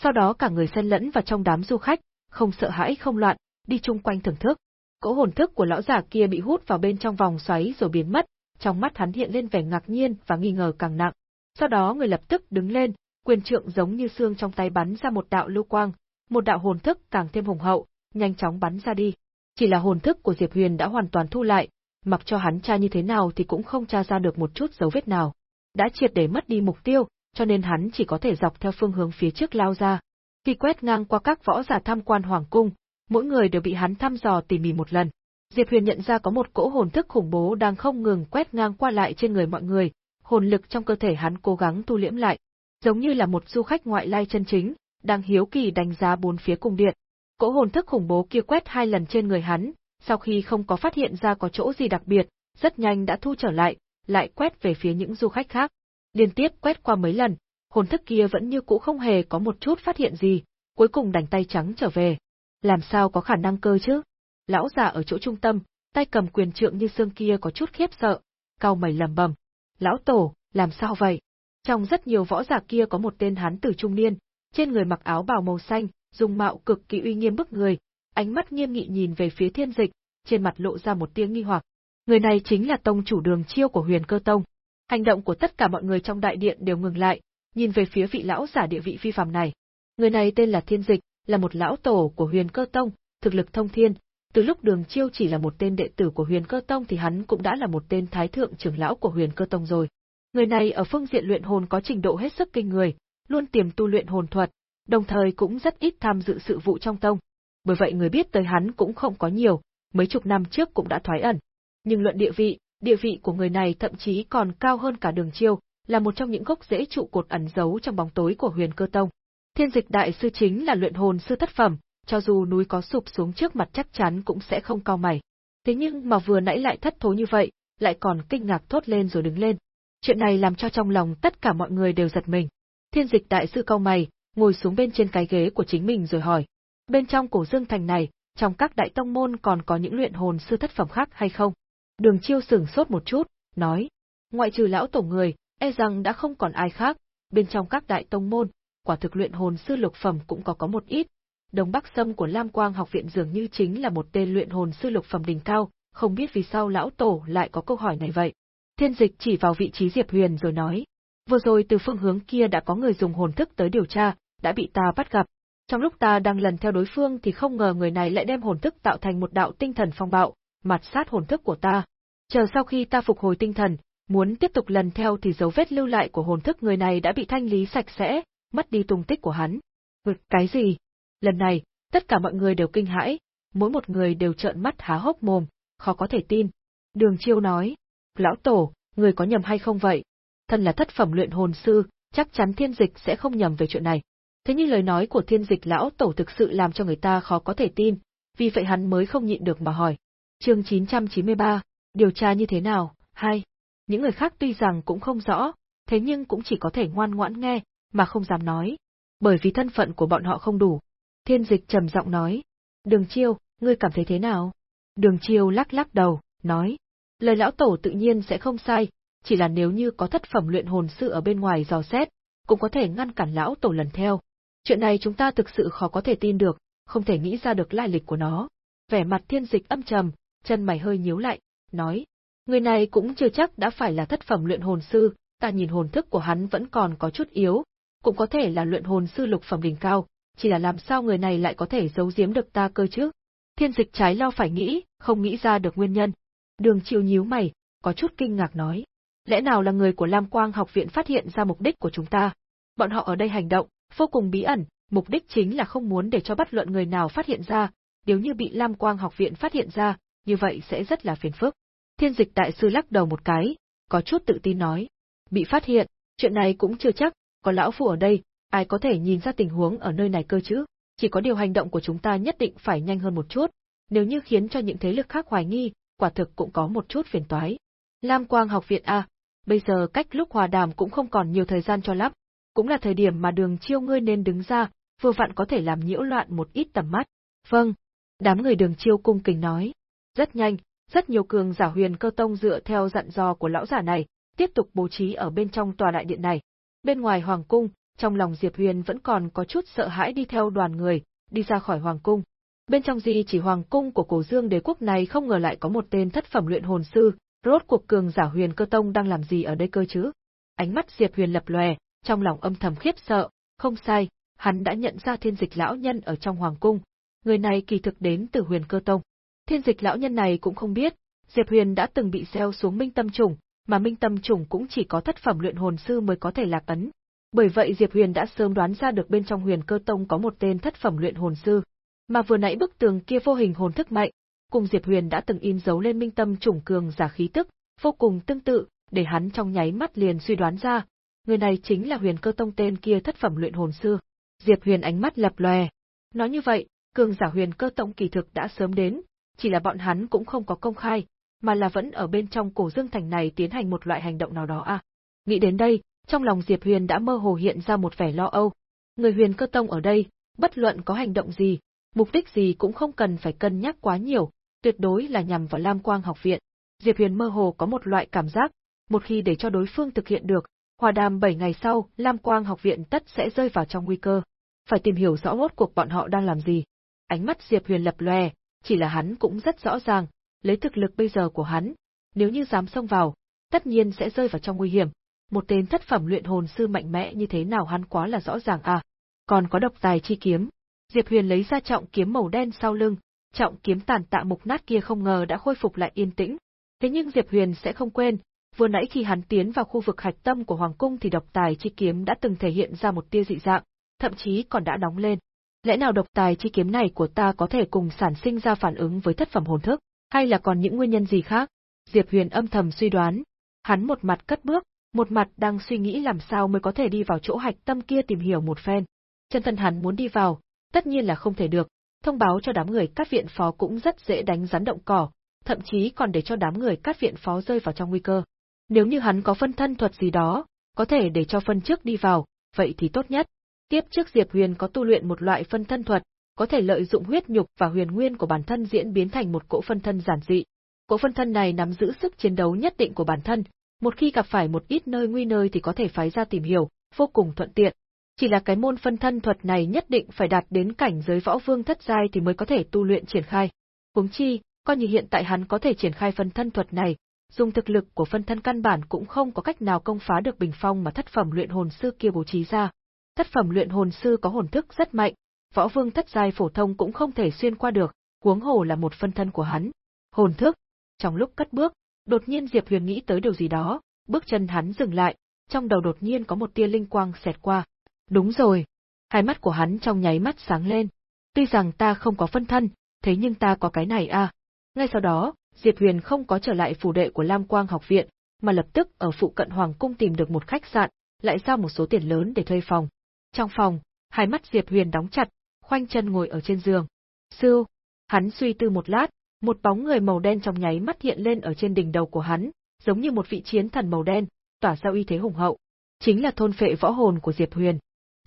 Sau đó cả người xen lẫn vào trong đám du khách, không sợ hãi không loạn, đi chung quanh thưởng thức. Cỗ hồn thức của lão giả kia bị hút vào bên trong vòng xoáy rồi biến mất, trong mắt hắn hiện lên vẻ ngạc nhiên và nghi ngờ càng nặng. Sau đó người lập tức đứng lên, quyền trượng giống như xương trong tay bắn ra một đạo lưu quang, một đạo hồn thức càng thêm hùng hậu, nhanh chóng bắn ra đi. Chỉ là hồn thức của Diệp Huyền đã hoàn toàn thu lại, mặc cho hắn tra như thế nào thì cũng không tra ra được một chút dấu vết nào. Đã triệt để mất đi mục tiêu, cho nên hắn chỉ có thể dọc theo phương hướng phía trước lao ra. Khi quét ngang qua các võ giả tham quan hoàng cung, mỗi người đều bị hắn thăm dò tỉ mỉ một lần. Diệp Huyền nhận ra có một cỗ hồn thức khủng bố đang không ngừng quét ngang qua lại trên người mọi người, hồn lực trong cơ thể hắn cố gắng tu liễm lại, giống như là một du khách ngoại lai chân chính, đang hiếu kỳ đánh giá bốn phía cung điện. Cỗ hồn thức khủng bố kia quét hai lần trên người hắn, sau khi không có phát hiện ra có chỗ gì đặc biệt, rất nhanh đã thu trở lại, lại quét về phía những du khách khác. Liên tiếp quét qua mấy lần, hồn thức kia vẫn như cũ không hề có một chút phát hiện gì, cuối cùng đành tay trắng trở về. Làm sao có khả năng cơ chứ? Lão già ở chỗ trung tâm, tay cầm quyền trượng như xương kia có chút khiếp sợ, cau mày lầm bầm. Lão tổ, làm sao vậy? Trong rất nhiều võ giả kia có một tên hán tử trung niên, trên người mặc áo bào màu xanh, dung mạo cực kỳ uy nghiêm bức người, ánh mắt nghiêm nghị nhìn về phía thiên dịch, trên mặt lộ ra một tia nghi hoặc. Người này chính là tông chủ đường chiêu của huyền cơ tông. Hành động của tất cả mọi người trong đại điện đều ngừng lại, nhìn về phía vị lão giả địa vị phi phàm này. Người này tên là Thiên Dịch, là một lão tổ của huyền cơ tông, thực lực thông thiên. Từ lúc đường chiêu chỉ là một tên đệ tử của huyền cơ tông thì hắn cũng đã là một tên thái thượng trưởng lão của huyền cơ tông rồi. Người này ở phương diện luyện hồn có trình độ hết sức kinh người, luôn tiềm tu luyện hồn thuật, đồng thời cũng rất ít tham dự sự vụ trong tông. Bởi vậy người biết tới hắn cũng không có nhiều, mấy chục năm trước cũng đã thoái ẩn. Nhưng luận địa vị, địa vị của người này thậm chí còn cao hơn cả đường chiêu, là một trong những gốc rễ trụ cột ẩn giấu trong bóng tối của huyền cơ tông. Thiên dịch đại sư chính là luyện hồn sư thất phẩm, cho dù núi có sụp xuống trước mặt chắc chắn cũng sẽ không cao mày. Thế nhưng mà vừa nãy lại thất thố như vậy, lại còn kinh ngạc thốt lên rồi đứng lên. Chuyện này làm cho trong lòng tất cả mọi người đều giật mình. Thiên dịch đại sư cao mày, ngồi xuống bên trên cái ghế của chính mình rồi hỏi. Bên trong cổ dương thành này, trong các đại tông môn còn có những luyện hồn sư thất phẩm khác hay không? Đường chiêu sửng sốt một chút, nói. Ngoại trừ lão tổ người, e rằng đã không còn ai khác, bên trong các đại tông môn, quả thực luyện hồn sư lục phẩm cũng có có một ít. Đồng Bắc Sâm của Lam Quang học viện dường như chính là một tên luyện hồn sư lục phẩm đỉnh cao, không biết vì sao lão tổ lại có câu hỏi này vậy. Thiên dịch chỉ vào vị trí Diệp Huyền rồi nói. Vừa rồi từ phương hướng kia đã có người dùng hồn thức tới điều tra, đã bị ta bắt gặp. Trong lúc ta đang lần theo đối phương thì không ngờ người này lại đem hồn thức tạo thành một đạo tinh thần phong bạo, mặt sát hồn thức của ta. Chờ sau khi ta phục hồi tinh thần, muốn tiếp tục lần theo thì dấu vết lưu lại của hồn thức người này đã bị thanh lý sạch sẽ, mất đi tung tích của hắn. Ừ, cái gì? Lần này, tất cả mọi người đều kinh hãi, mỗi một người đều trợn mắt há hốc mồm, khó có thể tin. Đường Chiêu nói, lão tổ, người có nhầm hay không vậy? Thân là thất phẩm luyện hồn sư, chắc chắn thiên dịch sẽ không nhầm về chuyện này. Thế nhưng lời nói của thiên dịch lão tổ thực sự làm cho người ta khó có thể tin, vì vậy hắn mới không nhịn được mà hỏi. Chương 993, điều tra như thế nào? Hai. Những người khác tuy rằng cũng không rõ, thế nhưng cũng chỉ có thể ngoan ngoãn nghe, mà không dám nói. Bởi vì thân phận của bọn họ không đủ. Thiên dịch trầm giọng nói. Đường chiêu, ngươi cảm thấy thế nào? Đường chiêu lắc lắc đầu, nói. Lời lão tổ tự nhiên sẽ không sai, chỉ là nếu như có thất phẩm luyện hồn sư ở bên ngoài dò xét, cũng có thể ngăn cản lão tổ lần theo. Chuyện này chúng ta thực sự khó có thể tin được, không thể nghĩ ra được lai lịch của nó. Vẻ mặt thiên dịch âm trầm, chân mày hơi nhíu lại, nói. Người này cũng chưa chắc đã phải là thất phẩm luyện hồn sư, ta nhìn hồn thức của hắn vẫn còn có chút yếu, cũng có thể là luyện hồn sư lục phẩm đỉnh cao, chỉ là làm sao người này lại có thể giấu giếm được ta cơ chứ? Thiên dịch trái lo phải nghĩ, không nghĩ ra được nguyên nhân. Đường chịu nhíu mày, có chút kinh ngạc nói. Lẽ nào là người của Lam Quang học viện phát hiện ra mục đích của chúng ta? Bọn họ ở đây hành động, vô cùng bí ẩn, mục đích chính là không muốn để cho bất luận người nào phát hiện ra, nếu như bị Lam Quang học viện phát hiện ra, như vậy sẽ rất là phiền phức. Thiên dịch đại sư lắc đầu một cái, có chút tự tin nói. Bị phát hiện, chuyện này cũng chưa chắc, có lão phu ở đây, ai có thể nhìn ra tình huống ở nơi này cơ chứ? Chỉ có điều hành động của chúng ta nhất định phải nhanh hơn một chút, nếu như khiến cho những thế lực khác hoài nghi, quả thực cũng có một chút phiền toái. Lam Quang học viện A, bây giờ cách lúc hòa đàm cũng không còn nhiều thời gian cho lắp, cũng là thời điểm mà đường chiêu ngươi nên đứng ra, vừa vặn có thể làm nhiễu loạn một ít tầm mắt. Vâng. Đám người đường chiêu cung kính nói. Rất nhanh, rất nhiều cường giả huyền cơ tông dựa theo dặn dò của lão giả này, tiếp tục bố trí ở bên trong tòa đại điện này. Bên ngoài hoàng cung, trong lòng Diệp Huyền vẫn còn có chút sợ hãi đi theo đoàn người, đi ra khỏi hoàng cung. Bên trong di chỉ hoàng cung của cổ dương đế quốc này không ngờ lại có một tên thất phẩm luyện hồn sư, rốt cuộc cường giả huyền cơ tông đang làm gì ở đây cơ chứ? Ánh mắt Diệp Huyền lập lòe, trong lòng âm thầm khiếp sợ, không sai, hắn đã nhận ra thiên dịch lão nhân ở trong hoàng cung. Người này kỳ thực đến từ huyền cơ tông. Thiên dịch lão nhân này cũng không biết, Diệp Huyền đã từng bị gieo xuống minh tâm trùng, mà minh tâm trùng cũng chỉ có thất phẩm luyện hồn sư mới có thể lạc ấn. Bởi vậy Diệp Huyền đã sớm đoán ra được bên trong huyền cơ tông có một tên thất phẩm luyện hồn sư. Mà vừa nãy bức tường kia vô hình hồn thức mạnh, cùng Diệp Huyền đã từng in dấu lên minh tâm trùng cường giả khí tức, vô cùng tương tự, để hắn trong nháy mắt liền suy đoán ra, người này chính là huyền cơ tông tên kia thất phẩm luyện hồn sư. Diệp Huyền ánh mắt lập lòe. Nói như vậy, cường giả huyền cơ tông kỳ thực đã sớm đến, chỉ là bọn hắn cũng không có công khai, mà là vẫn ở bên trong cổ dương thành này tiến hành một loại hành động nào đó à. Nghĩ đến đây, trong lòng Diệp Huyền đã mơ hồ hiện ra một vẻ lo âu. Người huyền cơ tông ở đây, bất luận có hành động gì, mục đích gì cũng không cần phải cân nhắc quá nhiều, tuyệt đối là nhằm vào Lam Quang học viện. Diệp Huyền mơ hồ có một loại cảm giác, một khi để cho đối phương thực hiện được, hòa đàm 7 ngày sau, Lam Quang học viện tất sẽ rơi vào trong nguy cơ. Phải tìm hiểu rõ rốt cuộc bọn họ đang làm gì. Ánh mắt Diệp Huyền lập lòe, chỉ là hắn cũng rất rõ ràng, lấy thực lực bây giờ của hắn, nếu như dám xông vào, tất nhiên sẽ rơi vào trong nguy hiểm. Một tên thất phẩm luyện hồn sư mạnh mẽ như thế nào hắn quá là rõ ràng à. Còn có độc tài chi kiếm. Diệp Huyền lấy ra trọng kiếm màu đen sau lưng, trọng kiếm tàn tạ mục nát kia không ngờ đã khôi phục lại yên tĩnh. Thế nhưng Diệp Huyền sẽ không quên, vừa nãy khi hắn tiến vào khu vực hạch tâm của hoàng cung thì độc tài chi kiếm đã từng thể hiện ra một tia dị dạng, thậm chí còn đã nóng lên. Lẽ nào độc tài chi kiếm này của ta có thể cùng sản sinh ra phản ứng với thất phẩm hồn thức, hay là còn những nguyên nhân gì khác? Diệp Huyền âm thầm suy đoán. Hắn một mặt cất bước, một mặt đang suy nghĩ làm sao mới có thể đi vào chỗ hạch tâm kia tìm hiểu một phen. Chân thân hắn muốn đi vào, tất nhiên là không thể được, thông báo cho đám người cát viện phó cũng rất dễ đánh rắn động cỏ, thậm chí còn để cho đám người cát viện phó rơi vào trong nguy cơ. Nếu như hắn có phân thân thuật gì đó, có thể để cho phân trước đi vào, vậy thì tốt nhất. Tiếp trước Diệp Huyền có tu luyện một loại phân thân thuật, có thể lợi dụng huyết nhục và huyền nguyên của bản thân diễn biến thành một cỗ phân thân giản dị. Cỗ phân thân này nắm giữ sức chiến đấu nhất định của bản thân, một khi gặp phải một ít nơi nguy nơi thì có thể phái ra tìm hiểu, vô cùng thuận tiện. Chỉ là cái môn phân thân thuật này nhất định phải đạt đến cảnh giới võ vương thất giai thì mới có thể tu luyện triển khai. Huống chi, coi như hiện tại hắn có thể triển khai phân thân thuật này, dùng thực lực của phân thân căn bản cũng không có cách nào công phá được bình phong mà thất phẩm luyện hồn sư kia bố trí ra. Thất phẩm luyện hồn sư có hồn thức rất mạnh, võ vương thất giai phổ thông cũng không thể xuyên qua được, huống hồ là một phân thân của hắn. Hồn thức. Trong lúc cất bước, Đột nhiên Diệp Huyền nghĩ tới điều gì đó, bước chân hắn dừng lại, trong đầu đột nhiên có một tia linh quang xẹt qua. Đúng rồi. Hai mắt của hắn trong nháy mắt sáng lên. Tuy rằng ta không có phân thân, thế nhưng ta có cái này à. Ngay sau đó, Diệp Huyền không có trở lại phủ đệ của Lam Quang học viện, mà lập tức ở phụ cận Hoàng cung tìm được một khách sạn, lại giao một số tiền lớn để thuê phòng. Trong phòng, hai mắt Diệp Huyền đóng chặt, khoanh chân ngồi ở trên giường. Sưu, hắn suy tư một lát, một bóng người màu đen trong nháy mắt hiện lên ở trên đỉnh đầu của hắn, giống như một vị chiến thần màu đen, tỏa ra uy thế hùng hậu. Chính là thôn phệ võ hồn của Diệp Huyền.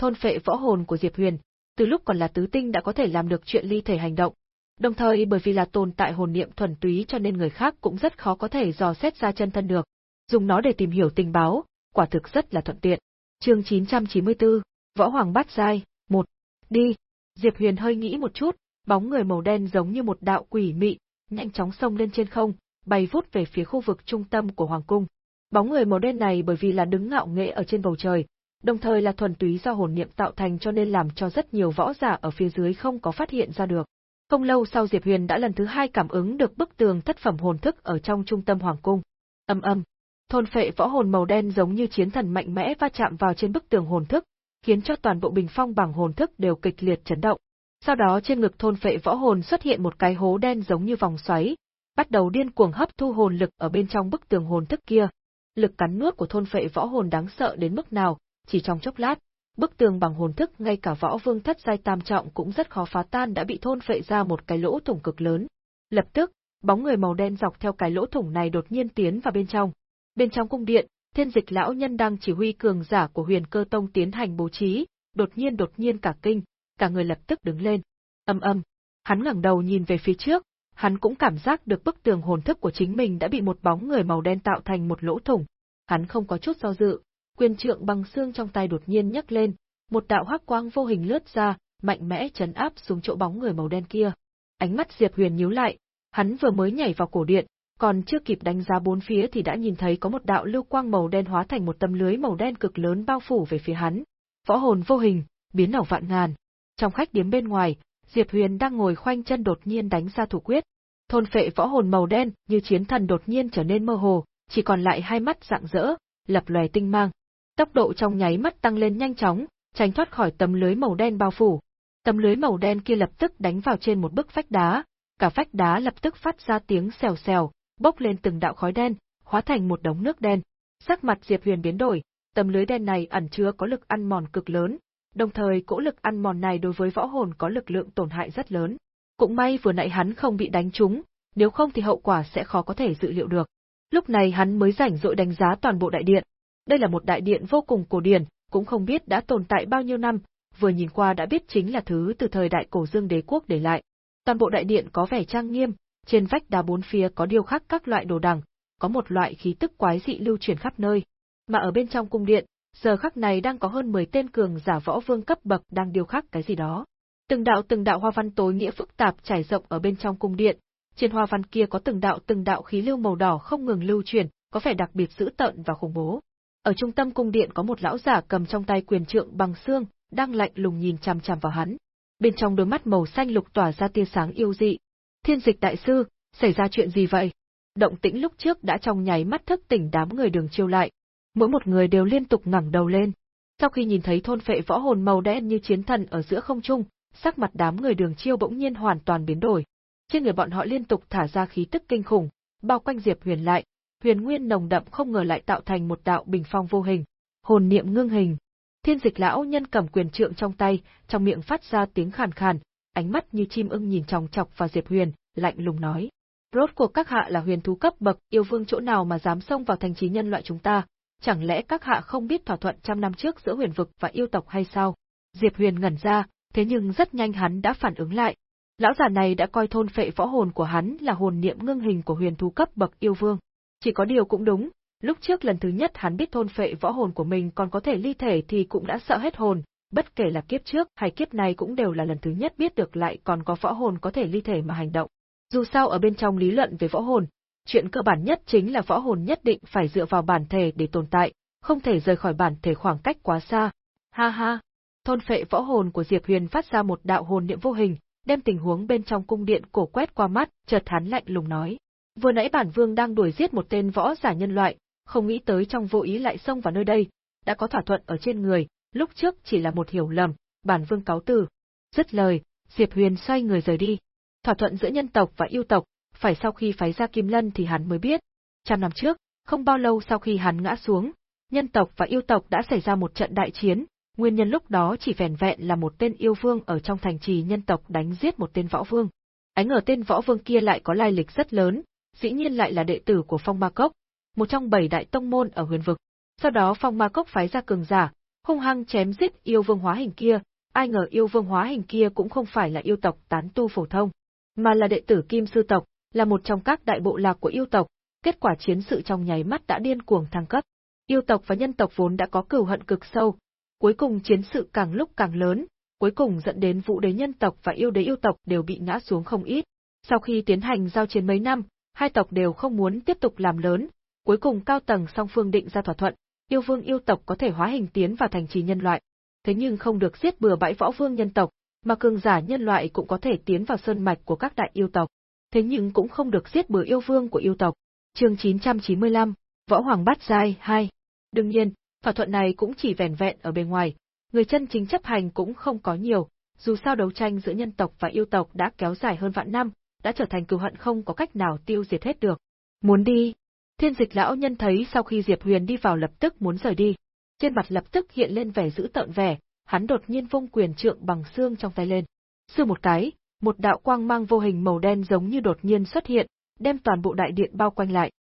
Thôn phệ võ hồn của Diệp Huyền, từ lúc còn là tứ tinh đã có thể làm được chuyện ly thể hành động. Đồng thời bởi vì là tồn tại hồn niệm thuần túy cho nên người khác cũng rất khó có thể dò xét ra chân thân được. Dùng nó để tìm hiểu tình báo, quả thực rất là thuận tiện. Chương 994, Võ Hoàng Bát Giai, 1. Đi. Diệp Huyền hơi nghĩ một chút, bóng người màu đen giống như một đạo quỷ mị, nhanh chóng xông lên trên không, bay vút về phía khu vực trung tâm của hoàng cung. Bóng người màu đen này bởi vì là đứng ngạo nghễ ở trên bầu trời, đồng thời là thuần túy do hồn niệm tạo thành cho nên làm cho rất nhiều võ giả ở phía dưới không có phát hiện ra được. Không lâu sau Diệp Huyền đã lần thứ hai cảm ứng được bức tường thất phẩm hồn thức ở trong trung tâm hoàng cung. Âm âm, thôn phệ võ hồn màu đen giống như chiến thần mạnh mẽ va chạm vào trên bức tường hồn thức, khiến cho toàn bộ bình phong bằng hồn thức đều kịch liệt chấn động. Sau đó trên ngực thôn phệ võ hồn xuất hiện một cái hố đen giống như vòng xoáy, bắt đầu điên cuồng hấp thu hồn lực ở bên trong bức tường hồn thức kia. Lực cắn nuốt của thôn phệ võ hồn đáng sợ đến mức nào, chỉ trong chốc lát, bức tường bằng hồn thức ngay cả võ vương thất giai tam trọng cũng rất khó phá tan đã bị thôn phệ ra một cái lỗ thủng cực lớn. Lập tức, bóng người màu đen dọc theo cái lỗ thủng này đột nhiên tiến vào bên trong. Bên trong cung điện, thiên dịch lão nhân đang chỉ huy cường giả của huyền cơ tông tiến hành bố trí, đột nhiên đột nhiên cả kinh, cả người lập tức đứng lên. Âm âm, hắn ngẩng đầu nhìn về phía trước, hắn cũng cảm giác được bức tường hồn thức của chính mình đã bị một bóng người màu đen tạo thành một lỗ thủng. Hắn không có chút do dự, quyền trượng bằng xương trong tay đột nhiên nhấc lên, một đạo hắc quang vô hình lướt ra, mạnh mẽ chấn áp xuống chỗ bóng người màu đen kia. Ánh mắt Diệp Huyền nhíu lại, hắn vừa mới nhảy vào cổ điện, còn chưa kịp đánh giá bốn phía thì đã nhìn thấy có một đạo lưu quang màu đen hóa thành một tấm lưới màu đen cực lớn bao phủ về phía hắn. Võ hồn vô hình, biến ảo vạn ngàn. Trong khách điếm bên ngoài, Diệp Huyền đang ngồi khoanh chân đột nhiên đánh ra thủ quyết. Thôn phệ võ hồn màu đen như chiến thần đột nhiên trở nên mơ hồ, chỉ còn lại hai mắt rạng rỡ, lập lòe tinh mang. Tốc độ trong nháy mắt tăng lên nhanh chóng, tránh thoát khỏi tấm lưới màu đen bao phủ. Tấm lưới màu đen kia lập tức đánh vào trên một bức vách đá, cả vách đá lập tức phát ra tiếng xèo xèo, bốc lên từng đạo khói đen, hóa thành một đống nước đen. Sắc mặt Diệp Huyền biến đổi, tấm lưới đen này ẩn chứa có lực ăn mòn cực lớn, đồng thời cỗ lực ăn mòn này đối với võ hồn có lực lượng tổn hại rất lớn. Cũng may vừa nãy hắn không bị đánh trúng, nếu không thì hậu quả sẽ khó có thể dự liệu được. Lúc này hắn mới rảnh rỗi đánh giá toàn bộ đại điện. Đây là một đại điện vô cùng cổ điển, cũng không biết đã tồn tại bao nhiêu năm, vừa nhìn qua đã biết chính là thứ từ thời đại cổ dương đế quốc để lại. Toàn bộ đại điện có vẻ trang nghiêm, trên vách đá bốn phía có điêu khắc các loại đồ đằng, có một loại khí tức quái dị lưu truyền khắp nơi. Mà ở bên trong cung điện, giờ khắc này đang có hơn 10 tên cường giả võ vương cấp bậc đang điêu khắc cái gì đó. Từng đạo từng đạo hoa văn tối nghĩa phức tạp trải rộng ở bên trong cung điện, trên hoa văn kia có từng đạo từng đạo khí lưu màu đỏ không ngừng lưu truyền, có vẻ đặc biệt dữ tợn và khủng bố. Ở trung tâm cung điện có một lão giả cầm trong tay quyền trượng bằng xương, đang lạnh lùng nhìn chằm chằm vào hắn. Bên trong đôi mắt màu xanh lục tỏa ra tia sáng yêu dị. Thiên dịch đại sư, xảy ra chuyện gì vậy? Động tĩnh lúc trước đã trong nháy mắt thức tỉnh đám người đường chiêu lại. Mỗi một người đều liên tục ngẩng đầu lên. Sau khi nhìn thấy thôn phệ võ hồn màu đen như chiến thần ở giữa không trung, sắc mặt đám người đường chiêu bỗng nhiên hoàn toàn biến đổi. Trên người bọn họ liên tục thả ra khí tức kinh khủng, bao quanh Diệp Huyền lại, huyền nguyên nồng đậm không ngờ lại tạo thành một đạo bình phong vô hình. Hồn niệm ngưng hình. Thiên dịch lão nhân cầm quyền trượng trong tay, trong miệng phát ra tiếng khàn khàn, ánh mắt như chim ưng nhìn chòng chọc vào Diệp Huyền, lạnh lùng nói. Rốt cuộc các hạ là huyền thú cấp bậc, yêu vương chỗ nào mà dám xông vào thành trí nhân loại chúng ta, chẳng lẽ các hạ không biết thỏa thuận trăm năm trước giữa huyền vực và yêu tộc hay sao? Diệp Huyền ngẩn ra, thế nhưng rất nhanh hắn đã phản ứng lại. Lão già này đã coi thôn phệ võ hồn của hắn là hồn niệm ngưng hình của huyền thú cấp bậc yêu vương. Chỉ có điều cũng đúng, lúc trước lần thứ nhất hắn biết thôn phệ võ hồn của mình còn có thể ly thể thì cũng đã sợ hết hồn, bất kể là kiếp trước hay kiếp này cũng đều là lần thứ nhất biết được lại còn có võ hồn có thể ly thể mà hành động. Dù sao ở bên trong lý luận về võ hồn, chuyện cơ bản nhất chính là võ hồn nhất định phải dựa vào bản thể để tồn tại, không thể rời khỏi bản thể khoảng cách quá xa. Ha ha! Thôn phệ võ hồn của Diệp Huyền phát ra một đạo hồn niệm vô hình, đem tình huống bên trong cung điện cổ quét qua mắt, chợt hắn lạnh lùng nói. Vừa nãy bản vương đang đuổi giết một tên võ giả nhân loại, không nghĩ tới trong vô ý lại xông vào nơi đây, đã có thỏa thuận ở trên người, lúc trước chỉ là một hiểu lầm, bản vương cáo từ. Dứt lời, Diệp Huyền xoay người rời đi. Thỏa thuận giữa nhân tộc và yêu tộc, phải sau khi phái ra Kim Lân thì hắn mới biết. Trăm năm trước, không bao lâu sau khi hắn ngã xuống, nhân tộc và yêu tộc đã xảy ra một trận đại chiến, nguyên nhân lúc đó chỉ vẻn vẹn là một tên yêu vương ở trong thành trì nhân tộc đánh giết một tên võ vương. Ánh ở tên võ vương kia lại có lai lịch rất lớn, dĩ nhiên lại là đệ tử của Phong Ma Cốc, một trong bảy đại tông môn ở huyền vực. Sau đó Phong Ma Cốc phái ra cường giả, hung hăng chém giết yêu vương hóa hình kia, ai ngờ yêu vương hóa hình kia cũng không phải là yêu tộc tán tu phổ thông, mà là đệ tử Kim Sư tộc, là một trong các đại bộ lạc của yêu tộc, kết quả chiến sự trong nháy mắt đã điên cuồng thăng cấp. Yêu tộc và nhân tộc vốn đã có cửu hận cực sâu, cuối cùng chiến sự càng lúc càng lớn, cuối cùng dẫn đến vũ đế nhân tộc và yêu đế yêu tộc đều bị ngã xuống không ít. Sau khi tiến hành giao chiến mấy năm, hai tộc đều không muốn tiếp tục làm lớn, cuối cùng cao tầng song phương định ra thỏa thuận, yêu vương yêu tộc có thể hóa hình tiến vào thành trì nhân loại. Thế nhưng không được giết bừa bãi võ vương nhân tộc, mà cường giả nhân loại cũng có thể tiến vào sơn mạch của các đại yêu tộc. Thế nhưng cũng không được giết bừa yêu vương của yêu tộc. Chương 995, Võ Hoàng Bát Giai 2. Đương nhiên, thỏa thuận này cũng chỉ vẻn vẹn ở bề ngoài, người chân chính chấp hành cũng không có nhiều, dù sao đấu tranh giữa nhân tộc và yêu tộc đã kéo dài hơn vạn năm, đã trở thành cừu hận không có cách nào tiêu diệt hết được. Muốn đi, Thiên dịch lão nhân thấy sau khi Diệp Huyền đi vào lập tức muốn rời đi. Trên mặt lập tức hiện lên vẻ dữ tợn vẻ, hắn đột nhiên vung quyền trượng bằng xương trong tay lên. Sư một cái, một đạo quang mang vô hình màu đen giống như đột nhiên xuất hiện, đem toàn bộ đại điện bao quanh lại.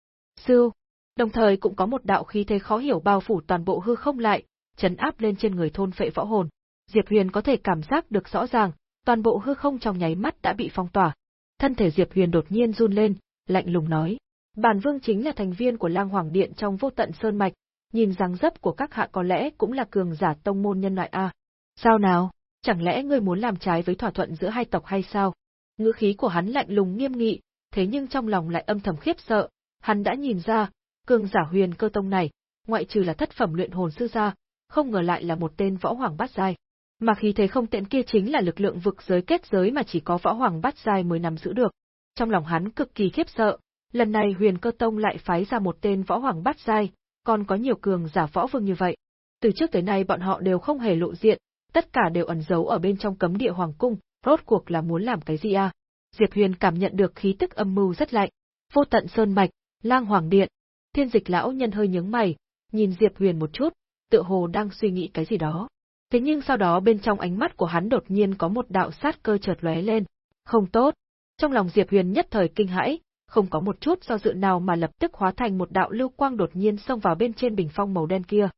Sư, đồng thời cũng có một đạo khí thế khó hiểu bao phủ toàn bộ hư không lại, chấn áp lên trên người thôn phệ võ hồn. Diệp Huyền có thể cảm giác được rõ ràng, toàn bộ hư không trong nháy mắt đã bị phong tỏa. Thân thể Diệp Huyền đột nhiên run lên, lạnh lùng nói: Bản vương chính là thành viên của lang hoàng điện trong vô tận sơn mạch, nhìn dáng dấp của các hạ có lẽ cũng là cường giả tông môn nhân loại a. Sao nào? Chẳng lẽ ngươi muốn làm trái với thỏa thuận giữa hai tộc hay sao? Ngữ khí của hắn lạnh lùng nghiêm nghị, thế nhưng trong lòng lại âm thầm khiếp sợ, hắn đã nhìn ra, cường giả huyền cơ tông này, ngoại trừ là thất phẩm luyện hồn sư ra, không ngờ lại là một tên võ hoàng bát giai. Mà khí thế không tiện kia chính là lực lượng vực giới kết giới mà chỉ có võ hoàng bát giai mới nắm giữ được. Trong lòng hắn cực kỳ khiếp sợ, lần này huyền cơ tông lại phái ra một tên võ hoàng bát giai, còn có nhiều cường giả võ vương như vậy. Từ trước tới nay bọn họ đều không hề lộ diện, tất cả đều ẩn giấu ở bên trong cấm địa hoàng cung, rốt cuộc là muốn làm cái gì à? Diệp Huyền cảm nhận được khí tức âm mưu rất lạnh. Vô tận sơn mạch, lang hoàng điện. Thiên dịch lão nhân hơi nhướng mày, nhìn Diệp Huyền một chút, tựa hồ đang suy nghĩ cái gì đó. Thế nhưng sau đó bên trong ánh mắt của hắn đột nhiên có một đạo sát cơ chợt lóe lên. Không tốt. Trong lòng Diệp Huyền nhất thời kinh hãi, không có một chút do dự nào mà lập tức hóa thành một đạo lưu quang đột nhiên xông vào bên trên bình phong màu đen kia.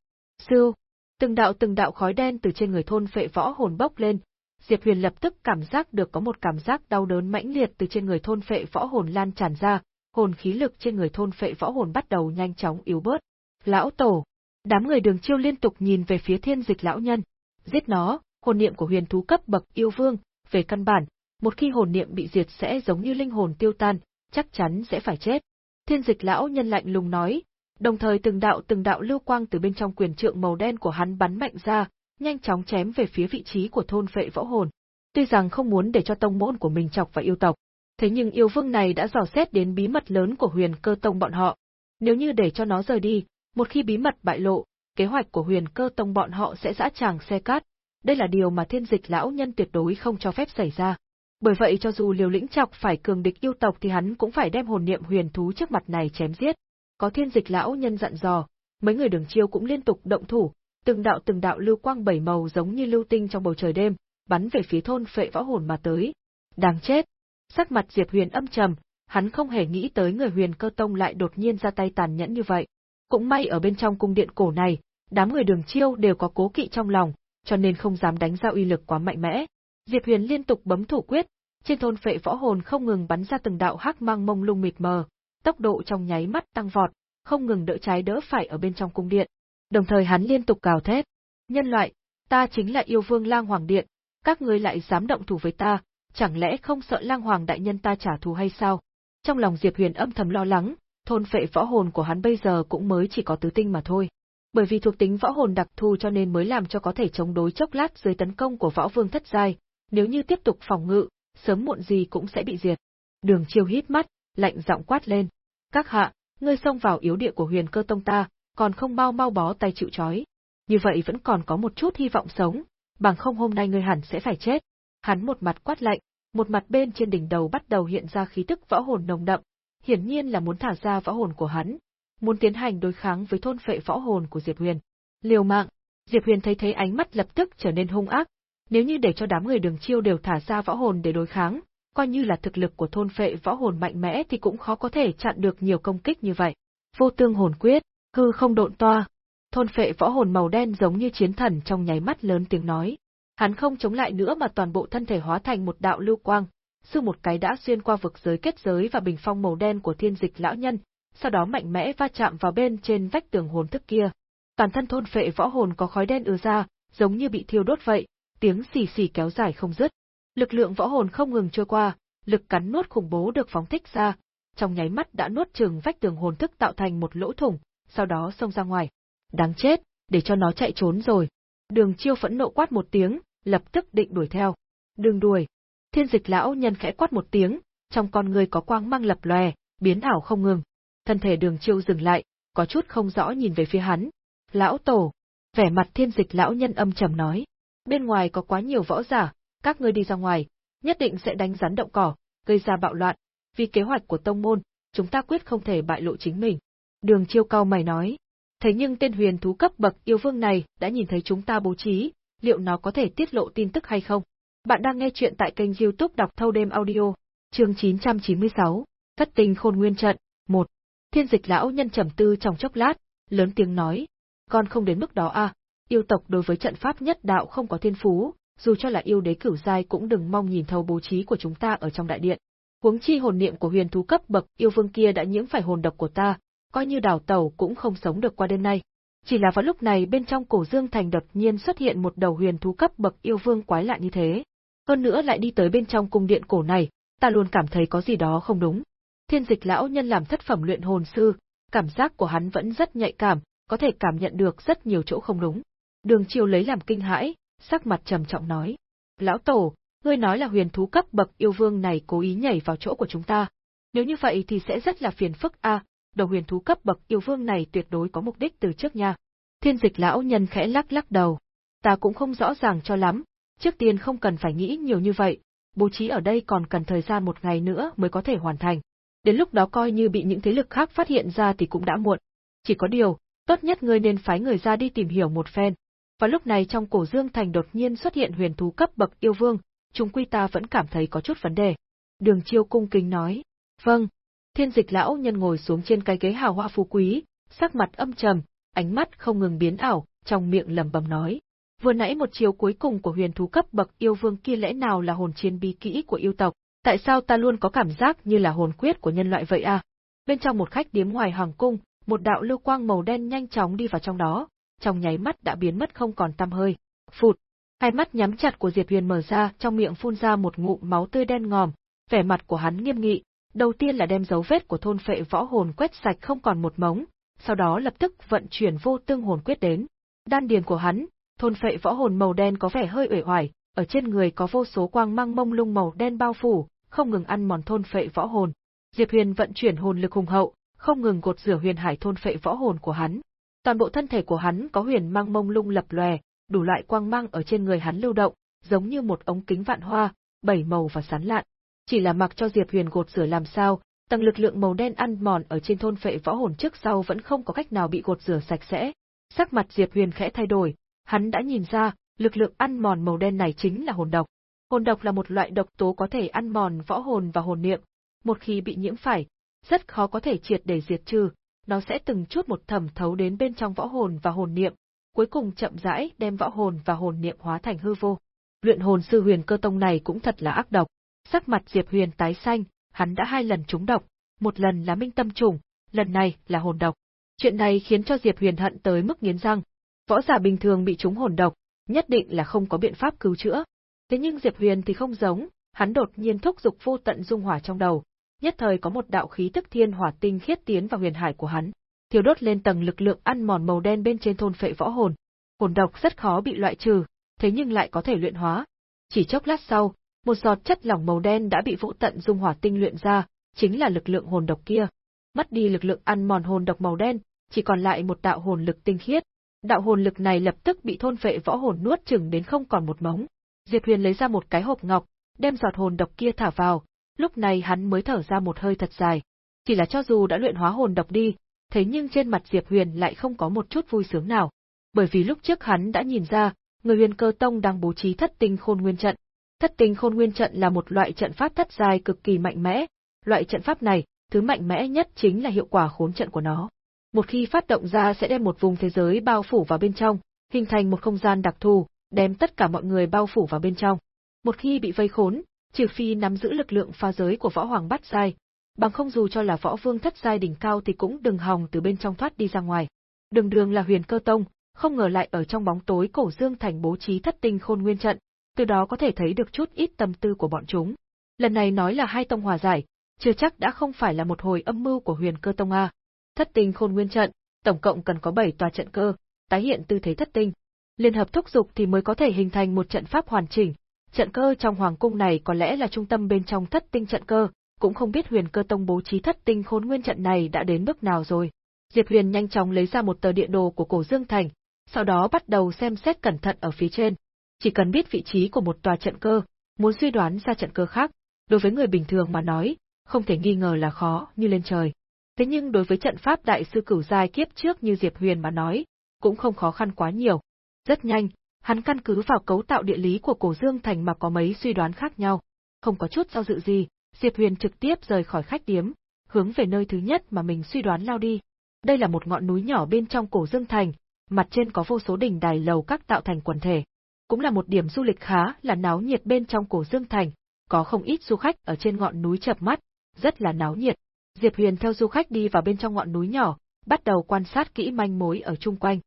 Siêu, từng đạo từng đạo khói đen từ trên người thôn phệ võ hồn bốc lên, Diệp Huyền lập tức cảm giác được có một cảm giác đau đớn mãnh liệt từ trên người thôn phệ võ hồn lan tràn ra, hồn khí lực trên người thôn phệ võ hồn bắt đầu nhanh chóng yếu bớt. Lão tổ, đám người Đường Chiêu liên tục nhìn về phía Thiên Dịch lão nhân, giết nó, hồn niệm của huyền thú cấp bậc yêu vương, về căn bản, một khi hồn niệm bị diệt sẽ giống như linh hồn tiêu tan, chắc chắn sẽ phải chết. Thiên dịch lão nhân lạnh lùng nói, đồng thời từng đạo từng đạo lưu quang từ bên trong quyền trượng màu đen của hắn bắn mạnh ra, nhanh chóng chém về phía vị trí của thôn phệ võ hồn. Tuy rằng không muốn để cho tông môn của mình chọc vào yêu tộc, thế nhưng yêu vương này đã dò xét đến bí mật lớn của huyền cơ tông bọn họ. Nếu như để cho nó rời đi, một khi bí mật bại lộ, kế hoạch của huyền cơ tông bọn họ sẽ dã tràng xe cát. Đây là điều mà thiên dịch lão nhân tuyệt đối không cho phép xảy ra. Bởi vậy cho dù liều lĩnh chọc phải cường địch yêu tộc thì hắn cũng phải đem hồn niệm huyền thú trước mặt này chém giết. Có thiên dịch lão nhân dặn dò, mấy người đường chiêu cũng liên tục động thủ, từng đạo từng đạo lưu quang bảy màu giống như lưu tinh trong bầu trời đêm, bắn về phía thôn phệ võ hồn mà tới. Đáng chết! Sắc mặt Diệp Huyền âm trầm, hắn không hề nghĩ tới người huyền cơ tông lại đột nhiên ra tay tàn nhẫn như vậy. Cũng may ở bên trong cung điện cổ này, đám người đường chiêu đều có cố kỵ trong lòng, cho nên không dám đánh ra uy lực quá mạnh mẽ. Diệp Huyền liên tục bấm thủ quyết, trên thôn phệ võ hồn không ngừng bắn ra từng đạo hắc mang mông lung mịt mờ, tốc độ trong nháy mắt tăng vọt, không ngừng đỡ trái đỡ phải ở bên trong cung điện. Đồng thời hắn liên tục cào thét, "Nhân loại, ta chính là yêu vương Lang Hoàng điện, các ngươi lại dám động thủ với ta, chẳng lẽ không sợ Lang Hoàng đại nhân ta trả thù hay sao?" Trong lòng Diệp Huyền âm thầm lo lắng, thôn phệ võ hồn của hắn bây giờ cũng mới chỉ có tứ tinh mà thôi. Bởi vì thuộc tính võ hồn đặc thù cho nên mới làm cho có thể chống đối chốc lát dưới tấn công của võ vương thất giai, nếu như tiếp tục phòng ngự, sớm muộn gì cũng sẽ bị diệt. Đường chiêu hít mắt, lạnh giọng quát lên. Các hạ, ngươi xông vào yếu địa của huyền cơ tông ta, còn không mau mau bó tay chịu trói. Như vậy vẫn còn có một chút hy vọng sống, bằng không hôm nay ngươi hẳn sẽ phải chết. Hắn một mặt quát lạnh, một mặt bên trên đỉnh đầu bắt đầu hiện ra khí tức võ hồn nồng đậm, hiển nhiên là muốn thả ra võ hồn của hắn, muốn tiến hành đối kháng với thôn phệ võ hồn của Diệp Huyền. Liều mạng, Diệp Huyền thấy thấy ánh mắt lập tức trở nên hung ác, nếu như để cho đám người đường chiêu đều thả ra võ hồn để đối kháng, coi như là thực lực của thôn phệ võ hồn mạnh mẽ thì cũng khó có thể chặn được nhiều công kích như vậy. Vô tương hồn quyết, hư không độn toa. Thôn phệ võ hồn màu đen giống như chiến thần trong nháy mắt lớn tiếng nói. Hắn không chống lại nữa mà toàn bộ thân thể hóa thành một đạo lưu quang, sư một cái đã xuyên qua vực giới kết giới và bình phong màu đen của thiên dịch lão nhân, sau đó mạnh mẽ va chạm vào bên trên vách tường hồn thức kia. Toàn thân thôn phệ võ hồn có khói đen ứa ra, giống như bị thiêu đốt vậy, tiếng xì xì kéo dài không dứt. Lực lượng võ hồn không ngừng trôi qua, lực cắn nuốt khủng bố được phóng thích ra, trong nháy mắt đã nuốt chừng vách tường hồn thức tạo thành một lỗ thủng, sau đó xông ra ngoài. Đáng chết, để cho nó chạy trốn rồi. Đường chiêu phẫn nộ quát một tiếng, lập tức định đuổi theo. Đừng đuổi. Thiên dịch lão nhân khẽ quát một tiếng, trong con người có quang mang lập lòe, biến ảo không ngừng. Thân thể đường chiêu dừng lại, có chút không rõ nhìn về phía hắn. Lão tổ, vẻ mặt thiên dịch lão nhân âm trầm nói. Bên ngoài có quá nhiều võ giả, các ngươi đi ra ngoài, nhất định sẽ đánh rắn động cỏ, gây ra bạo loạn. Vì kế hoạch của tông môn, chúng ta quyết không thể bại lộ chính mình. Đường chiêu cao mày nói. Thế nhưng tên huyền thú cấp bậc yêu vương này đã nhìn thấy chúng ta bố trí, liệu nó có thể tiết lộ tin tức hay không? Bạn đang nghe chuyện tại kênh youtube đọc thâu đêm audio, chương 996, Thất tình khôn nguyên trận, 1. Thiên dịch lão nhân trầm tư trong chốc lát, lớn tiếng nói. Con không đến mức đó à, yêu tộc đối với trận pháp nhất đạo không có thiên phú, dù cho là yêu đế cửu giai cũng đừng mong nhìn thấu bố trí của chúng ta ở trong đại điện. Huống chi hồn niệm của huyền thú cấp bậc yêu vương kia đã nhiễm phải hồn độc của ta, coi như đào tẩu cũng không sống được qua đêm nay. Chỉ là vào lúc này bên trong cổ dương thành đột nhiên xuất hiện một đầu huyền thú cấp bậc yêu vương quái lạ như thế. Hơn nữa lại đi tới bên trong cung điện cổ này, ta luôn cảm thấy có gì đó không đúng. Thiên dịch lão nhân làm thất phẩm luyện hồn sư, cảm giác của hắn vẫn rất nhạy cảm, có thể cảm nhận được rất nhiều chỗ không đúng. Đường chiều lấy làm kinh hãi, sắc mặt trầm trọng nói. Lão Tổ, ngươi nói là huyền thú cấp bậc yêu vương này cố ý nhảy vào chỗ của chúng ta. Nếu như vậy thì sẽ rất là phiền phức a, đầu huyền thú cấp bậc yêu vương này tuyệt đối có mục đích từ trước nha. Thiên dịch lão nhân khẽ lắc lắc đầu. Ta cũng không rõ ràng cho lắm, trước tiên không cần phải nghĩ nhiều như vậy, bố trí ở đây còn cần thời gian một ngày nữa mới có thể hoàn thành. Đến lúc đó coi như bị những thế lực khác phát hiện ra thì cũng đã muộn. Chỉ có điều, tốt nhất ngươi nên phái người ra đi tìm hiểu một phen, và lúc này trong cổ dương thành đột nhiên xuất hiện huyền thú cấp bậc yêu vương, chúng quy ta vẫn cảm thấy có chút vấn đề. Đường chiêu cung kính nói, vâng. Thiên dịch lão nhân ngồi xuống trên cái ghế hào hoa phú quý, sắc mặt âm trầm, ánh mắt không ngừng biến ảo, trong miệng lẩm bẩm nói. Vừa nãy một chiều cuối cùng của huyền thú cấp bậc yêu vương kia lẽ nào là hồn chiến bí kỹ của yêu tộc, tại sao ta luôn có cảm giác như là hồn quyết của nhân loại vậy à? Bên trong một khách điếm ngoài hoàng cung, một đạo lưu quang màu đen nhanh chóng đi vào trong đó, trong nháy mắt đã biến mất không còn tăm hơi. Phụt, hai mắt nhắm chặt của Diệp Huyền mở ra, trong miệng phun ra một ngụm máu tươi đen ngòm, vẻ mặt của hắn nghiêm nghị, đầu tiên là đem dấu vết của thôn phệ võ hồn quét sạch không còn một mống, sau đó lập tức vận chuyển vô tương hồn quyết đến. Đan điền của hắn, thôn phệ võ hồn màu đen có vẻ hơi uể oải, ở trên người có vô số quang mang mông lung màu đen bao phủ, không ngừng ăn mòn thôn phệ võ hồn. Diệp Huyền vận chuyển hồn lực hùng hậu, không ngừng gột rửa huyền hải thôn phệ võ hồn của hắn. Toàn bộ thân thể của hắn có huyền mang mông lung lập lòe, đủ loại quang mang ở trên người hắn lưu động, giống như một ống kính vạn hoa, bảy màu và sán lạn. Chỉ là mặc cho Diệp Huyền gột rửa làm sao, tầng lực lượng màu đen ăn mòn ở trên thôn phệ võ hồn trước sau vẫn không có cách nào bị gột rửa sạch sẽ. Sắc mặt Diệp Huyền khẽ thay đổi, hắn đã nhìn ra, lực lượng ăn mòn màu đen này chính là hồn độc. Hồn độc là một loại độc tố có thể ăn mòn võ hồn và hồn niệm, một khi bị nhiễm phải, rất khó có thể triệt để diệt trừ, nó sẽ từng chút một thẩm thấu đến bên trong võ hồn và hồn niệm, cuối cùng chậm rãi đem võ hồn và hồn niệm hóa thành hư vô. Luyện hồn sư Huyền Cơ Tông này cũng thật là ác độc. Sắc mặt Diệp Huyền tái xanh, hắn đã hai lần trúng độc, một lần là minh tâm trùng, lần này là hồn độc. Chuyện này khiến cho Diệp Huyền hận tới mức nghiến răng. Võ giả bình thường bị trúng hồn độc, nhất định là không có biện pháp cứu chữa. Thế nhưng Diệp Huyền thì không giống, hắn đột nhiên thúc dục vô tận dung hỏa trong đầu, nhất thời có một đạo khí tức thiên hỏa tinh khiết tiến vào huyền hải của hắn, thiêu đốt lên tầng lực lượng ăn mòn màu đen bên trên thôn phệ võ hồn. Hồn độc rất khó bị loại trừ, thế nhưng lại có thể luyện hóa. Chỉ chốc lát sau, một giọt chất lỏng màu đen đã bị vũ tận dung hỏa tinh luyện ra, chính là lực lượng hồn độc kia. Mất đi lực lượng ăn mòn hồn độc màu đen, chỉ còn lại một đạo hồn lực tinh khiết. Đạo hồn lực này lập tức bị thôn vệ võ hồn nuốt chừng đến không còn một mống. Diệp Huyền lấy ra một cái hộp ngọc, đem giọt hồn độc kia thả vào, lúc này hắn mới thở ra một hơi thật dài. Chỉ là cho dù đã luyện hóa hồn độc đi, thế nhưng trên mặt Diệp Huyền lại không có một chút vui sướng nào. Bởi vì lúc trước hắn đã nhìn ra, người huyền cơ tông đang bố trí thất tinh khôn nguyên trận. Thất tinh khôn nguyên trận là một loại trận pháp thất dài cực kỳ mạnh mẽ. Loại trận pháp này, thứ mạnh mẽ nhất chính là hiệu quả khốn trận của nó. Một khi phát động ra sẽ đem một vùng thế giới bao phủ vào bên trong, hình thành một không gian đặc thù, đem tất cả mọi người bao phủ vào bên trong. Một khi bị vây khốn, trừ phi nắm giữ lực lượng pha giới của võ hoàng bắt giai, bằng không dù cho là võ vương thất giai đỉnh cao thì cũng đừng hòng từ bên trong thoát đi ra ngoài. Đường đường là huyền cơ tông, không ngờ lại ở trong bóng tối cổ dương thành bố trí thất tinh khôn nguyên trận, từ đó có thể thấy được chút ít tâm tư của bọn chúng. Lần này nói là hai tông hòa giải, chưa chắc đã không phải là một hồi âm mưu của huyền cơ tông A. Thất tinh khôn nguyên trận, tổng cộng cần có 7 tòa trận cơ, tái hiện tư thế thất tinh. Liên hợp thúc dục thì mới có thể hình thành một trận pháp hoàn chỉnh. Trận cơ trong hoàng cung này có lẽ là trung tâm bên trong thất tinh trận cơ, cũng không biết huyền cơ tông bố trí thất tinh khôn nguyên trận này đã đến bước nào rồi. Diệp Huyền nhanh chóng lấy ra một tờ địa đồ của cổ Dương Thành, sau đó bắt đầu xem xét cẩn thận ở phía trên. Chỉ cần biết vị trí của một tòa trận cơ, muốn suy đoán ra trận cơ khác, đối với người bình thường mà nói, không thể nghi ngờ là khó như lên trời. Thế nhưng đối với trận pháp đại sư cửu giai kiếp trước như Diệp Huyền mà nói, cũng không khó khăn quá nhiều. Rất nhanh, hắn căn cứ vào cấu tạo địa lý của cổ Dương Thành mà có mấy suy đoán khác nhau. Không có chút do dự gì, Diệp Huyền trực tiếp rời khỏi khách điếm, hướng về nơi thứ nhất mà mình suy đoán lao đi. Đây là một ngọn núi nhỏ bên trong cổ Dương Thành, mặt trên có vô số đỉnh đài lầu các tạo thành quần thể. Cũng là một điểm du lịch khá là náo nhiệt bên trong cổ Dương Thành, có không ít du khách ở trên ngọn núi chập mắt, rất là náo nhiệt. Diệp Huyền theo du khách đi vào bên trong ngọn núi nhỏ, bắt đầu quan sát kỹ manh mối ở chung quanh.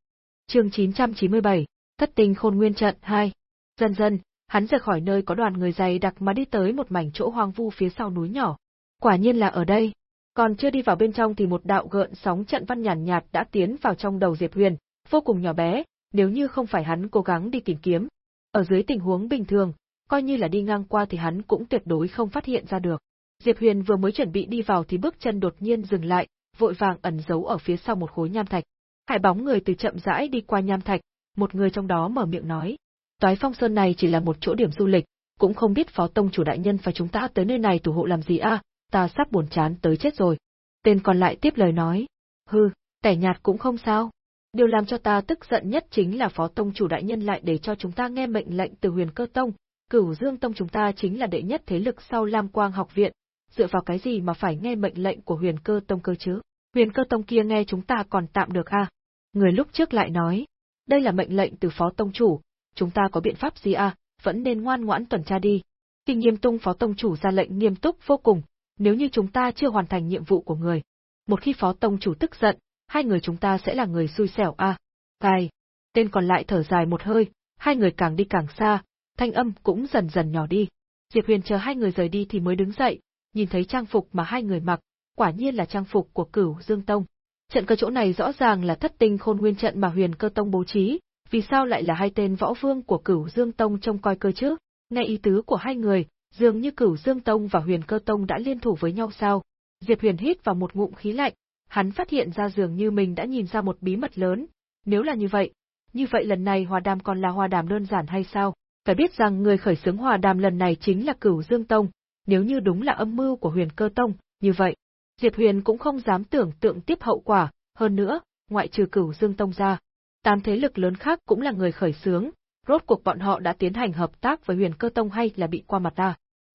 Chương 997, Thất Tinh Khôn Nguyên Trận 2. Dần dần, hắn rời khỏi nơi có đoàn người dày đặc mà đi tới một mảnh chỗ hoang vu phía sau núi nhỏ. Quả nhiên là ở đây. Còn chưa đi vào bên trong thì một đạo gợn sóng trận văn nhàn nhạt, nhạt đã tiến vào trong đầu Diệp Huyền, vô cùng nhỏ bé, nếu như không phải hắn cố gắng đi tìm kiếm. Ở dưới tình huống bình thường, coi như là đi ngang qua thì hắn cũng tuyệt đối không phát hiện ra được. Diệp Huyền vừa mới chuẩn bị đi vào thì bước chân đột nhiên dừng lại, vội vàng ẩn giấu ở phía sau một khối nham thạch. Hải bóng người từ chậm rãi đi qua nham thạch, một người trong đó mở miệng nói: "Toái Phong Sơn này chỉ là một chỗ điểm du lịch, cũng không biết Phó tông chủ đại nhân và chúng ta tới nơi này thủ hộ làm gì a, ta sắp buồn chán tới chết rồi." Tên còn lại tiếp lời nói: "Hừ, tẻ nhạt cũng không sao, Điều làm cho ta tức giận nhất chính là phó tông chủ đại nhân lại để cho chúng ta nghe mệnh lệnh từ huyền cơ tông, cửu dương tông chúng ta chính là đệ nhất thế lực sau Lam Quang học viện, dựa vào cái gì mà phải nghe mệnh lệnh của huyền cơ tông cơ chứ? Huyền cơ tông kia nghe chúng ta còn tạm được à? Người lúc trước lại nói, đây là mệnh lệnh từ phó tông chủ, chúng ta có biện pháp gì à, vẫn nên ngoan ngoãn tuần tra đi. Khi nghiêm tung phó tông chủ ra lệnh nghiêm túc vô cùng, nếu như chúng ta chưa hoàn thành nhiệm vụ của người. Một khi phó tông chủ tức giận, hai người chúng ta sẽ là người xui xẻo à. Cài. Tên còn lại thở dài một hơi, hai người càng đi càng xa, thanh âm cũng dần dần nhỏ đi. Diệp Huyền chờ hai người rời đi thì mới đứng dậy, nhìn thấy trang phục mà hai người mặc, quả nhiên là trang phục của Cửu Dương Tông. Trận cơ chỗ này rõ ràng là thất tinh khôn nguyên trận mà Huyền Cơ Tông bố trí, vì sao lại là hai tên võ vương của Cửu Dương Tông trông coi cơ chứ? Nghe ý tứ của hai người, dường như Cửu Dương Tông và Huyền Cơ Tông đã liên thủ với nhau sao? Diệp Huyền hít vào một ngụm khí lạnh, hắn phát hiện ra dường như mình đã nhìn ra một bí mật lớn, nếu là như vậy, như vậy lần này hòa đàm còn là hòa đàm đơn giản hay sao? Phải biết rằng người khởi xướng hòa đàm lần này chính là Cửu Dương Tông, nếu như đúng là âm mưu của Huyền Cơ Tông, như vậy, Diệp Huyền cũng không dám tưởng tượng tiếp hậu quả, hơn nữa, ngoại trừ Cửu Dương Tông ra, tám thế lực lớn khác cũng là người khởi xướng, rốt cuộc bọn họ đã tiến hành hợp tác với Huyền Cơ Tông hay là bị qua mặt ta.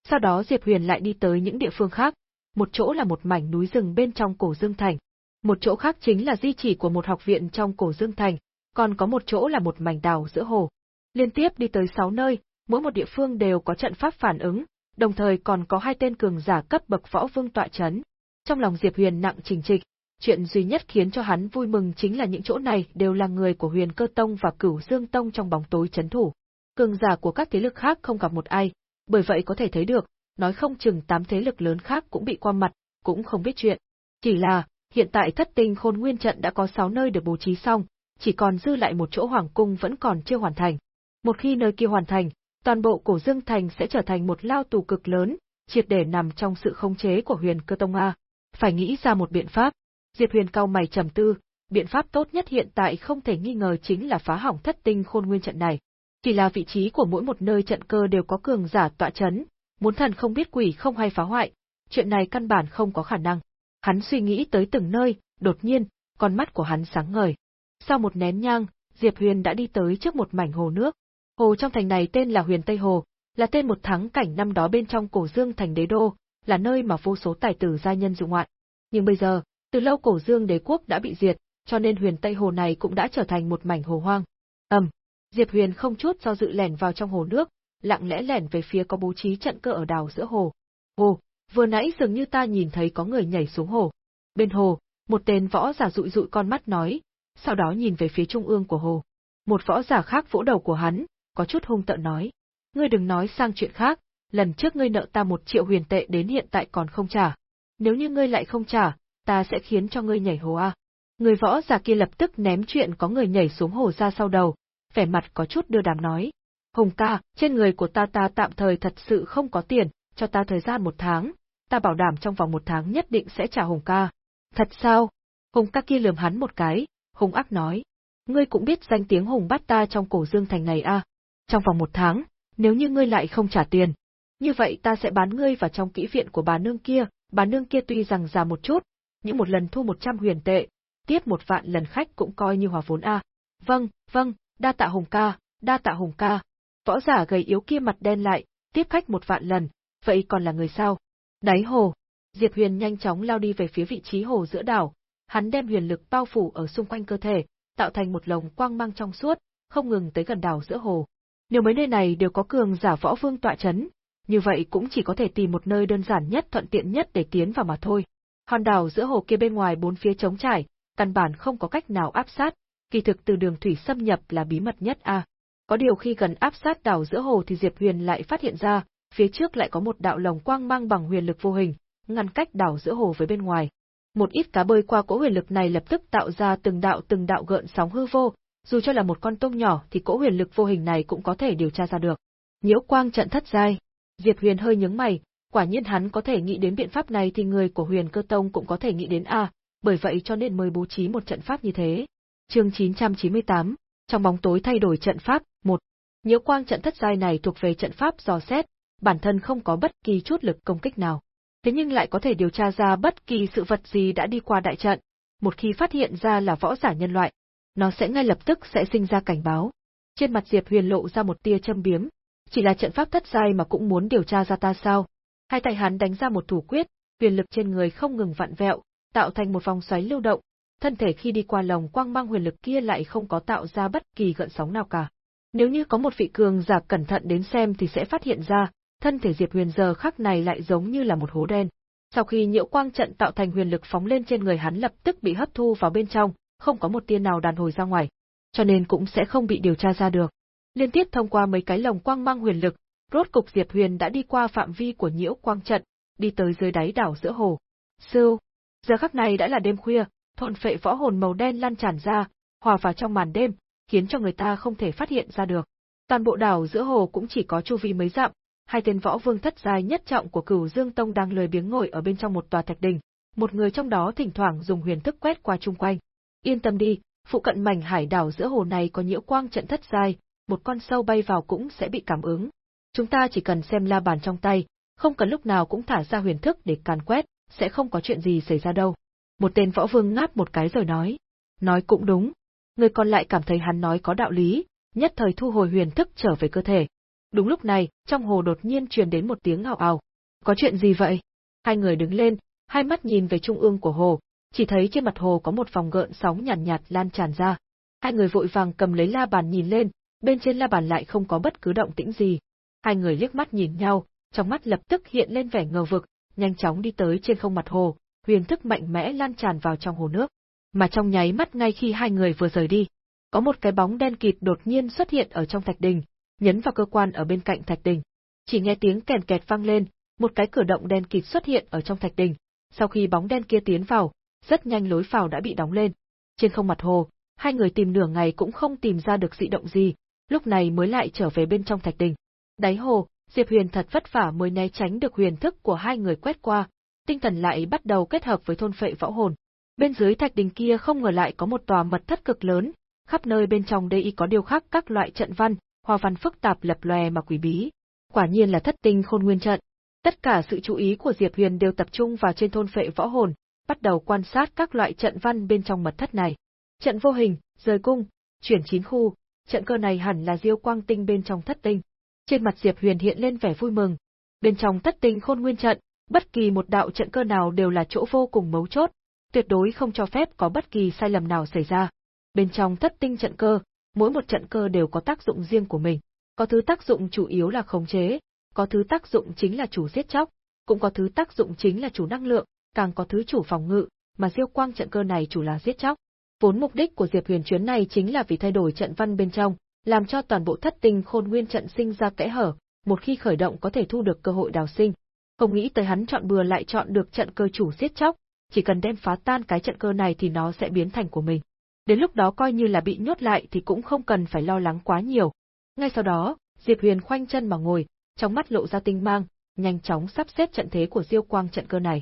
Sau đó Diệp Huyền lại đi tới những địa phương khác, một chỗ là một mảnh núi rừng bên trong cổ Dương Thành, một chỗ khác chính là di chỉ của một học viện trong cổ Dương Thành, còn có một chỗ là một mảnh đảo giữa hồ. Liên tiếp đi tới sáu nơi, mỗi một địa phương đều có trận pháp phản ứng, đồng thời còn có hai tên cường giả cấp bậc võ vương tọa chấn. Trong lòng Diệp Huyền nặng trình trịch, chuyện duy nhất khiến cho hắn vui mừng chính là những chỗ này đều là người của Huyền Cơ Tông và Cửu Dương Tông trong bóng tối chấn thủ. Cường giả của các thế lực khác không gặp một ai, bởi vậy có thể thấy được, nói không chừng tám thế lực lớn khác cũng bị qua mặt, cũng không biết chuyện. Chỉ là, hiện tại thất tinh khôn nguyên trận đã có 6 nơi được bố trí xong, chỉ còn dư lại một chỗ hoàng cung vẫn còn chưa hoàn thành. Một khi nơi kia hoàn thành, toàn bộ cổ dương thành sẽ trở thành một lao tù cực lớn, triệt để nằm trong sự khống chế của Huyền Cơ Tông a. Phải nghĩ ra một biện pháp. Diệp Huyền cao mày trầm tư, biện pháp tốt nhất hiện tại không thể nghi ngờ chính là phá hỏng thất tinh khôn nguyên trận này. Chỉ là vị trí của mỗi một nơi trận cơ đều có cường giả tọa chấn, muốn thần không biết quỷ không hay phá hoại, chuyện này căn bản không có khả năng. Hắn suy nghĩ tới từng nơi, đột nhiên, con mắt của hắn sáng ngời. Sau một nén nhang, Diệp Huyền đã đi tới trước một mảnh hồ nước. Hồ trong thành này tên là Huyền Tây Hồ, là tên một thắng cảnh năm đó bên trong cổ dương thành đế đô, là nơi mà vô số tài tử gia nhân du ngoạn. Nhưng bây giờ, từ lâu cổ dương đế quốc đã bị diệt, cho nên Huyền Tây Hồ này cũng đã trở thành một mảnh hồ hoang. Ầm, Diệp Huyền không chút do dự lẻn vào trong hồ nước, lặng lẽ lẻn về phía có bố trí trận cơ ở đào giữa hồ. Hồ, vừa nãy dường như ta nhìn thấy có người nhảy xuống hồ. Bên hồ, một tên võ giả dụi dụi con mắt nói, sau đó nhìn về phía trung ương của hồ. Một võ giả khác vỗ đầu của hắn, có chút hung tợn nói. Ngươi đừng nói sang chuyện khác, lần trước ngươi nợ ta một triệu huyền tệ đến hiện tại còn không trả. Nếu như ngươi lại không trả, ta sẽ khiến cho ngươi nhảy hồ a. Người võ giả kia lập tức ném chuyện có người nhảy xuống hồ ra sau đầu, vẻ mặt có chút đưa đám nói. Hùng ca, trên người của ta ta tạm thời thật sự không có tiền, cho ta thời gian một tháng, ta bảo đảm trong vòng một tháng nhất định sẽ trả Hùng ca. Thật sao? Hùng ca kia lườm hắn một cái, hùng ác nói. Ngươi cũng biết danh tiếng hùng bắt ta trong cổ dương thành này a. À? Trong vòng một tháng, nếu như ngươi lại không trả tiền, như vậy ta sẽ bán ngươi vào trong kỹ viện của bà nương kia, bà nương kia tuy rằng già một chút, nhưng một lần thu một trăm huyền tệ, tiếp một vạn lần khách cũng coi như hòa vốn a. Vâng, vâng, đa tạ hùng ca, đa tạ hùng ca. Võ giả gầy yếu kia mặt đen lại, tiếp khách một vạn lần, vậy còn là người sao? Đáy hồ. Diệp Huyền nhanh chóng lao đi về phía vị trí hồ giữa đảo, hắn đem huyền lực bao phủ ở xung quanh cơ thể, tạo thành một lồng quang mang trong suốt, không ngừng tới gần đảo giữa hồ. Nếu mấy nơi này đều có cường giả võ vương tọa chấn, như vậy cũng chỉ có thể tìm một nơi đơn giản nhất thuận tiện nhất để tiến vào mà thôi. Hòn đảo giữa hồ kia bên ngoài bốn phía trống trải, căn bản không có cách nào áp sát, kỳ thực từ đường thủy xâm nhập là bí mật nhất a. Có điều khi gần áp sát đảo giữa hồ thì Diệp Huyền lại phát hiện ra, phía trước lại có một đạo lồng quang mang bằng huyền lực vô hình, ngăn cách đảo giữa hồ với bên ngoài. Một ít cá bơi qua cỗ huyền lực này lập tức tạo ra từng đạo từng đạo gợn sóng hư vô, dù cho là một con tôm nhỏ thì cỗ huyền lực vô hình này cũng có thể điều tra ra được. Nhiễu quang trận thất giai. Diệp Huyền hơi nhướng mày, quả nhiên hắn có thể nghĩ đến biện pháp này thì người của Huyền Cơ Tông cũng có thể nghĩ đến a, bởi vậy cho nên mới bố trí một trận pháp như thế. Chương 998, trong bóng tối thay đổi trận pháp, một. Nhiễu quang trận thất giai này thuộc về trận pháp dò xét, bản thân không có bất kỳ chút lực công kích nào thế nhưng lại có thể điều tra ra bất kỳ sự vật gì đã đi qua đại trận, một khi phát hiện ra là võ giả nhân loại, nó sẽ ngay lập tức sẽ sinh ra cảnh báo. Trên mặt Diệp Huyền lộ ra một tia châm biếm, chỉ là trận pháp thất giai mà cũng muốn điều tra ra ta sao? Hai tay hắn đánh ra một thủ quyết, huyền lực trên người không ngừng vặn vẹo, tạo thành một vòng xoáy lưu động, thân thể khi đi qua lồng quang mang huyền lực kia lại không có tạo ra bất kỳ gợn sóng nào cả. Nếu như có một vị cường giả cẩn thận đến xem thì sẽ phát hiện ra, thân thể Diệp Huyền giờ khắc này lại giống như là một hố đen. Sau khi nhiễu quang trận tạo thành huyền lực phóng lên trên người hắn lập tức bị hấp thu vào bên trong, không có một tia nào đàn hồi ra ngoài, cho nên cũng sẽ không bị điều tra ra được. Liên tiếp thông qua mấy cái lồng quang mang huyền lực, rốt cục Diệp Huyền đã đi qua phạm vi của nhiễu quang trận, đi tới dưới đáy đảo giữa hồ. Sưu, giờ khắc này đã là đêm khuya, thôn phệ võ hồn màu đen lan tràn ra, hòa vào trong màn đêm, khiến cho người ta không thể phát hiện ra được. Toàn bộ đảo giữa hồ cũng chỉ có chu vi mấy dặm, hai tên võ vương thất giai nhất trọng của Cửu Dương Tông đang lười biếng ngồi ở bên trong một tòa thạch đình, một người trong đó thỉnh thoảng dùng huyền thức quét qua chung quanh. Yên tâm đi, phụ cận mảnh hải đảo giữa hồ này có nhiễu quang trận thất dài, một con sâu bay vào cũng sẽ bị cảm ứng. Chúng ta chỉ cần xem la bàn trong tay, không cần lúc nào cũng thả ra huyền thức để càn quét, sẽ không có chuyện gì xảy ra đâu. Một tên võ vương ngáp một cái rồi nói. Nói cũng đúng. Người còn lại cảm thấy hắn nói có đạo lý, nhất thời thu hồi huyền thức trở về cơ thể, Đúng lúc này, trong hồ đột nhiên truyền đến một tiếng ào ào. Có chuyện gì vậy? Hai người đứng lên, hai mắt nhìn về trung ương của hồ, chỉ thấy trên mặt hồ có một vòng gợn sóng nhàn nhạt, nhạt lan tràn ra. Hai người vội vàng cầm lấy la bàn nhìn lên, bên trên la bàn lại không có bất cứ động tĩnh gì. Hai người liếc mắt nhìn nhau, trong mắt lập tức hiện lên vẻ ngờ vực, nhanh chóng đi tới trên không mặt hồ, huyền thức mạnh mẽ lan tràn vào trong hồ nước. Mà trong nháy mắt ngay khi hai người vừa rời đi, có một cái bóng đen kịt đột nhiên xuất hiện ở trong thạch đình, nhấn vào cơ quan ở bên cạnh thạch đình. Chỉ nghe tiếng kèn kẹt vang lên, một cái cửa động đen kịt xuất hiện ở trong thạch đình. Sau khi bóng đen kia tiến vào, rất nhanh lối phào đã bị đóng lên. Trên không mặt hồ, hai người tìm nửa ngày cũng không tìm ra được dị động gì, lúc này mới lại trở về bên trong thạch đình. Đáy hồ, Diệp Huyền thật vất vả mới né tránh được huyền thức của hai người quét qua, tinh thần lại bắt đầu kết hợp với thôn phệ võ hồn. Bên dưới thạch đình kia không ngờ lại có một tòa mật thất cực lớn, khắp nơi bên trong đây y có điều khắc các loại trận văn, hoa văn phức tạp lập lòe mà quỷ bí. Quả nhiên là thất tinh khôn nguyên trận. Tất cả sự chú ý của Diệp Huyền đều tập trung vào trên thôn phệ võ hồn, bắt đầu quan sát các loại trận văn bên trong mật thất này. Trận vô hình, rời cung, chuyển chín khu, trận cơ này hẳn là diêu quang tinh bên trong thất tinh. Trên mặt Diệp Huyền hiện lên vẻ vui mừng. Bên trong thất tinh khôn nguyên trận, bất kỳ một đạo trận cơ nào đều là chỗ vô cùng mấu chốt, tuyệt đối không cho phép có bất kỳ sai lầm nào xảy ra. Bên trong thất tinh trận cơ, mỗi một trận cơ đều có tác dụng riêng của mình. Có thứ tác dụng chủ yếu là khống chế, có thứ tác dụng chính là chủ giết chóc, cũng có thứ tác dụng chính là chủ năng lượng, càng có thứ chủ phòng ngự, mà diêu quang trận cơ này chủ là giết chóc. Vốn mục đích của Diệp Huyền chuyến này chính là vì thay đổi trận văn bên trong, làm cho toàn bộ thất tinh khôn nguyên trận sinh ra kẽ hở, một khi khởi động có thể thu được cơ hội đào sinh. Không nghĩ tới hắn chọn bừa lại chọn được trận cơ chủ giết chóc, chỉ cần đem phá tan cái trận cơ này thì nó sẽ biến thành của mình. Đến lúc đó coi như là bị nhốt lại thì cũng không cần phải lo lắng quá nhiều. Ngay sau đó, Diệp Huyền khoanh chân mà ngồi, trong mắt lộ ra tinh mang, nhanh chóng sắp xếp trận thế của Diêu Quang trận cơ này.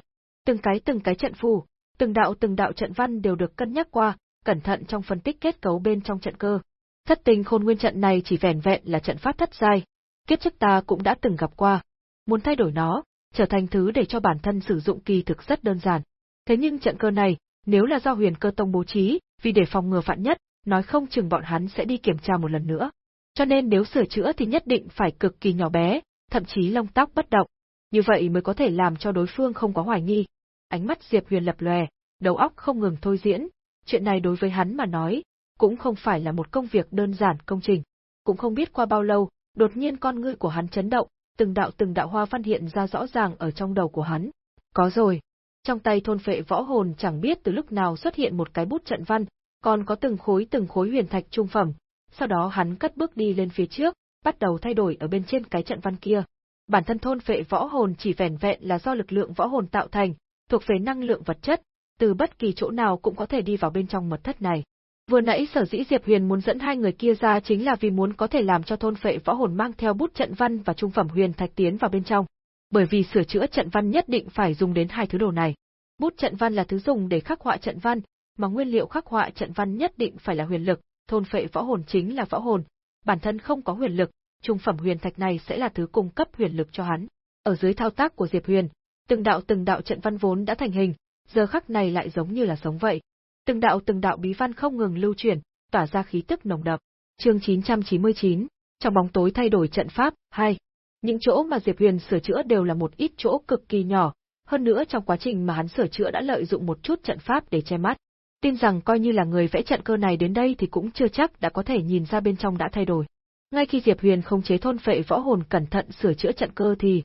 Từng cái từng cái trận phù, từng đạo từng đạo trận văn đều được cân nhắc qua, cẩn thận trong phân tích kết cấu bên trong trận cơ. Thất tình khôn nguyên trận này chỉ vẻn vẹn là trận pháp thất giai, kiếp trước ta cũng đã từng gặp qua. Muốn thay đổi nó, trở thành thứ để cho bản thân sử dụng kỳ thực rất đơn giản. Thế nhưng trận cơ này, nếu là do huyền cơ tông bố trí, vì để phòng ngừa vạn nhất, nói không chừng bọn hắn sẽ đi kiểm tra một lần nữa. Cho nên nếu sửa chữa thì nhất định phải cực kỳ nhỏ bé, thậm chí lông tóc bất động. Như vậy mới có thể làm cho đối phương không có hoài nghi. Ánh mắt Diệp Huyền lập lòe, đầu óc không ngừng thôi diễn, chuyện này đối với hắn mà nói, cũng không phải là một công việc đơn giản công trình. Cũng không biết qua bao lâu, đột nhiên con ngươi của hắn chấn động, từng đạo từng đạo hoa văn hiện ra rõ ràng ở trong đầu của hắn. Có rồi. Trong tay thôn phệ võ hồn chẳng biết từ lúc nào xuất hiện một cái bút trận văn, còn có từng khối từng khối huyền thạch trung phẩm. Sau đó hắn cất bước đi lên phía trước, bắt đầu thay đổi ở bên trên cái trận văn kia. Bản thân thôn phệ võ hồn chỉ vẻn vẹn là do lực lượng võ hồn tạo thành, thuộc về năng lượng vật chất, từ bất kỳ chỗ nào cũng có thể đi vào bên trong mật thất này. Vừa nãy sở dĩ Diệp Huyền muốn dẫn hai người kia ra chính là vì muốn có thể làm cho thôn phệ võ hồn mang theo bút trận văn và trung phẩm huyền thạch tiến vào bên trong. Bởi vì sửa chữa trận văn nhất định phải dùng đến hai thứ đồ này. Bút trận văn là thứ dùng để khắc họa trận văn, mà nguyên liệu khắc họa trận văn nhất định phải là huyền lực, thôn phệ võ hồn chính là võ hồn, bản thân không có huyền lực, trung phẩm huyền thạch này sẽ là thứ cung cấp huyền lực cho hắn. Ở dưới thao tác của Diệp Huyền, từng đạo từng đạo trận văn vốn đã thành hình, giờ khắc này lại giống như là sống vậy. Từng đạo từng đạo bí văn không ngừng lưu chuyển, tỏa ra khí tức nồng đậm. Chương 999, trong bóng tối thay đổi trận pháp, 2. Những chỗ mà Diệp Huyền sửa chữa đều là một ít chỗ cực kỳ nhỏ, hơn nữa trong quá trình mà hắn sửa chữa đã lợi dụng một chút trận pháp để che mắt. Tin rằng coi như là người vẽ trận cơ này đến đây thì cũng chưa chắc đã có thể nhìn ra bên trong đã thay đổi. Ngay khi Diệp Huyền không chế thôn phệ võ hồn cẩn thận sửa chữa trận cơ thì,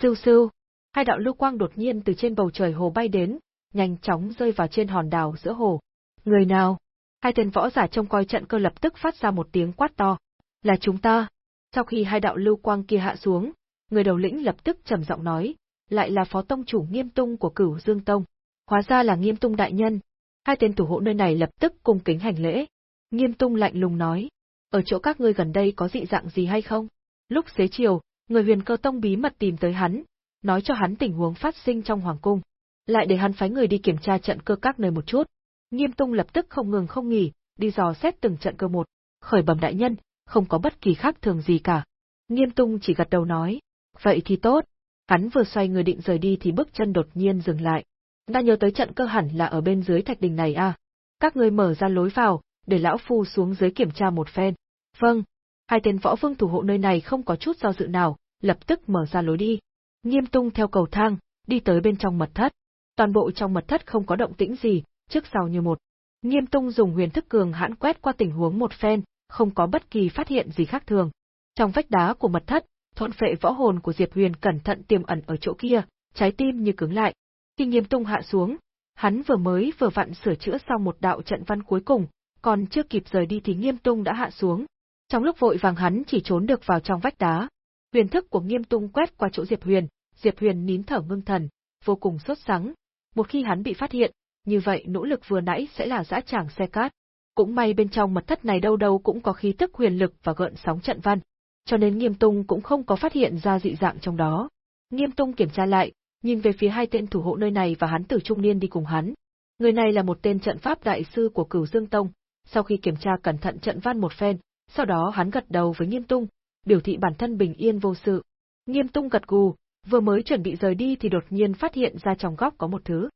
sưu sưu, hai đạo lưu quang đột nhiên từ trên bầu trời hồ bay đến, nhanh chóng rơi vào trên hòn đảo giữa hồ. Người nào? Hai tên võ giả trông coi trận cơ lập tức phát ra một tiếng quát to. Là chúng ta. Sau khi hai đạo lưu quang kia hạ xuống, người đầu lĩnh lập tức trầm giọng nói, lại là phó tông chủ nghiêm tung của cửu dương tông. Hóa ra là nghiêm tung đại nhân. Hai tên thủ hộ nơi này lập tức cung kính hành lễ. Nghiêm tung lạnh lùng nói, ở chỗ các ngươi gần đây có dị dạng gì hay không? Lúc xế chiều, người huyền cơ tông bí mật tìm tới hắn, nói cho hắn tình huống phát sinh trong hoàng cung lại để hắn phái người đi kiểm tra trận cơ các nơi một chút. Nghiêm Tung lập tức không ngừng không nghỉ, đi dò xét từng trận cơ một, khởi bẩm đại nhân, không có bất kỳ khác thường gì cả. Nghiêm Tung chỉ gật đầu nói, vậy thì tốt. Hắn vừa xoay người định rời đi thì bước chân đột nhiên dừng lại. Ta nhớ tới trận cơ hẳn là ở bên dưới thạch đình này à. Các ngươi mở ra lối vào, để lão phu xuống dưới kiểm tra một phen. Vâng. Hai tên võ vương thủ hộ nơi này không có chút do dự nào, lập tức mở ra lối đi. Nghiêm tung theo cầu thang, đi tới bên trong mật thất toàn bộ trong mật thất không có động tĩnh gì, trước sau như một. Nghiêm Tung dùng huyền thức cường hãn quét qua tình huống một phen, không có bất kỳ phát hiện gì khác thường. Trong vách đá của mật thất, thôn phệ võ hồn của Diệp Huyền cẩn thận tiềm ẩn ở chỗ kia, trái tim như cứng lại. Khi Nghiêm Tung hạ xuống, hắn vừa mới vừa vặn sửa chữa xong một đạo trận văn cuối cùng, còn chưa kịp rời đi thì Nghiêm Tung đã hạ xuống. Trong lúc vội vàng hắn chỉ trốn được vào trong vách đá. Huyền thức của Nghiêm Tung quét qua chỗ Diệp Huyền, Diệp Huyền nín thở ngưng thần, vô cùng sốt sắng, một khi hắn bị phát hiện, như vậy nỗ lực vừa nãy sẽ là dã tràng xe cát. Cũng may bên trong mật thất này đâu đâu cũng có khí tức huyền lực và gợn sóng trận văn. cho nên Nghiêm Tung cũng không có phát hiện ra dị dạng trong đó. Nghiêm Tung kiểm tra lại, nhìn về phía hai tên thủ hộ nơi này và hắn tử trung niên đi cùng hắn. Người này là một tên trận pháp đại sư của Cửu Dương Tông, sau khi kiểm tra cẩn thận trận văn một phen, sau đó hắn gật đầu với Nghiêm Tung, biểu thị bản thân bình yên vô sự. Nghiêm Tung gật gù, vừa mới chuẩn bị rời đi thì đột nhiên phát hiện ra trong góc có một thứ.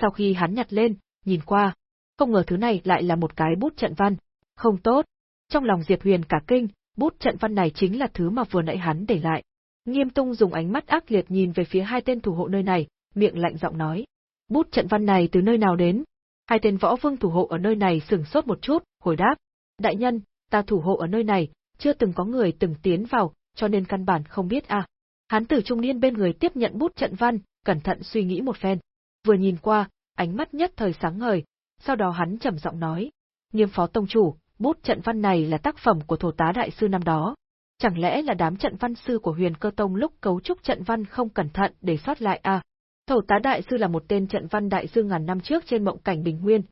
Sau khi hắn nhặt lên, nhìn qua, không ngờ thứ này lại là một cái bút trận văn. Không tốt. Trong lòng Diệp Huyền cả kinh, bút trận văn này chính là thứ mà vừa nãy hắn để lại. Nghiêm Tung dùng ánh mắt ác liệt nhìn về phía hai tên thủ hộ nơi này, miệng lạnh giọng nói. Bút trận văn này từ nơi nào đến? Hai tên võ vương thủ hộ ở nơi này sừng sốt một chút, hồi đáp. Đại nhân, ta thủ hộ ở nơi này, chưa từng có người từng tiến vào, cho nên căn bản không biết à. Hán tử trung niên bên người tiếp nhận bút trận văn, cẩn thận suy nghĩ một phen. Vừa nhìn qua, ánh mắt nhất thời sáng ngời, sau đó hắn trầm giọng nói. Nghiêm phó tông chủ, bút trận văn này là tác phẩm của thổ tá đại sư năm đó. Chẳng lẽ là đám trận văn sư của huyền cơ tông lúc cấu trúc trận văn không cẩn thận để sót lại à? Thổ tá đại sư là một tên trận văn đại sư ngàn năm trước trên mộng cảnh bình nguyên.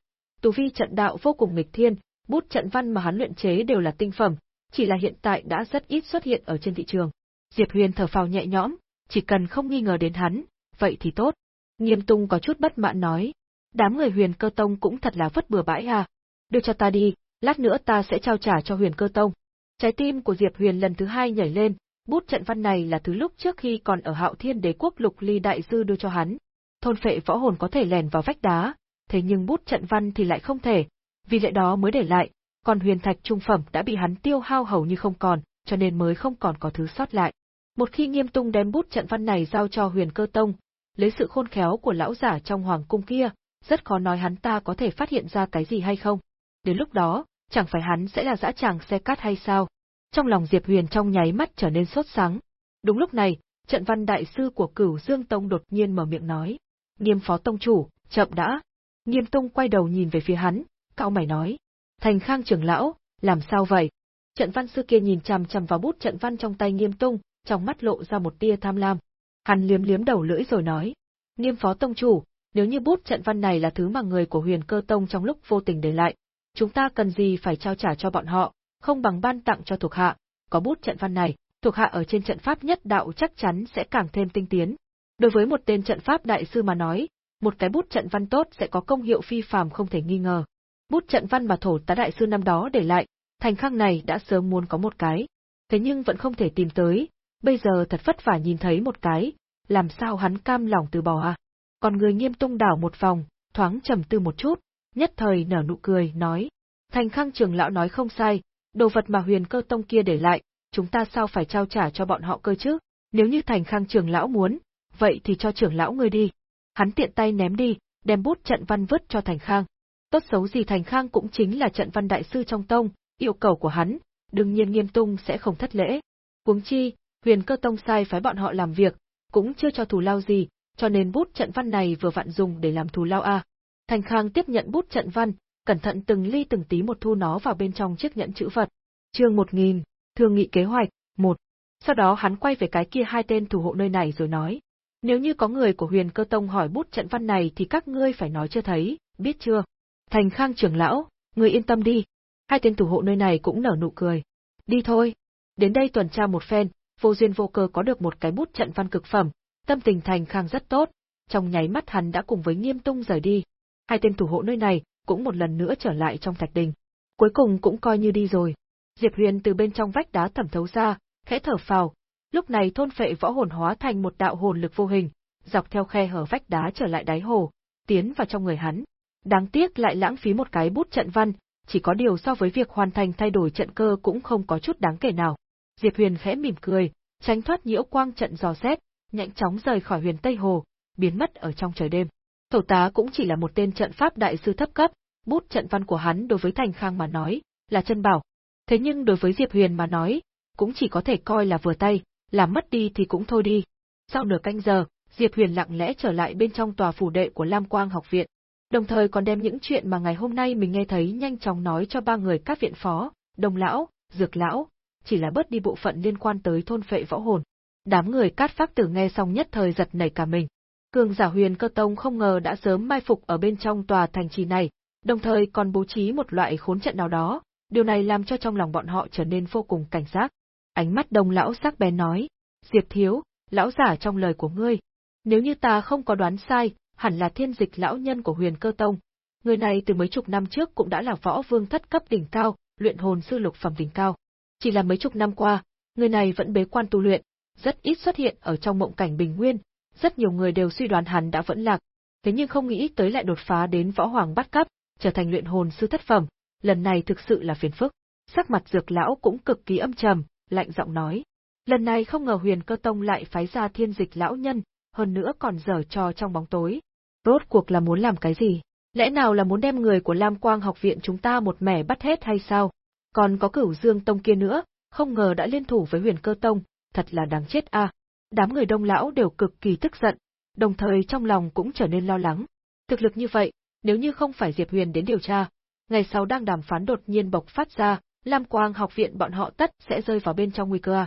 Tu vi trận đạo vô cùng nghịch thiên, bút trận văn mà hắn luyện chế đều là tinh phẩm, chỉ là hiện tại đã rất ít xuất hiện ở trên thị trường. Diệp Huyền thở phào nhẹ nhõm, chỉ cần không nghi ngờ đến hắn, vậy thì tốt. Nghiêm Tung có chút bất mãn nói, đám người Huyền Cơ Tông cũng thật là vất bừa bãi à. Đưa cho ta đi, lát nữa ta sẽ trao trả cho Huyền Cơ Tông. Trái tim của Diệp Huyền lần thứ hai nhảy lên, bút trận văn này là thứ lúc trước khi còn ở Hạo Thiên Đế quốc Lục Ly đại sư đưa cho hắn. Thôn phệ võ hồn có thể lèn vào vách đá, thế nhưng bút trận văn thì lại không thể, vì lẽ đó mới để lại, còn huyền thạch trung phẩm đã bị hắn tiêu hao hầu như không còn, cho nên mới không còn có thứ sót lại. Một khi Nghiêm Tung đem bút trận văn này giao cho Huyền Cơ Tông, lấy sự khôn khéo của lão giả trong hoàng cung kia, rất khó nói hắn ta có thể phát hiện ra cái gì hay không. Đến lúc đó, chẳng phải hắn sẽ là dã tràng xe cát hay sao? Trong lòng Diệp Huyền trong nháy mắt trở nên sốt sáng. Đúng lúc này, trận văn đại sư của Cửu Dương Tông đột nhiên mở miệng nói: "Nghiêm phó tông chủ, chậm đã." Nghiêm Tung quay đầu nhìn về phía hắn, cau mày nói: "Thành Khang trưởng lão, làm sao vậy?" Trận văn sư kia nhìn chằm chằm vào bút trận văn trong tay Nghiêm Tung, trong mắt lộ ra một tia tham lam. Hắn liếm liếm đầu lưỡi rồi nói: "Nghiêm phó tông chủ, nếu như bút trận văn này là thứ mà người của Huyền Cơ Tông trong lúc vô tình để lại, chúng ta cần gì phải trao trả cho bọn họ, không bằng ban tặng cho thuộc hạ, có bút trận văn này, thuộc hạ ở trên trận pháp nhất đạo chắc chắn sẽ càng thêm tinh tiến. Đối với một tên trận pháp đại sư mà nói, một cái bút trận văn tốt sẽ có công hiệu phi phàm không thể nghi ngờ. Bút trận văn mà thổ tá đại sư năm đó để lại, thành khang này đã sớm muốn có một cái, thế nhưng vẫn không thể tìm tới, bây giờ thật vất vả nhìn thấy một cái, làm sao hắn cam lòng từ bỏ à? Còn người nghiêm tung đảo một vòng, thoáng trầm tư một chút, nhất thời nở nụ cười, nói. Thành khang trường lão nói không sai, đồ vật mà huyền cơ tông kia để lại, chúng ta sao phải trao trả cho bọn họ cơ chứ? Nếu như thành khang trường lão muốn, vậy thì cho trưởng lão ngươi đi. Hắn tiện tay ném đi, đem bút trận văn vứt cho thành khang. Tốt xấu gì thành khang cũng chính là trận văn đại sư trong tông, yêu cầu của hắn, đương nhiên nghiêm tung sẽ không thất lễ. Huống chi, huyền cơ tông sai phái bọn họ làm việc, cũng chưa cho thù lao gì, cho nên bút trận văn này vừa vặn dùng để làm thù lao a. Thành Khang tiếp nhận bút trận văn, cẩn thận từng ly từng tí một thu nó vào bên trong chiếc nhẫn chữ vật. Chương 1000, thương nghị kế hoạch, 1. Sau đó hắn quay về cái kia hai tên thủ hộ nơi này rồi nói, nếu như có người của Huyền Cơ Tông hỏi bút trận văn này thì các ngươi phải nói chưa thấy, biết chưa? Thành Khang trưởng lão, người yên tâm đi. Hai tên thủ hộ nơi này cũng nở nụ cười. Đi thôi. Đến đây tuần tra một phen, vô duyên vô cơ có được một cái bút trận văn cực phẩm, tâm tình Thành Khang rất tốt, trong nháy mắt hắn đã cùng với Nghiêm Tung rời đi. Hai tên thủ hộ nơi này cũng một lần nữa trở lại trong thạch đình. Cuối cùng cũng coi như đi rồi. Diệp Huyền từ bên trong vách đá thẩm thấu ra, khẽ thở phào. Lúc này thôn phệ võ hồn hóa thành một đạo hồn lực vô hình, dọc theo khe hở vách đá trở lại đáy hồ, tiến vào trong người hắn. Đáng tiếc lại lãng phí một cái bút trận văn, chỉ có điều so với việc hoàn thành thay đổi trận cơ cũng không có chút đáng kể nào. Diệp Huyền khẽ mỉm cười, tránh thoát nhiễu quang trận dò xét, nhanh chóng rời khỏi huyền Tây Hồ, biến mất ở trong trời đêm. Thổ tá cũng chỉ là một tên trận pháp đại sư thấp cấp, bút trận văn của hắn đối với Thành Khang mà nói, là chân bảo. Thế nhưng đối với Diệp Huyền mà nói, cũng chỉ có thể coi là vừa tay, làm mất đi thì cũng thôi đi. Sau nửa canh giờ, Diệp Huyền lặng lẽ trở lại bên trong tòa phủ đệ của Lam Quang học viện, đồng thời còn đem những chuyện mà ngày hôm nay mình nghe thấy nhanh chóng nói cho ba người các viện phó, đồng lão, dược lão, chỉ là bớt đi bộ phận liên quan tới thôn phệ võ hồn. Đám người cát phác tử nghe xong nhất thời giật nảy cả mình. Cường giả huyền cơ tông không ngờ đã sớm mai phục ở bên trong tòa thành trì này, đồng thời còn bố trí một loại khốn trận nào đó, điều này làm cho trong lòng bọn họ trở nên vô cùng cảnh giác. Ánh mắt đồng lão sắc bén nói, Diệp Thiếu, lão giả trong lời của ngươi. Nếu như ta không có đoán sai, hẳn là thiên dịch lão nhân của huyền cơ tông. Người này từ mấy chục năm trước cũng đã là võ vương thất cấp đỉnh cao, luyện hồn sư lục phẩm đỉnh cao. Chỉ là mấy chục năm qua, người này vẫn bế quan tu luyện, rất ít xuất hiện ở trong mộng cảnh bình nguyên, rất nhiều người đều suy đoán hắn đã vẫn lạc, thế nhưng không nghĩ tới lại đột phá đến võ hoàng bắt cấp, trở thành luyện hồn sư thất phẩm, lần này thực sự là phiền phức. Sắc mặt dược lão cũng cực kỳ âm trầm, lạnh giọng nói. Lần này không ngờ huyền cơ tông lại phái ra thiên dịch lão nhân, hơn nữa còn dở trò trong bóng tối. Rốt cuộc là muốn làm cái gì? Lẽ nào là muốn đem người của Lam Quang học viện chúng ta một mẻ bắt hết hay sao? Còn có cửu dương tông kia nữa, không ngờ đã liên thủ với huyền cơ tông, thật là đáng chết a. Đám người đông lão đều cực kỳ tức giận, đồng thời trong lòng cũng trở nên lo lắng. Thực lực như vậy, nếu như không phải Diệp Huyền đến điều tra, ngày sau đang đàm phán đột nhiên bộc phát ra, Lam Quang học viện bọn họ tất sẽ rơi vào bên trong nguy cơ.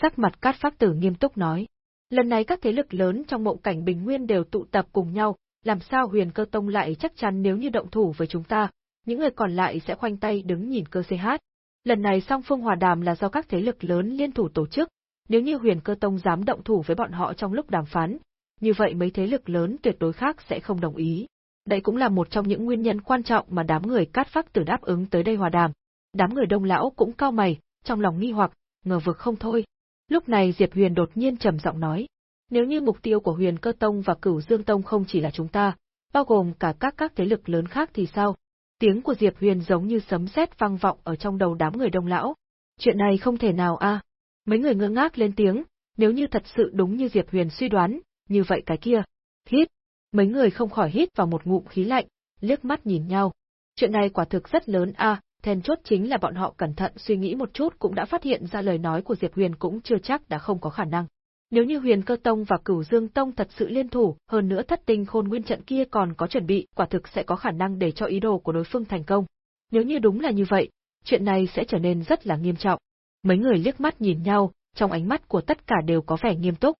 Sắc mặt Cát Phác Tử nghiêm túc nói, lần này các thế lực lớn trong mộng cảnh bình nguyên đều tụ tập cùng nhau, làm sao Huyền Cơ Tông lại chắc chắn nếu như động thủ với chúng ta, những người còn lại sẽ khoanh tay đứng nhìn cơ CH. Lần này song phương hòa đàm là do các thế lực lớn liên thủ tổ chức, nếu như Huyền Cơ Tông dám động thủ với bọn họ trong lúc đàm phán, như vậy mấy thế lực lớn tuyệt đối khác sẽ không đồng ý. Đây cũng là một trong những nguyên nhân quan trọng mà đám người cát phác tử đáp ứng tới đây hòa đàm. Đám người đông lão cũng cao mày, trong lòng nghi hoặc, ngờ vực không thôi. Lúc này Diệp Huyền đột nhiên trầm giọng nói, nếu như mục tiêu của Huyền Cơ Tông và Cửu Dương Tông không chỉ là chúng ta, bao gồm cả các các thế lực lớn khác thì sao? Tiếng của Diệp Huyền giống như sấm sét vang vọng ở trong đầu đám người đông lão. Chuyện này không thể nào a. Mấy người ngơ ngác lên tiếng, nếu như thật sự đúng như Diệp Huyền suy đoán, như vậy cái kia. Hít. Mấy người không khỏi hít vào một ngụm khí lạnh, liếc mắt nhìn nhau. Chuyện này quả thực rất lớn a, then chốt chính là bọn họ cẩn thận suy nghĩ một chút cũng đã phát hiện ra lời nói của Diệp Huyền cũng chưa chắc đã không có khả năng. Nếu như Huyền Cơ Tông và Cửu Dương Tông thật sự liên thủ, hơn nữa thất tinh khôn nguyên trận kia còn có chuẩn bị, quả thực sẽ có khả năng để cho ý đồ của đối phương thành công. Nếu như đúng là như vậy, chuyện này sẽ trở nên rất là nghiêm trọng. Mấy người liếc mắt nhìn nhau, trong ánh mắt của tất cả đều có vẻ nghiêm túc.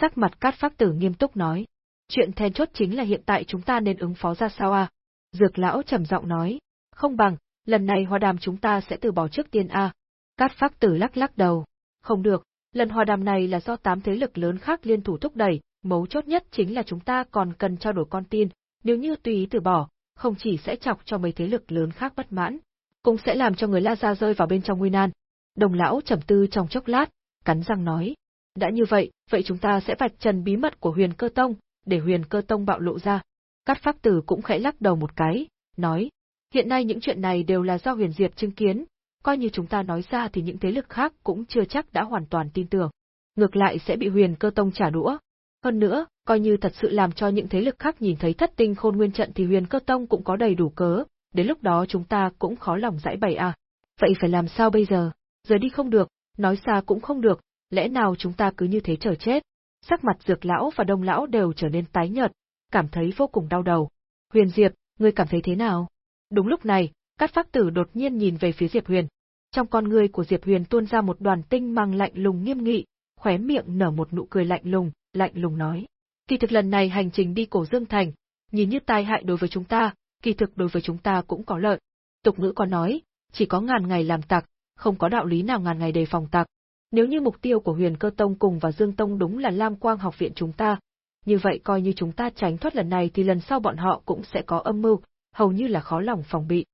Sắc mặt Cát Phác Tử nghiêm túc nói, chuyện then chốt chính là hiện tại chúng ta nên ứng phó ra sao à? Dược lão trầm giọng nói, không bằng, lần này hòa đàm chúng ta sẽ từ bỏ trước tiên a. Cát Phác Tử lắc lắc đầu, không được, lần hòa đàm này là do tám thế lực lớn khác liên thủ thúc đẩy, mấu chốt nhất chính là chúng ta còn cần trao đổi con tin, nếu như tùy ý từ bỏ, không chỉ sẽ chọc cho mấy thế lực lớn khác bất mãn, cũng sẽ làm cho người La Gia rơi vào bên trong nguy nan. Đồng lão trầm tư trong chốc lát, cắn răng nói, đã như vậy, vậy chúng ta sẽ vạch trần bí mật của huyền cơ tông, để huyền cơ tông bạo lộ ra. Cát pháp tử cũng khẽ lắc đầu một cái, nói, hiện nay những chuyện này đều là do huyền diệp chứng kiến, coi như chúng ta nói ra thì những thế lực khác cũng chưa chắc đã hoàn toàn tin tưởng. Ngược lại sẽ bị huyền cơ tông trả đũa. Hơn nữa, coi như thật sự làm cho những thế lực khác nhìn thấy thất tinh khôn nguyên trận thì huyền cơ tông cũng có đầy đủ cớ, đến lúc đó chúng ta cũng khó lòng giải bày à. Vậy phải làm sao bây giờ? Giờ đi không được, nói xa cũng không được, lẽ nào chúng ta cứ như thế chờ chết? Sắc mặt dược lão và đông lão đều trở nên tái nhợt, cảm thấy vô cùng đau đầu. Huyền Diệp, ngươi cảm thấy thế nào? Đúng lúc này, Cát Phác Tử đột nhiên nhìn về phía Diệp Huyền. Trong con ngươi của Diệp Huyền tuôn ra một đoàn tinh mang lạnh lùng nghiêm nghị, khóe miệng nở một nụ cười lạnh lùng, lạnh lùng nói: "Kỳ thực lần này hành trình đi Cổ Dương Thành, nhìn như tai hại đối với chúng ta, kỳ thực đối với chúng ta cũng có lợi. Tục ngữ có nói, chỉ có ngàn ngày làm tặc, không có đạo lý nào ngàn ngày đề phòng tặc. Nếu như mục tiêu của Huyền Cơ Tông cùng và Dương Tông đúng là Lam Quang học viện chúng ta, như vậy coi như chúng ta tránh thoát lần này thì lần sau bọn họ cũng sẽ có âm mưu, hầu như là khó lòng phòng bị.